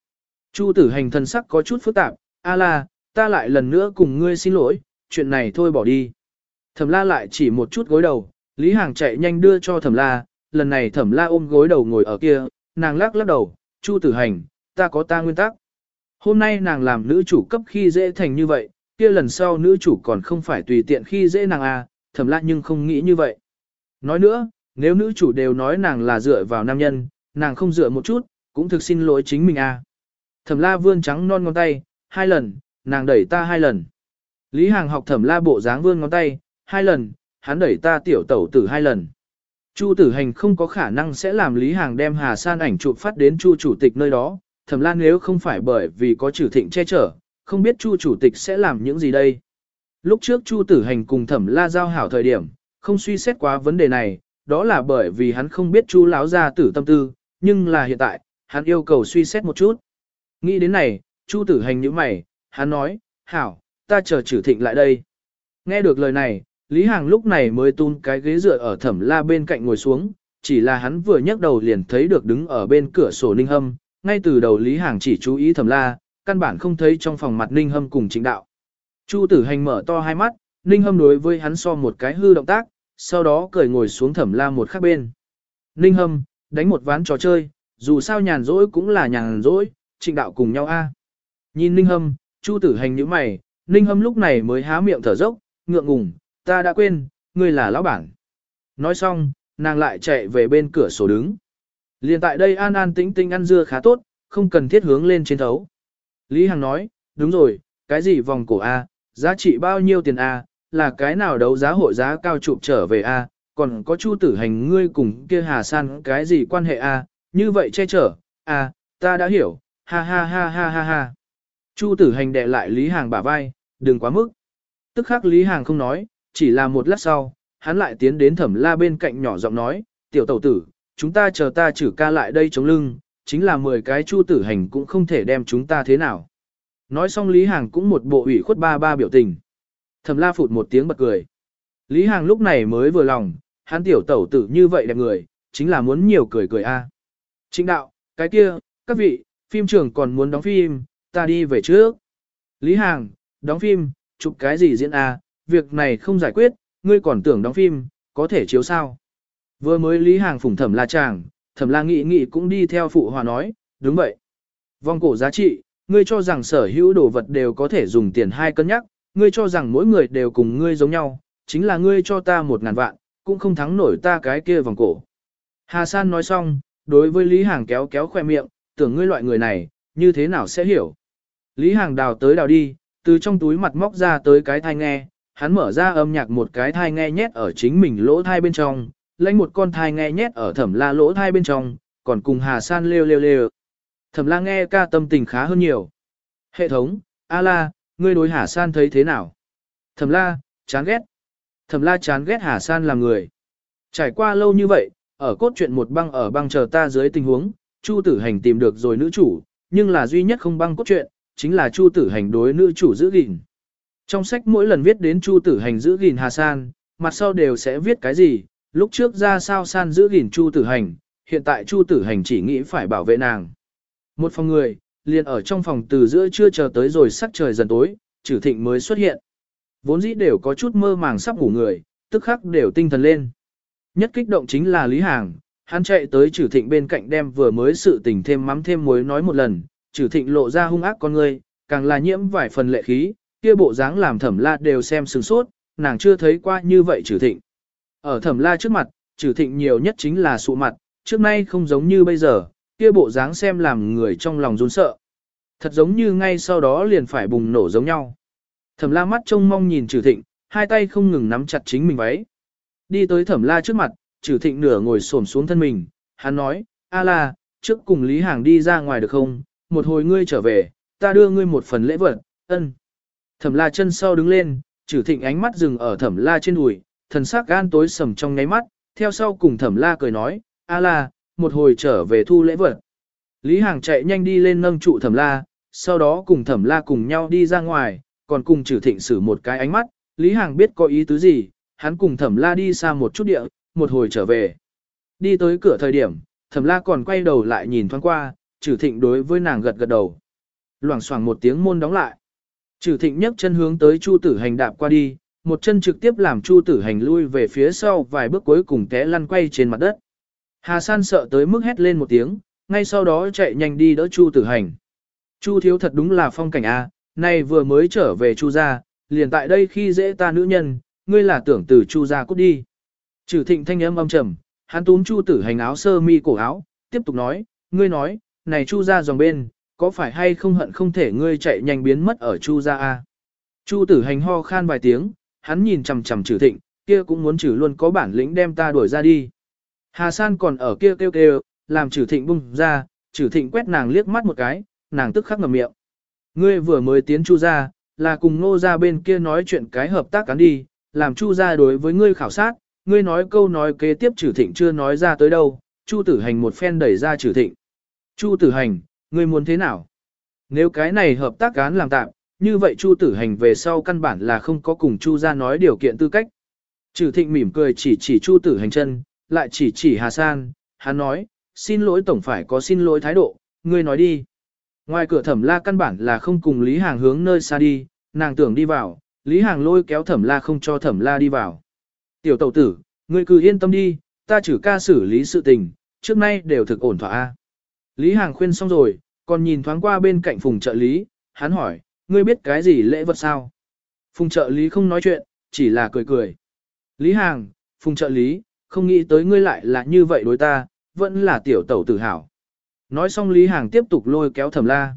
Chu tử hành thân sắc có chút phức tạp, a la, ta lại lần nữa cùng ngươi xin lỗi, chuyện này thôi bỏ đi. Thẩm la lại chỉ một chút gối đầu, Lý Hàng chạy nhanh đưa cho thẩm la, lần này thẩm la ôm gối đầu ngồi ở kia, nàng lắc lắc đầu, Chu tử hành, ta có ta nguyên tắc. Hôm nay nàng làm nữ chủ cấp khi dễ thành như vậy, kia lần sau nữ chủ còn không phải tùy tiện khi dễ nàng à, thẩm la nhưng không nghĩ như vậy. Nói nữa, nếu nữ chủ đều nói nàng là dựa vào nam nhân, nàng không dựa một chút, cũng thực xin lỗi chính mình à. Thẩm la vươn trắng non ngón tay, hai lần, nàng đẩy ta hai lần. Lý Hàng học thẩm la bộ dáng vươn ngón tay, hai lần, hắn đẩy ta tiểu tẩu tử hai lần. Chu tử hành không có khả năng sẽ làm Lý Hàng đem Hà San ảnh chụp phát đến Chu chủ tịch nơi đó, thẩm lan nếu không phải bởi vì có trừ thịnh che chở, không biết Chu chủ tịch sẽ làm những gì đây. Lúc trước Chu tử hành cùng thẩm la giao hảo thời điểm, không suy xét quá vấn đề này, đó là bởi vì hắn không biết Chu láo ra tử tâm tư, nhưng là hiện tại, hắn yêu cầu suy xét một chút. Nghĩ đến này, Chu tử hành nhíu mày, hắn nói, hảo, ta chờ trừ thịnh lại đây. Nghe được lời này, Lý Hàng lúc này mới tun cái ghế dựa ở thẩm la bên cạnh ngồi xuống, chỉ là hắn vừa nhấc đầu liền thấy được đứng ở bên cửa sổ Ninh Hâm, ngay từ đầu Lý Hàng chỉ chú ý thẩm la, căn bản không thấy trong phòng mặt Ninh Hâm cùng chính đạo. Chu tử hành mở to hai mắt, Ninh Hâm đối với hắn so một cái hư động tác, sau đó cười ngồi xuống thẩm la một khác bên. Ninh Hâm, đánh một ván trò chơi, dù sao nhàn rỗi cũng là nhàn rỗi, trịnh đạo cùng nhau a. Nhìn Ninh Hâm, Chu tử hành như mày, Ninh Hâm lúc này mới há miệng thở dốc, ngượng ngùng, ta đã quên, ngươi là lão bản. Nói xong, nàng lại chạy về bên cửa sổ đứng. Liên tại đây an an tĩnh tĩnh ăn dưa khá tốt, không cần thiết hướng lên trên thấu. Lý Hằng nói, đúng rồi, cái gì vòng cổ A, giá trị bao nhiêu tiền A, là cái nào đấu giá hội giá cao chụp trở về A, còn có chu tử hành ngươi cùng kia Hà San cái gì quan hệ A, như vậy che chở, A, ta đã hiểu, ha ha ha ha ha ha. Chu tử hành đệ lại Lý Hàng bả vai, đừng quá mức. Tức khắc Lý Hàng không nói, chỉ là một lát sau, hắn lại tiến đến thẩm la bên cạnh nhỏ giọng nói, tiểu tẩu tử, chúng ta chờ ta chử ca lại đây chống lưng, chính là 10 cái chu tử hành cũng không thể đem chúng ta thế nào. Nói xong Lý Hàng cũng một bộ ủy khuất ba ba biểu tình. Thẩm la phụt một tiếng bật cười. Lý Hàng lúc này mới vừa lòng, hắn tiểu tẩu tử như vậy đẹp người, chính là muốn nhiều cười cười a. À. Chính đạo, cái kia, các vị, phim trường còn muốn đóng phim, ta đi về trước. Lý Hàng, đóng phim, chụp cái gì diễn a, việc này không giải quyết, ngươi còn tưởng đóng phim, có thể chiếu sao. Vừa mới Lý Hàng phủng thẩm la chàng, thẩm la nghị nghị cũng đi theo phụ hòa nói, đúng vậy. Vòng cổ giá trị, ngươi cho rằng sở hữu đồ vật đều có thể dùng tiền hai cân nhắc, ngươi cho rằng mỗi người đều cùng ngươi giống nhau, chính là ngươi cho ta một ngàn vạn, cũng không thắng nổi ta cái kia vòng cổ. Hà San nói xong, đối với Lý Hàng kéo kéo khoe miệng, tưởng ngươi loại người này, như thế nào sẽ hiểu. Lý Hàng đào tới đào đi, từ trong túi mặt móc ra tới cái thai nghe, hắn mở ra âm nhạc một cái thai nghe nhét ở chính mình lỗ thai bên trong, lấy một con thai nghe nhét ở thẩm la lỗ thai bên trong, còn cùng Hà San lêu lêu lêu. Thẩm la nghe ca tâm tình khá hơn nhiều. Hệ thống, a la, ngươi đối Hà San thấy thế nào? Thẩm la, chán ghét. Thẩm la chán ghét Hà San làm người. Trải qua lâu như vậy, ở cốt truyện một băng ở băng chờ ta dưới tình huống, Chu tử hành tìm được rồi nữ chủ, nhưng là duy nhất không băng cốt truyện, chính là Chu tử hành đối nữ chủ giữ gìn. Trong sách mỗi lần viết đến Chu tử hành giữ gìn Hà San, mặt sau đều sẽ viết cái gì, lúc trước ra sao San giữ gìn Chu tử hành, hiện tại Chu tử hành chỉ nghĩ phải bảo vệ nàng. Một phòng người, liền ở trong phòng từ giữa trưa chờ tới rồi sắc trời dần tối, Trử thịnh mới xuất hiện. Vốn dĩ đều có chút mơ màng sắp ngủ người, tức khắc đều tinh thần lên. Nhất kích động chính là Lý Hàng, hắn chạy tới Trử thịnh bên cạnh đem vừa mới sự tình thêm mắm thêm muối nói một lần, Trử thịnh lộ ra hung ác con người, càng là nhiễm vài phần lệ khí, kia bộ dáng làm thẩm la đều xem sừng sốt, nàng chưa thấy qua như vậy trừ thịnh. Ở thẩm la trước mặt, trừ thịnh nhiều nhất chính là sụ mặt, trước nay không giống như bây giờ, kia bộ dáng xem làm người trong lòng run sợ. Thật giống như ngay sau đó liền phải bùng nổ giống nhau. Thẩm la mắt trông mong nhìn trừ thịnh, hai tay không ngừng nắm chặt chính mình váy. Đi tới thẩm la trước mặt, trừ thịnh nửa ngồi xổm xuống thân mình, hắn nói, a la, trước cùng Lý Hàng đi ra ngoài được không, một hồi ngươi trở về, ta đưa ngươi một phần lễ vật, ân. Thẩm la chân sau đứng lên, trừ thịnh ánh mắt dừng ở thẩm la trên đùi, thần sắc gan tối sầm trong nháy mắt, theo sau cùng thẩm la cười nói, a la, một hồi trở về thu lễ vật. Lý Hàng chạy nhanh đi lên nâng trụ thẩm la, sau đó cùng thẩm la cùng nhau đi ra ngoài, còn cùng trừ thịnh xử một cái ánh mắt, Lý Hàng biết có ý tứ gì, hắn cùng thẩm la đi xa một chút địa, một hồi trở về. Đi tới cửa thời điểm, thẩm la còn quay đầu lại nhìn thoáng qua, trừ thịnh đối với nàng gật gật đầu. Loảng xoảng một tiếng môn đóng lại. Trừ thịnh nhấc chân hướng tới Chu tử hành đạp qua đi, một chân trực tiếp làm Chu tử hành lui về phía sau vài bước cuối cùng té lăn quay trên mặt đất. Hà San sợ tới mức hét lên một tiếng, ngay sau đó chạy nhanh đi đỡ Chu tử hành. Chu thiếu thật đúng là phong cảnh A, nay vừa mới trở về Chu gia, liền tại đây khi dễ ta nữ nhân, ngươi là tưởng từ Chu gia cút đi. Trừ thịnh thanh âm âm trầm, hắn túm Chu tử hành áo sơ mi cổ áo, tiếp tục nói, ngươi nói, này Chu gia dòng bên, có phải hay không hận không thể ngươi chạy nhanh biến mất ở Chu gia a? Chu tử hành ho khan vài tiếng, hắn nhìn chằm chằm trừ thịnh, kia cũng muốn trừ luôn có bản lĩnh đem ta đuổi ra đi. Hà San còn ở kia kêu kêu, làm trừ thịnh bung ra, trừ thịnh quét nàng liếc mắt một cái, nàng tức khắc ngậm miệng. Ngươi vừa mới tiến chu gia, là cùng nô ra bên kia nói chuyện cái hợp tác cán đi, làm chu gia đối với ngươi khảo sát, ngươi nói câu nói kế tiếp trừ thịnh chưa nói ra tới đâu, Chu Tử Hành một phen đẩy ra trừ thịnh. Chu Tử Hành, ngươi muốn thế nào? Nếu cái này hợp tác án làm tạm, như vậy Chu Tử Hành về sau căn bản là không có cùng Chu ra nói điều kiện tư cách. Trừ thịnh mỉm cười chỉ chỉ Chu Tử Hành chân, lại chỉ chỉ Hà San, hắn nói, xin lỗi tổng phải có xin lỗi thái độ, ngươi nói đi. Ngoài cửa thẩm la căn bản là không cùng Lý Hàng hướng nơi xa đi, nàng tưởng đi vào, Lý Hàng lôi kéo thẩm la không cho thẩm la đi vào. Tiểu tẩu tử, ngươi cứ yên tâm đi, ta chử ca xử lý sự tình, trước nay đều thực ổn thỏa. Lý Hàng khuyên xong rồi, còn nhìn thoáng qua bên cạnh phùng trợ lý, hắn hỏi, ngươi biết cái gì lễ vật sao? Phùng trợ lý không nói chuyện, chỉ là cười cười. Lý Hàng, phùng trợ lý, không nghĩ tới ngươi lại là như vậy đối ta, vẫn là tiểu tẩu tự hào. Nói xong Lý Hàng tiếp tục lôi kéo thẩm la.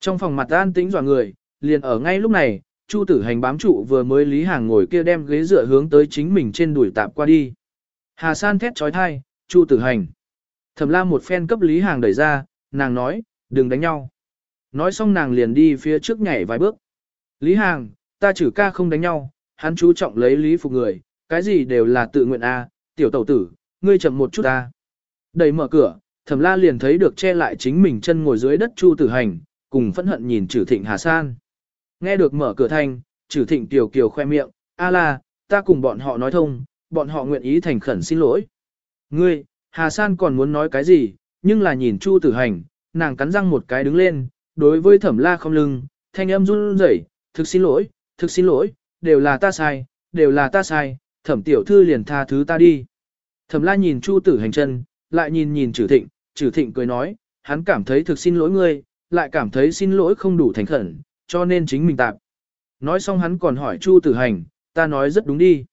Trong phòng mặt an tĩnh dọa người, liền ở ngay lúc này, Chu tử hành bám trụ vừa mới Lý Hàng ngồi kia đem ghế dựa hướng tới chính mình trên đuổi tạp qua đi. Hà San thét trói thai, Chu tử hành. Thẩm la một phen cấp Lý Hàng đẩy ra, nàng nói, đừng đánh nhau. Nói xong nàng liền đi phía trước nhảy vài bước. Lý Hàng, ta chử ca không đánh nhau, hắn chú trọng lấy lý phục người, cái gì đều là tự nguyện a, tiểu tẩu tử, ngươi chậm một chút ta. Đẩy mở cửa, thẩm la liền thấy được che lại chính mình chân ngồi dưới đất chu tử hành, cùng phẫn hận nhìn Chử thịnh Hà San. Nghe được mở cửa thanh, Chử thịnh tiểu kiều khoe miệng, a la, ta cùng bọn họ nói thông, bọn họ nguyện ý thành khẩn xin lỗi. Ngươi, Hà San còn muốn nói cái gì, nhưng là nhìn chu tử hành, nàng cắn răng một cái đứng lên, đối với thẩm la không lưng, thanh âm run rẩy, thực xin lỗi, thực xin lỗi, đều là ta sai, đều là ta sai, thẩm tiểu thư liền tha thứ ta đi. Thẩm la nhìn chu tử hành chân, lại nhìn nhìn Trử thịnh, Trử thịnh cười nói, hắn cảm thấy thực xin lỗi ngươi, lại cảm thấy xin lỗi không đủ thành khẩn, cho nên chính mình tạm. Nói xong hắn còn hỏi chu tử hành, ta nói rất đúng đi.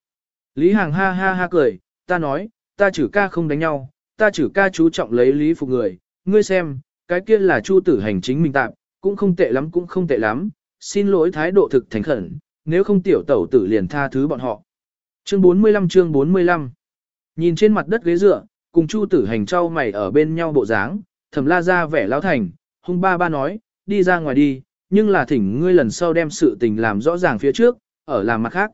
Lý Hàng ha ha ha cười, ta nói, ta chử ca không đánh nhau, ta chử ca chú trọng lấy lý phục người, ngươi xem, cái kia là chu tử hành chính mình tạm, cũng không tệ lắm cũng không tệ lắm, xin lỗi thái độ thực thành khẩn, nếu không tiểu tẩu tử liền tha thứ bọn họ. Chương 45 chương 45 Nhìn trên mặt đất ghế dựa, cùng chu tử hành trao mày ở bên nhau bộ dáng, thẩm la ra vẻ lão thành, hung ba ba nói, đi ra ngoài đi, nhưng là thỉnh ngươi lần sau đem sự tình làm rõ ràng phía trước, ở làm mặt khác.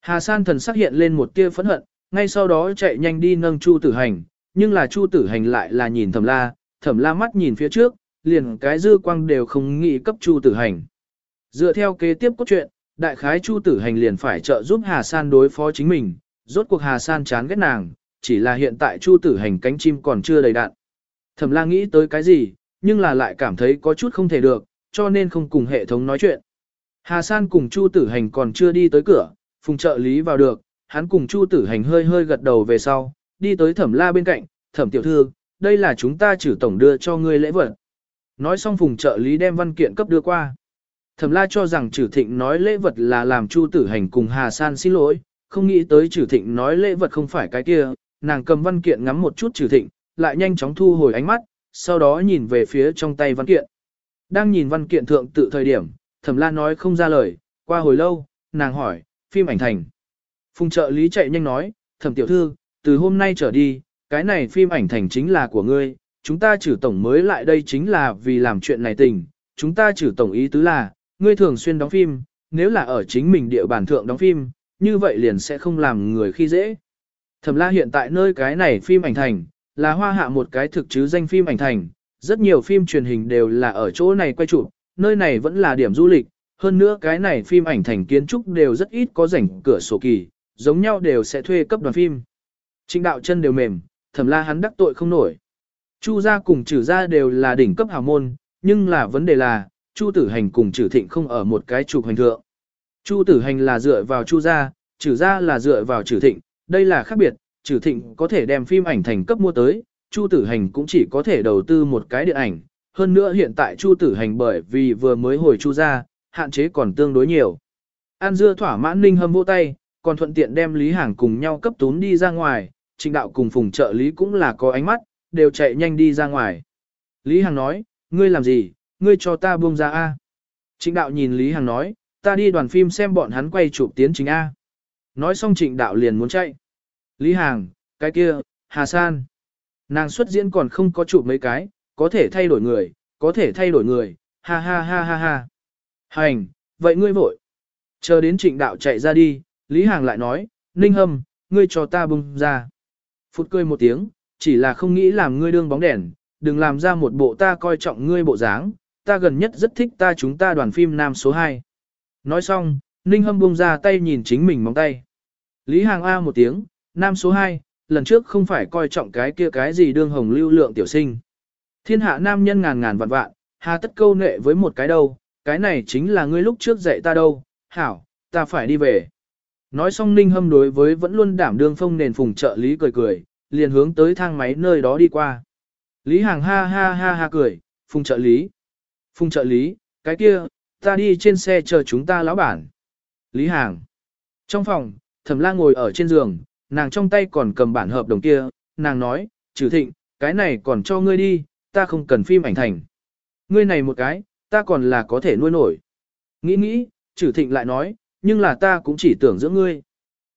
Hà san thần sắc hiện lên một tia phẫn hận, ngay sau đó chạy nhanh đi nâng chu tử hành, nhưng là chu tử hành lại là nhìn thẩm la, thẩm la mắt nhìn phía trước, liền cái dư quang đều không nghĩ cấp chu tử hành. Dựa theo kế tiếp cốt truyện, đại khái chu tử hành liền phải trợ giúp Hà San đối phó chính mình, rốt cuộc Hà San chán ghét nàng, chỉ là hiện tại chu tử hành cánh chim còn chưa đầy đạn. Thẩm la nghĩ tới cái gì, nhưng là lại cảm thấy có chút không thể được, cho nên không cùng hệ thống nói chuyện. Hà San cùng chu tử hành còn chưa đi tới cửa, phùng trợ lý vào được, hắn cùng chu tử hành hơi hơi gật đầu về sau, đi tới thẩm la bên cạnh, thẩm tiểu thư, đây là chúng ta trừ tổng đưa cho ngươi lễ vật. Nói xong phùng trợ lý đem văn kiện cấp đưa qua. Thẩm la cho rằng Trử thịnh nói lễ vật là làm chu tử hành cùng Hà San xin lỗi, không nghĩ tới Trử thịnh nói lễ vật không phải cái kia, nàng cầm văn kiện ngắm một chút Trử thịnh, lại nhanh chóng thu hồi ánh mắt, sau đó nhìn về phía trong tay văn kiện. Đang nhìn văn kiện thượng tự thời điểm, thẩm la nói không ra lời, qua hồi lâu, nàng hỏi, phim ảnh thành. Phùng trợ lý chạy nhanh nói, thẩm tiểu thư, từ hôm nay trở đi, cái này phim ảnh thành chính là của ngươi, chúng ta trừ tổng mới lại đây chính là vì làm chuyện này tình, chúng ta trừ tổng ý tứ là, ngươi thường xuyên đóng phim, nếu là ở chính mình địa bàn thượng đóng phim, như vậy liền sẽ không làm người khi dễ. Thẩm la hiện tại nơi cái này phim ảnh thành, là hoa hạ một cái thực chứ danh phim ảnh thành, rất nhiều phim truyền hình đều là ở chỗ này quay chụp, nơi này vẫn là điểm du lịch, hơn nữa cái này phim ảnh thành kiến trúc đều rất ít có rảnh cửa sổ kỳ, giống nhau đều sẽ thuê cấp đoàn phim. Trịnh đạo chân đều mềm, thẩm la hắn đắc tội không nổi. Chu gia cùng trừ gia đều là đỉnh cấp hào môn, nhưng là vấn đề là, Chu tử hành cùng trừ thịnh không ở một cái trục hành thượng. Chu tử hành là dựa vào Chu gia, trừ gia là dựa vào trừ thịnh, đây là khác biệt, trừ thịnh có thể đem phim ảnh thành cấp mua tới, Chu tử hành cũng chỉ có thể đầu tư một cái điện ảnh. Hơn nữa hiện tại Chu tử hành bởi vì vừa mới hồi Chu gia, hạn chế còn tương đối nhiều. An dưa thỏa mãn ninh hâm vỗ tay, còn thuận tiện đem Lý Hàng cùng nhau cấp tún đi ra ngoài, trịnh đạo cùng phùng trợ lý cũng là có ánh mắt, đều chạy nhanh đi ra ngoài. Lý Hằng nói, ngươi làm gì, ngươi cho ta buông ra A. Trịnh đạo nhìn Lý Hằng nói, ta đi đoàn phim xem bọn hắn quay chụp tiến trình A. Nói xong trịnh đạo liền muốn chạy. Lý Hằng, cái kia, Hà San. Nàng xuất diễn còn không có chụp mấy cái, có thể thay đổi người, có thể thay đổi người, ha ha ha ha ha. Hành, vậy ngươi vội. Chờ đến trịnh đạo chạy ra đi, Lý Hàng lại nói, Ninh Hâm, ngươi cho ta bung ra. Phút cười một tiếng, chỉ là không nghĩ làm ngươi đương bóng đèn, đừng làm ra một bộ ta coi trọng ngươi bộ dáng, ta gần nhất rất thích ta chúng ta đoàn phim nam số 2. Nói xong, Ninh Hâm buông ra tay nhìn chính mình móng tay. Lý Hàng A một tiếng, nam số 2, lần trước không phải coi trọng cái kia cái gì đương hồng lưu lượng tiểu sinh. Thiên hạ nam nhân ngàn ngàn vạn vạn, hà tất câu nệ với một cái đâu, cái này chính là ngươi lúc trước dạy ta đâu, hảo, ta phải đi về. Nói xong Ninh Hâm đối với vẫn luôn đảm đương phong nền phùng trợ lý cười cười, liền hướng tới thang máy nơi đó đi qua. Lý Hàng ha ha ha ha cười, phùng trợ lý. Phùng trợ lý, cái kia, ta đi trên xe chờ chúng ta lão bản. Lý Hàng. Trong phòng, thẩm la ngồi ở trên giường, nàng trong tay còn cầm bản hợp đồng kia, nàng nói, trừ thịnh, cái này còn cho ngươi đi, ta không cần phim ảnh thành. Ngươi này một cái, ta còn là có thể nuôi nổi. Nghĩ nghĩ, trừ thịnh lại nói, nhưng là ta cũng chỉ tưởng giữa ngươi.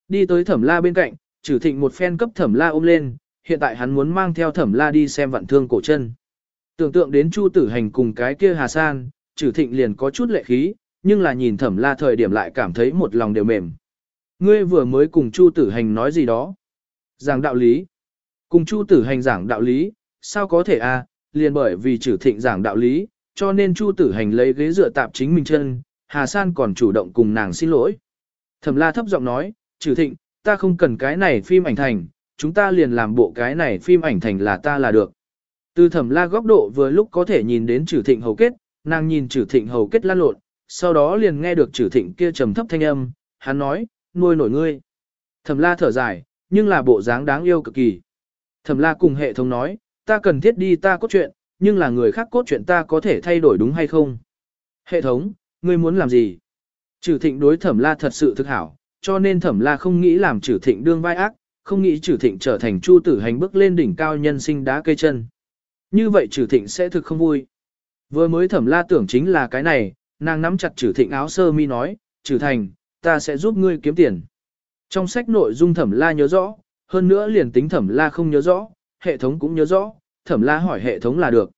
Đi tới thẩm la bên cạnh, trừ thịnh một phen cấp thẩm la ôm lên, hiện tại hắn muốn mang theo thẩm la đi xem vạn thương cổ chân. Tưởng tượng đến Chu Tử Hành cùng cái kia Hà San, trừ thịnh liền có chút lệ khí, nhưng là nhìn thẩm la thời điểm lại cảm thấy một lòng đều mềm. Ngươi vừa mới cùng Chu Tử Hành nói gì đó? Giảng đạo lý. Cùng Chu Tử Hành giảng đạo lý, sao có thể a? À? liền bởi vì trừ thịnh giảng đạo lý, cho nên Chu Tử Hành lấy ghế dựa tạp chính mình chân, Hà San còn chủ động cùng nàng xin lỗi. Thẩm la thấp giọng nói, trừ thịnh, ta không cần cái này phim ảnh thành, chúng ta liền làm bộ cái này phim ảnh thành là ta là được. Từ thẩm la góc độ vừa lúc có thể nhìn đến trừ thịnh hầu kết, nàng nhìn trừ thịnh hầu kết lan lộn, sau đó liền nghe được trừ thịnh kia trầm thấp thanh âm, hắn nói, nuôi nổi ngươi. Thẩm la thở dài, nhưng là bộ dáng đáng yêu cực kỳ. Thẩm la cùng hệ thống nói, ta cần thiết đi ta cốt truyện, nhưng là người khác cốt truyện ta có thể thay đổi đúng hay không? Hệ thống, ngươi muốn làm gì? Trử thịnh đối thẩm la thật sự thực hảo, cho nên thẩm la không nghĩ làm trử thịnh đương vai ác, không nghĩ trừ thịnh trở thành chu tử hành bước lên đỉnh cao nhân sinh đá cây chân. Như vậy trừ thịnh sẽ thực không vui. Vừa mới thẩm la tưởng chính là cái này, nàng nắm chặt trừ thịnh áo sơ mi nói, trừ thành, ta sẽ giúp ngươi kiếm tiền. Trong sách nội dung thẩm la nhớ rõ, hơn nữa liền tính thẩm la không nhớ rõ, hệ thống cũng nhớ rõ, thẩm la hỏi hệ thống là được.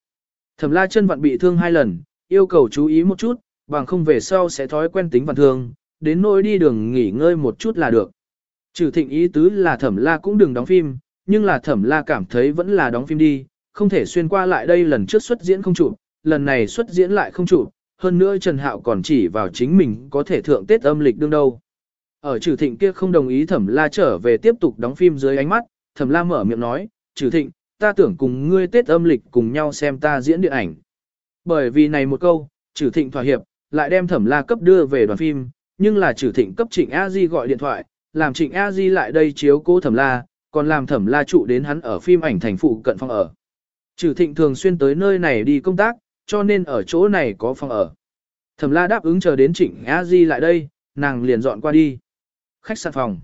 Thẩm la chân vặn bị thương hai lần, yêu cầu chú ý một chút, bằng không về sau sẽ thói quen tính văn thương, đến nỗi đi đường nghỉ ngơi một chút là được. Trừ thịnh ý tứ là thẩm la cũng đừng đóng phim, nhưng là thẩm la cảm thấy vẫn là đóng phim đi, không thể xuyên qua lại đây lần trước xuất diễn không chụp, lần này xuất diễn lại không chụp, hơn nữa Trần Hạo còn chỉ vào chính mình có thể thượng Tết âm lịch đương đâu. Ở trừ thịnh kia không đồng ý thẩm la trở về tiếp tục đóng phim dưới ánh mắt, thẩm la mở miệng nói, trừ thịnh, ta tưởng cùng ngươi Tết âm lịch cùng nhau xem ta diễn điện ảnh. Bởi vì này một câu, trừ thịnh thỏa hiệp, lại đem thẩm la cấp đưa về đoàn phim, nhưng là trừ thịnh cấp trịnh A Di gọi điện thoại, làm trịnh A Di lại đây chiếu cố thẩm la, còn làm thẩm la trụ đến hắn ở phim ảnh thành phụ cận phòng ở. Trừ thịnh thường xuyên tới nơi này đi công tác, cho nên ở chỗ này có phòng ở. Thẩm la đáp ứng chờ đến trịnh A Di lại đây, nàng liền dọn qua đi. Khách sạn phòng.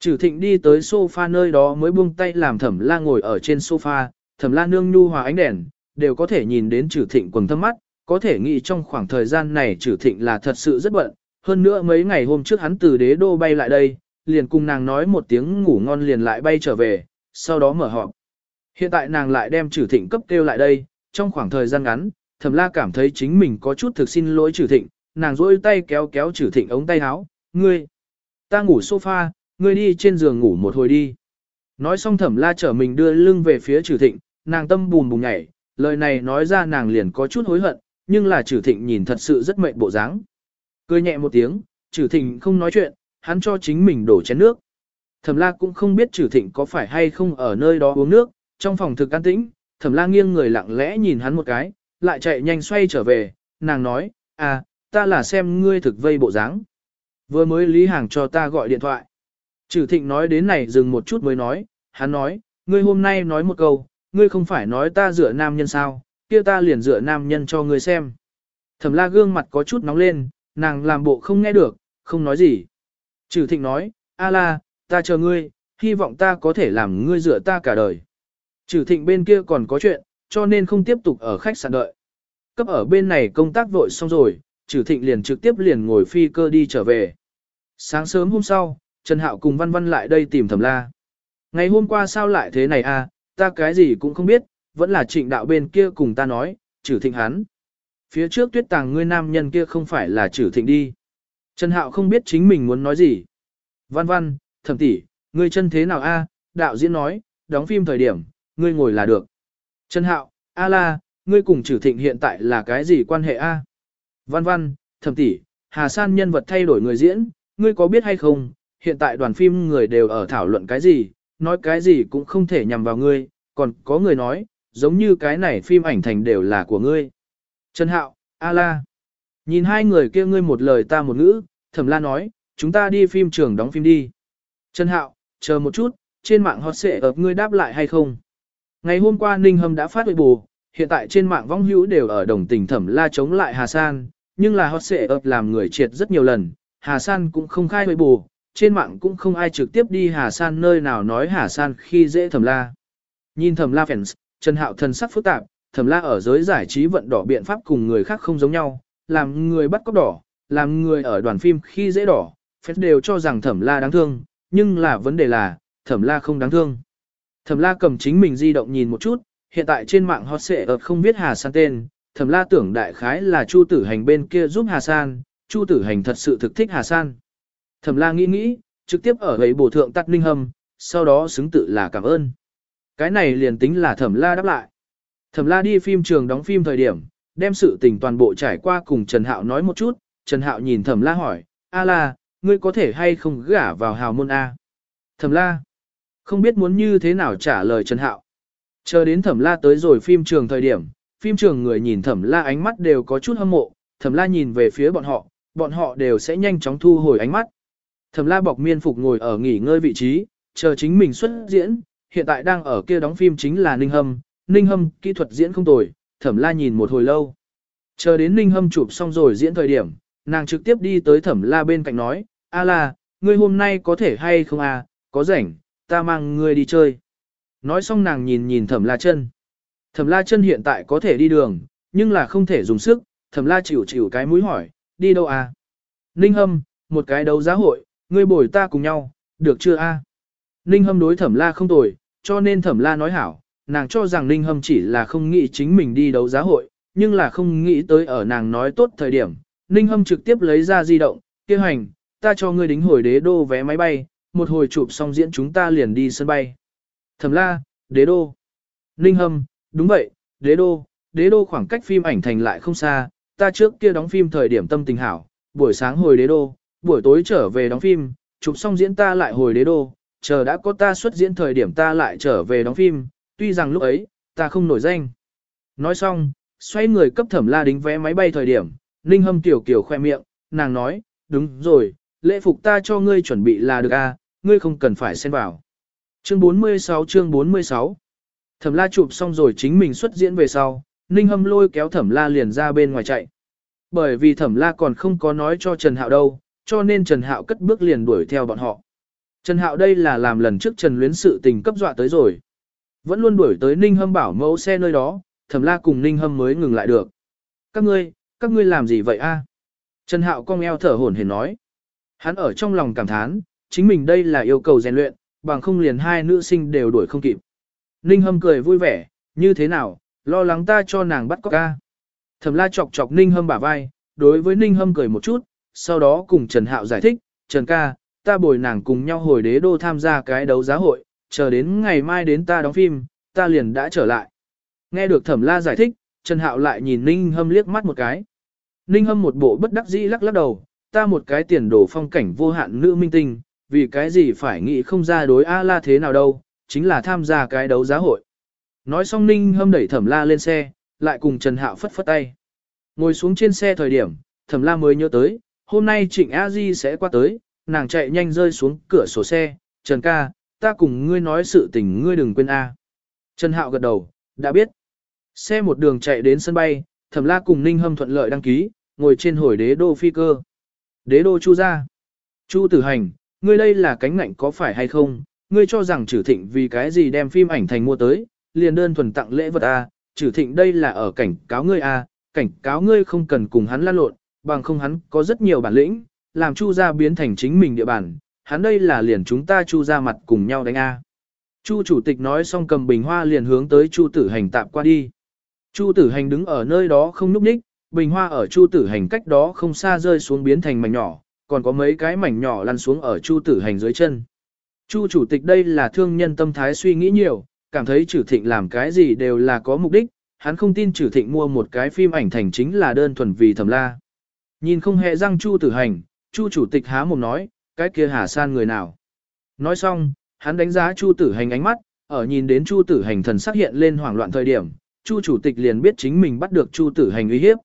Trừ thịnh đi tới sofa nơi đó mới buông tay làm thẩm la ngồi ở trên sofa, thẩm la nương nhu hòa ánh đèn, đều có thể nhìn đến trừ thịnh quần thâm mắt, có thể nghĩ trong khoảng thời gian này trừ thịnh là thật sự rất bận. Hơn nữa mấy ngày hôm trước hắn từ đế đô bay lại đây, liền cùng nàng nói một tiếng ngủ ngon liền lại bay trở về, sau đó mở họp. Hiện tại nàng lại đem trừ thịnh cấp kêu lại đây, trong khoảng thời gian ngắn, thẩm la cảm thấy chính mình có chút thực xin lỗi trừ thịnh, nàng rỗi tay kéo kéo trừ thịnh ống tay áo, ngươi, ta ngủ sofa, ngươi đi trên giường ngủ một hồi đi. Nói xong thẩm la trở mình đưa lưng về phía trừ thịnh, nàng tâm bùn bùn nhảy, lời này nói ra nàng liền có chút hối hận, nhưng là trừ thịnh nhìn thật sự rất mệt bộ dáng. Cười nhẹ một tiếng, trừ thịnh không nói chuyện, hắn cho chính mình đổ chén nước. Thẩm la cũng không biết trừ thịnh có phải hay không ở nơi đó uống nước, trong phòng thực an tĩnh, thẩm la nghiêng người lặng lẽ nhìn hắn một cái, lại chạy nhanh xoay trở về, nàng nói, à, ta là xem ngươi thực vây bộ dáng. Vừa mới Lý Hàng cho ta gọi điện thoại. Trừ thịnh nói đến này dừng một chút mới nói, hắn nói, ngươi hôm nay nói một câu, ngươi không phải nói ta dựa nam nhân sao, kia ta liền dựa nam nhân cho ngươi xem. Thẩm la gương mặt có chút nóng lên, nàng làm bộ không nghe được, không nói gì. Trừ thịnh nói, a la, ta chờ ngươi, hy vọng ta có thể làm ngươi dựa ta cả đời. Trừ thịnh bên kia còn có chuyện, cho nên không tiếp tục ở khách sạn đợi. Cấp ở bên này công tác vội xong rồi, trừ thịnh liền trực tiếp liền ngồi phi cơ đi trở về. Sáng sớm hôm sau, Trần Hạo cùng Văn Văn lại đây tìm thẩm la. Ngày hôm qua sao lại thế này à, ta cái gì cũng không biết, vẫn là trịnh đạo bên kia cùng ta nói, trừ thịnh hắn. Phía trước tuyết tàng ngươi nam nhân kia không phải là trừ thịnh đi. Trần Hạo không biết chính mình muốn nói gì. Văn Văn, thẩm tỷ, ngươi chân thế nào a? đạo diễn nói, đóng phim thời điểm, ngươi ngồi là được. Trần Hạo, A La, ngươi cùng trừ Thịnh hiện tại là cái gì quan hệ A? Văn Văn, Thẩm tỷ, Hà San nhân vật thay đổi người diễn, ngươi có biết hay không, hiện tại đoàn phim người đều ở thảo luận cái gì, nói cái gì cũng không thể nhằm vào ngươi, còn có người nói, giống như cái này phim ảnh thành đều là của ngươi. Trần Hạo, A La. Nhìn hai người kia ngươi một lời ta một ngữ, Thẩm La nói, chúng ta đi phim trường đóng phim đi. Trần Hạo, chờ một chút, trên mạng hot sẽ ập ngươi đáp lại hay không? Ngày hôm qua Ninh Hâm đã phát huệ bù, hiện tại trên mạng vong hữu đều ở đồng tình Thẩm La chống lại Hà San, nhưng là hot sẽ ập làm người triệt rất nhiều lần, Hà San cũng không khai huệ bù, trên mạng cũng không ai trực tiếp đi Hà San nơi nào nói Hà San khi dễ Thẩm La. Nhìn Thẩm La fans, Trần Hạo thần sắc phức tạp, Thẩm La ở giới giải trí vận đỏ biện pháp cùng người khác không giống nhau, làm người bắt cóc đỏ, làm người ở đoàn phim khi dễ đỏ, phép đều cho rằng Thẩm La đáng thương, nhưng là vấn đề là, Thẩm La không đáng thương. Thẩm La cầm chính mình di động nhìn một chút, hiện tại trên mạng hot sẽ ợt không biết Hà San tên, Thẩm La tưởng đại khái là Chu Tử Hành bên kia giúp Hà San, Chu Tử Hành thật sự thực thích Hà San. Thẩm La nghĩ nghĩ, trực tiếp ở ấy bổ thượng tắt ninh hâm, sau đó xứng tự là cảm ơn. Cái này liền tính là Thẩm La đáp lại. Thẩm La đi phim trường đóng phim thời điểm, đem sự tình toàn bộ trải qua cùng Trần Hạo nói một chút, Trần Hạo nhìn Thẩm La hỏi, A La, ngươi có thể hay không gả vào hào môn A? Thẩm La, không biết muốn như thế nào trả lời Trần Hạo. Chờ đến Thẩm La tới rồi phim trường thời điểm, phim trường người nhìn Thẩm La ánh mắt đều có chút hâm mộ, Thẩm La nhìn về phía bọn họ, bọn họ đều sẽ nhanh chóng thu hồi ánh mắt. Thẩm La bọc miên phục ngồi ở nghỉ ngơi vị trí, chờ chính mình xuất diễn, hiện tại đang ở kia đóng phim chính là Ninh Hâm, Ninh Hâm kỹ thuật diễn không tồi, Thẩm La nhìn một hồi lâu. Chờ đến Ninh Hâm chụp xong rồi diễn thời điểm, nàng trực tiếp đi tới Thẩm La bên cạnh nói, A La, ngươi hôm nay có thể hay không à, có rảnh, ta mang ngươi đi chơi. Nói xong nàng nhìn nhìn Thẩm La chân. Thẩm La chân hiện tại có thể đi đường, nhưng là không thể dùng sức, Thẩm La chịu chịu cái mũi hỏi, đi đâu à? Ninh Hâm, một cái đấu giá hội, ngươi bồi ta cùng nhau, được chưa a? Ninh Hâm đối Thẩm La không tồi, cho nên Thẩm La nói hảo, nàng cho rằng Ninh Hâm chỉ là không nghĩ chính mình đi đấu giá hội, nhưng là không nghĩ tới ở nàng nói tốt thời điểm. Ninh Hâm trực tiếp lấy ra di động, kêu hành, ta cho ngươi đính hồi đế đô vé máy bay, một hồi chụp xong diễn chúng ta liền đi sân bay. Thẩm La, đế đô. Ninh Hâm, đúng vậy, đế đô, đế đô khoảng cách phim ảnh thành lại không xa, ta trước kia đóng phim thời điểm tâm tình hảo, buổi sáng hồi đế đô, buổi tối trở về đóng phim, chụp xong diễn ta lại hồi đế đô, chờ đã có ta xuất diễn thời điểm ta lại trở về đóng phim, tuy rằng lúc ấy, ta không nổi danh. Nói xong, xoay người cấp thẩm la đính vé máy bay thời điểm, Ninh Hâm tiểu kiểu khoe miệng, nàng nói, đúng rồi, lễ phục ta cho ngươi chuẩn bị là được a, à, ngươi không cần phải xen vào. Chương 46 chương 46 Thẩm la chụp xong rồi chính mình xuất diễn về sau, Ninh Hâm lôi kéo thẩm la liền ra bên ngoài chạy. Bởi vì thẩm la còn không có nói cho Trần Hạo đâu, cho nên Trần Hạo cất bước liền đuổi theo bọn họ. Trần Hạo đây là làm lần trước Trần Luyến sự tình cấp dọa tới rồi. Vẫn luôn đuổi tới Ninh Hâm bảo mẫu xe nơi đó, thẩm la cùng Ninh Hâm mới ngừng lại được. Các ngươi, các ngươi làm gì vậy a? Trần Hạo cong eo thở hổn hển nói. Hắn ở trong lòng cảm thán, chính mình đây là yêu cầu rèn luyện, bằng không liền hai nữ sinh đều đuổi không kịp. Ninh Hâm cười vui vẻ, như thế nào, lo lắng ta cho nàng bắt cóc ca. Thẩm la chọc chọc Ninh Hâm bả vai, đối với Ninh Hâm cười một chút, sau đó cùng Trần Hạo giải thích, Trần ca, ta bồi nàng cùng nhau hồi đế đô tham gia cái đấu giá hội, chờ đến ngày mai đến ta đóng phim, ta liền đã trở lại. Nghe được thẩm la giải thích, Trần Hạo lại nhìn Ninh Hâm liếc mắt một cái. Ninh Hâm một bộ bất đắc dĩ lắc lắc đầu, ta một cái tiền đồ phong cảnh vô hạn nữ minh tinh, vì cái gì phải nghĩ không ra đối A la thế nào đâu, chính là tham gia cái đấu giá hội. Nói xong Ninh Hâm đẩy thẩm la lên xe, lại cùng Trần Hạo phất phất tay. Ngồi xuống trên xe thời điểm, thẩm la mới nhớ tới, hôm nay Trịnh A Di sẽ qua tới, nàng chạy nhanh rơi xuống cửa sổ xe, Trần ca, ta cùng ngươi nói sự tình ngươi đừng quên A. Trần Hạo gật đầu, đã biết. Xe một đường chạy đến sân bay, thẩm la cùng Ninh Hâm thuận lợi đăng ký, ngồi trên hồi đế đô phi cơ. Đế đô chu ra. Chu tử hành, ngươi đây là cánh ngạnh có phải hay không? Ngươi cho rằng Trử thịnh vì cái gì đem phim ảnh thành mua tới, liền đơn thuần tặng lễ vật A, Trử thịnh đây là ở cảnh cáo ngươi A, cảnh cáo ngươi không cần cùng hắn lan lộn, bằng không hắn có rất nhiều bản lĩnh, làm chu gia biến thành chính mình địa bàn, hắn đây là liền chúng ta chu gia mặt cùng nhau đánh A. Chu chủ tịch nói xong cầm bình hoa liền hướng tới chu tử hành tạm qua đi. Chu tử hành đứng ở nơi đó không núp ních, bình hoa ở chu tử hành cách đó không xa rơi xuống biến thành mảnh nhỏ, còn có mấy cái mảnh nhỏ lăn xuống ở chu tử hành dưới chân. Chu chủ tịch đây là thương nhân tâm thái suy nghĩ nhiều, cảm thấy trừ thịnh làm cái gì đều là có mục đích, hắn không tin trừ thịnh mua một cái phim ảnh thành chính là đơn thuần vì thẩm la. Nhìn không hề răng Chu tử hành, Chu chủ tịch há mồm nói, cái kia Hà San người nào. Nói xong, hắn đánh giá Chu tử hành ánh mắt, ở nhìn đến Chu tử hành thần sắc hiện lên hoảng loạn thời điểm, Chu chủ tịch liền biết chính mình bắt được Chu tử hành uy hiếp.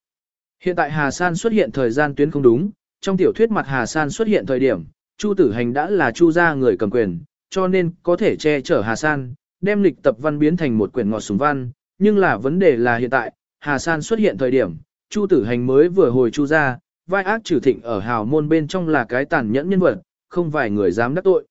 Hiện tại Hà San xuất hiện thời gian tuyến không đúng, trong tiểu thuyết mặt Hà San xuất hiện thời điểm, Chu tử hành đã là Chu gia người cầm quyền, cho nên có thể che chở Hà San, đem lịch tập văn biến thành một quyển ngọt súng văn, nhưng là vấn đề là hiện tại, Hà San xuất hiện thời điểm, Chu tử hành mới vừa hồi Chu gia, vai ác trừ thịnh ở hào môn bên trong là cái tàn nhẫn nhân vật, không vài người dám đắc tội.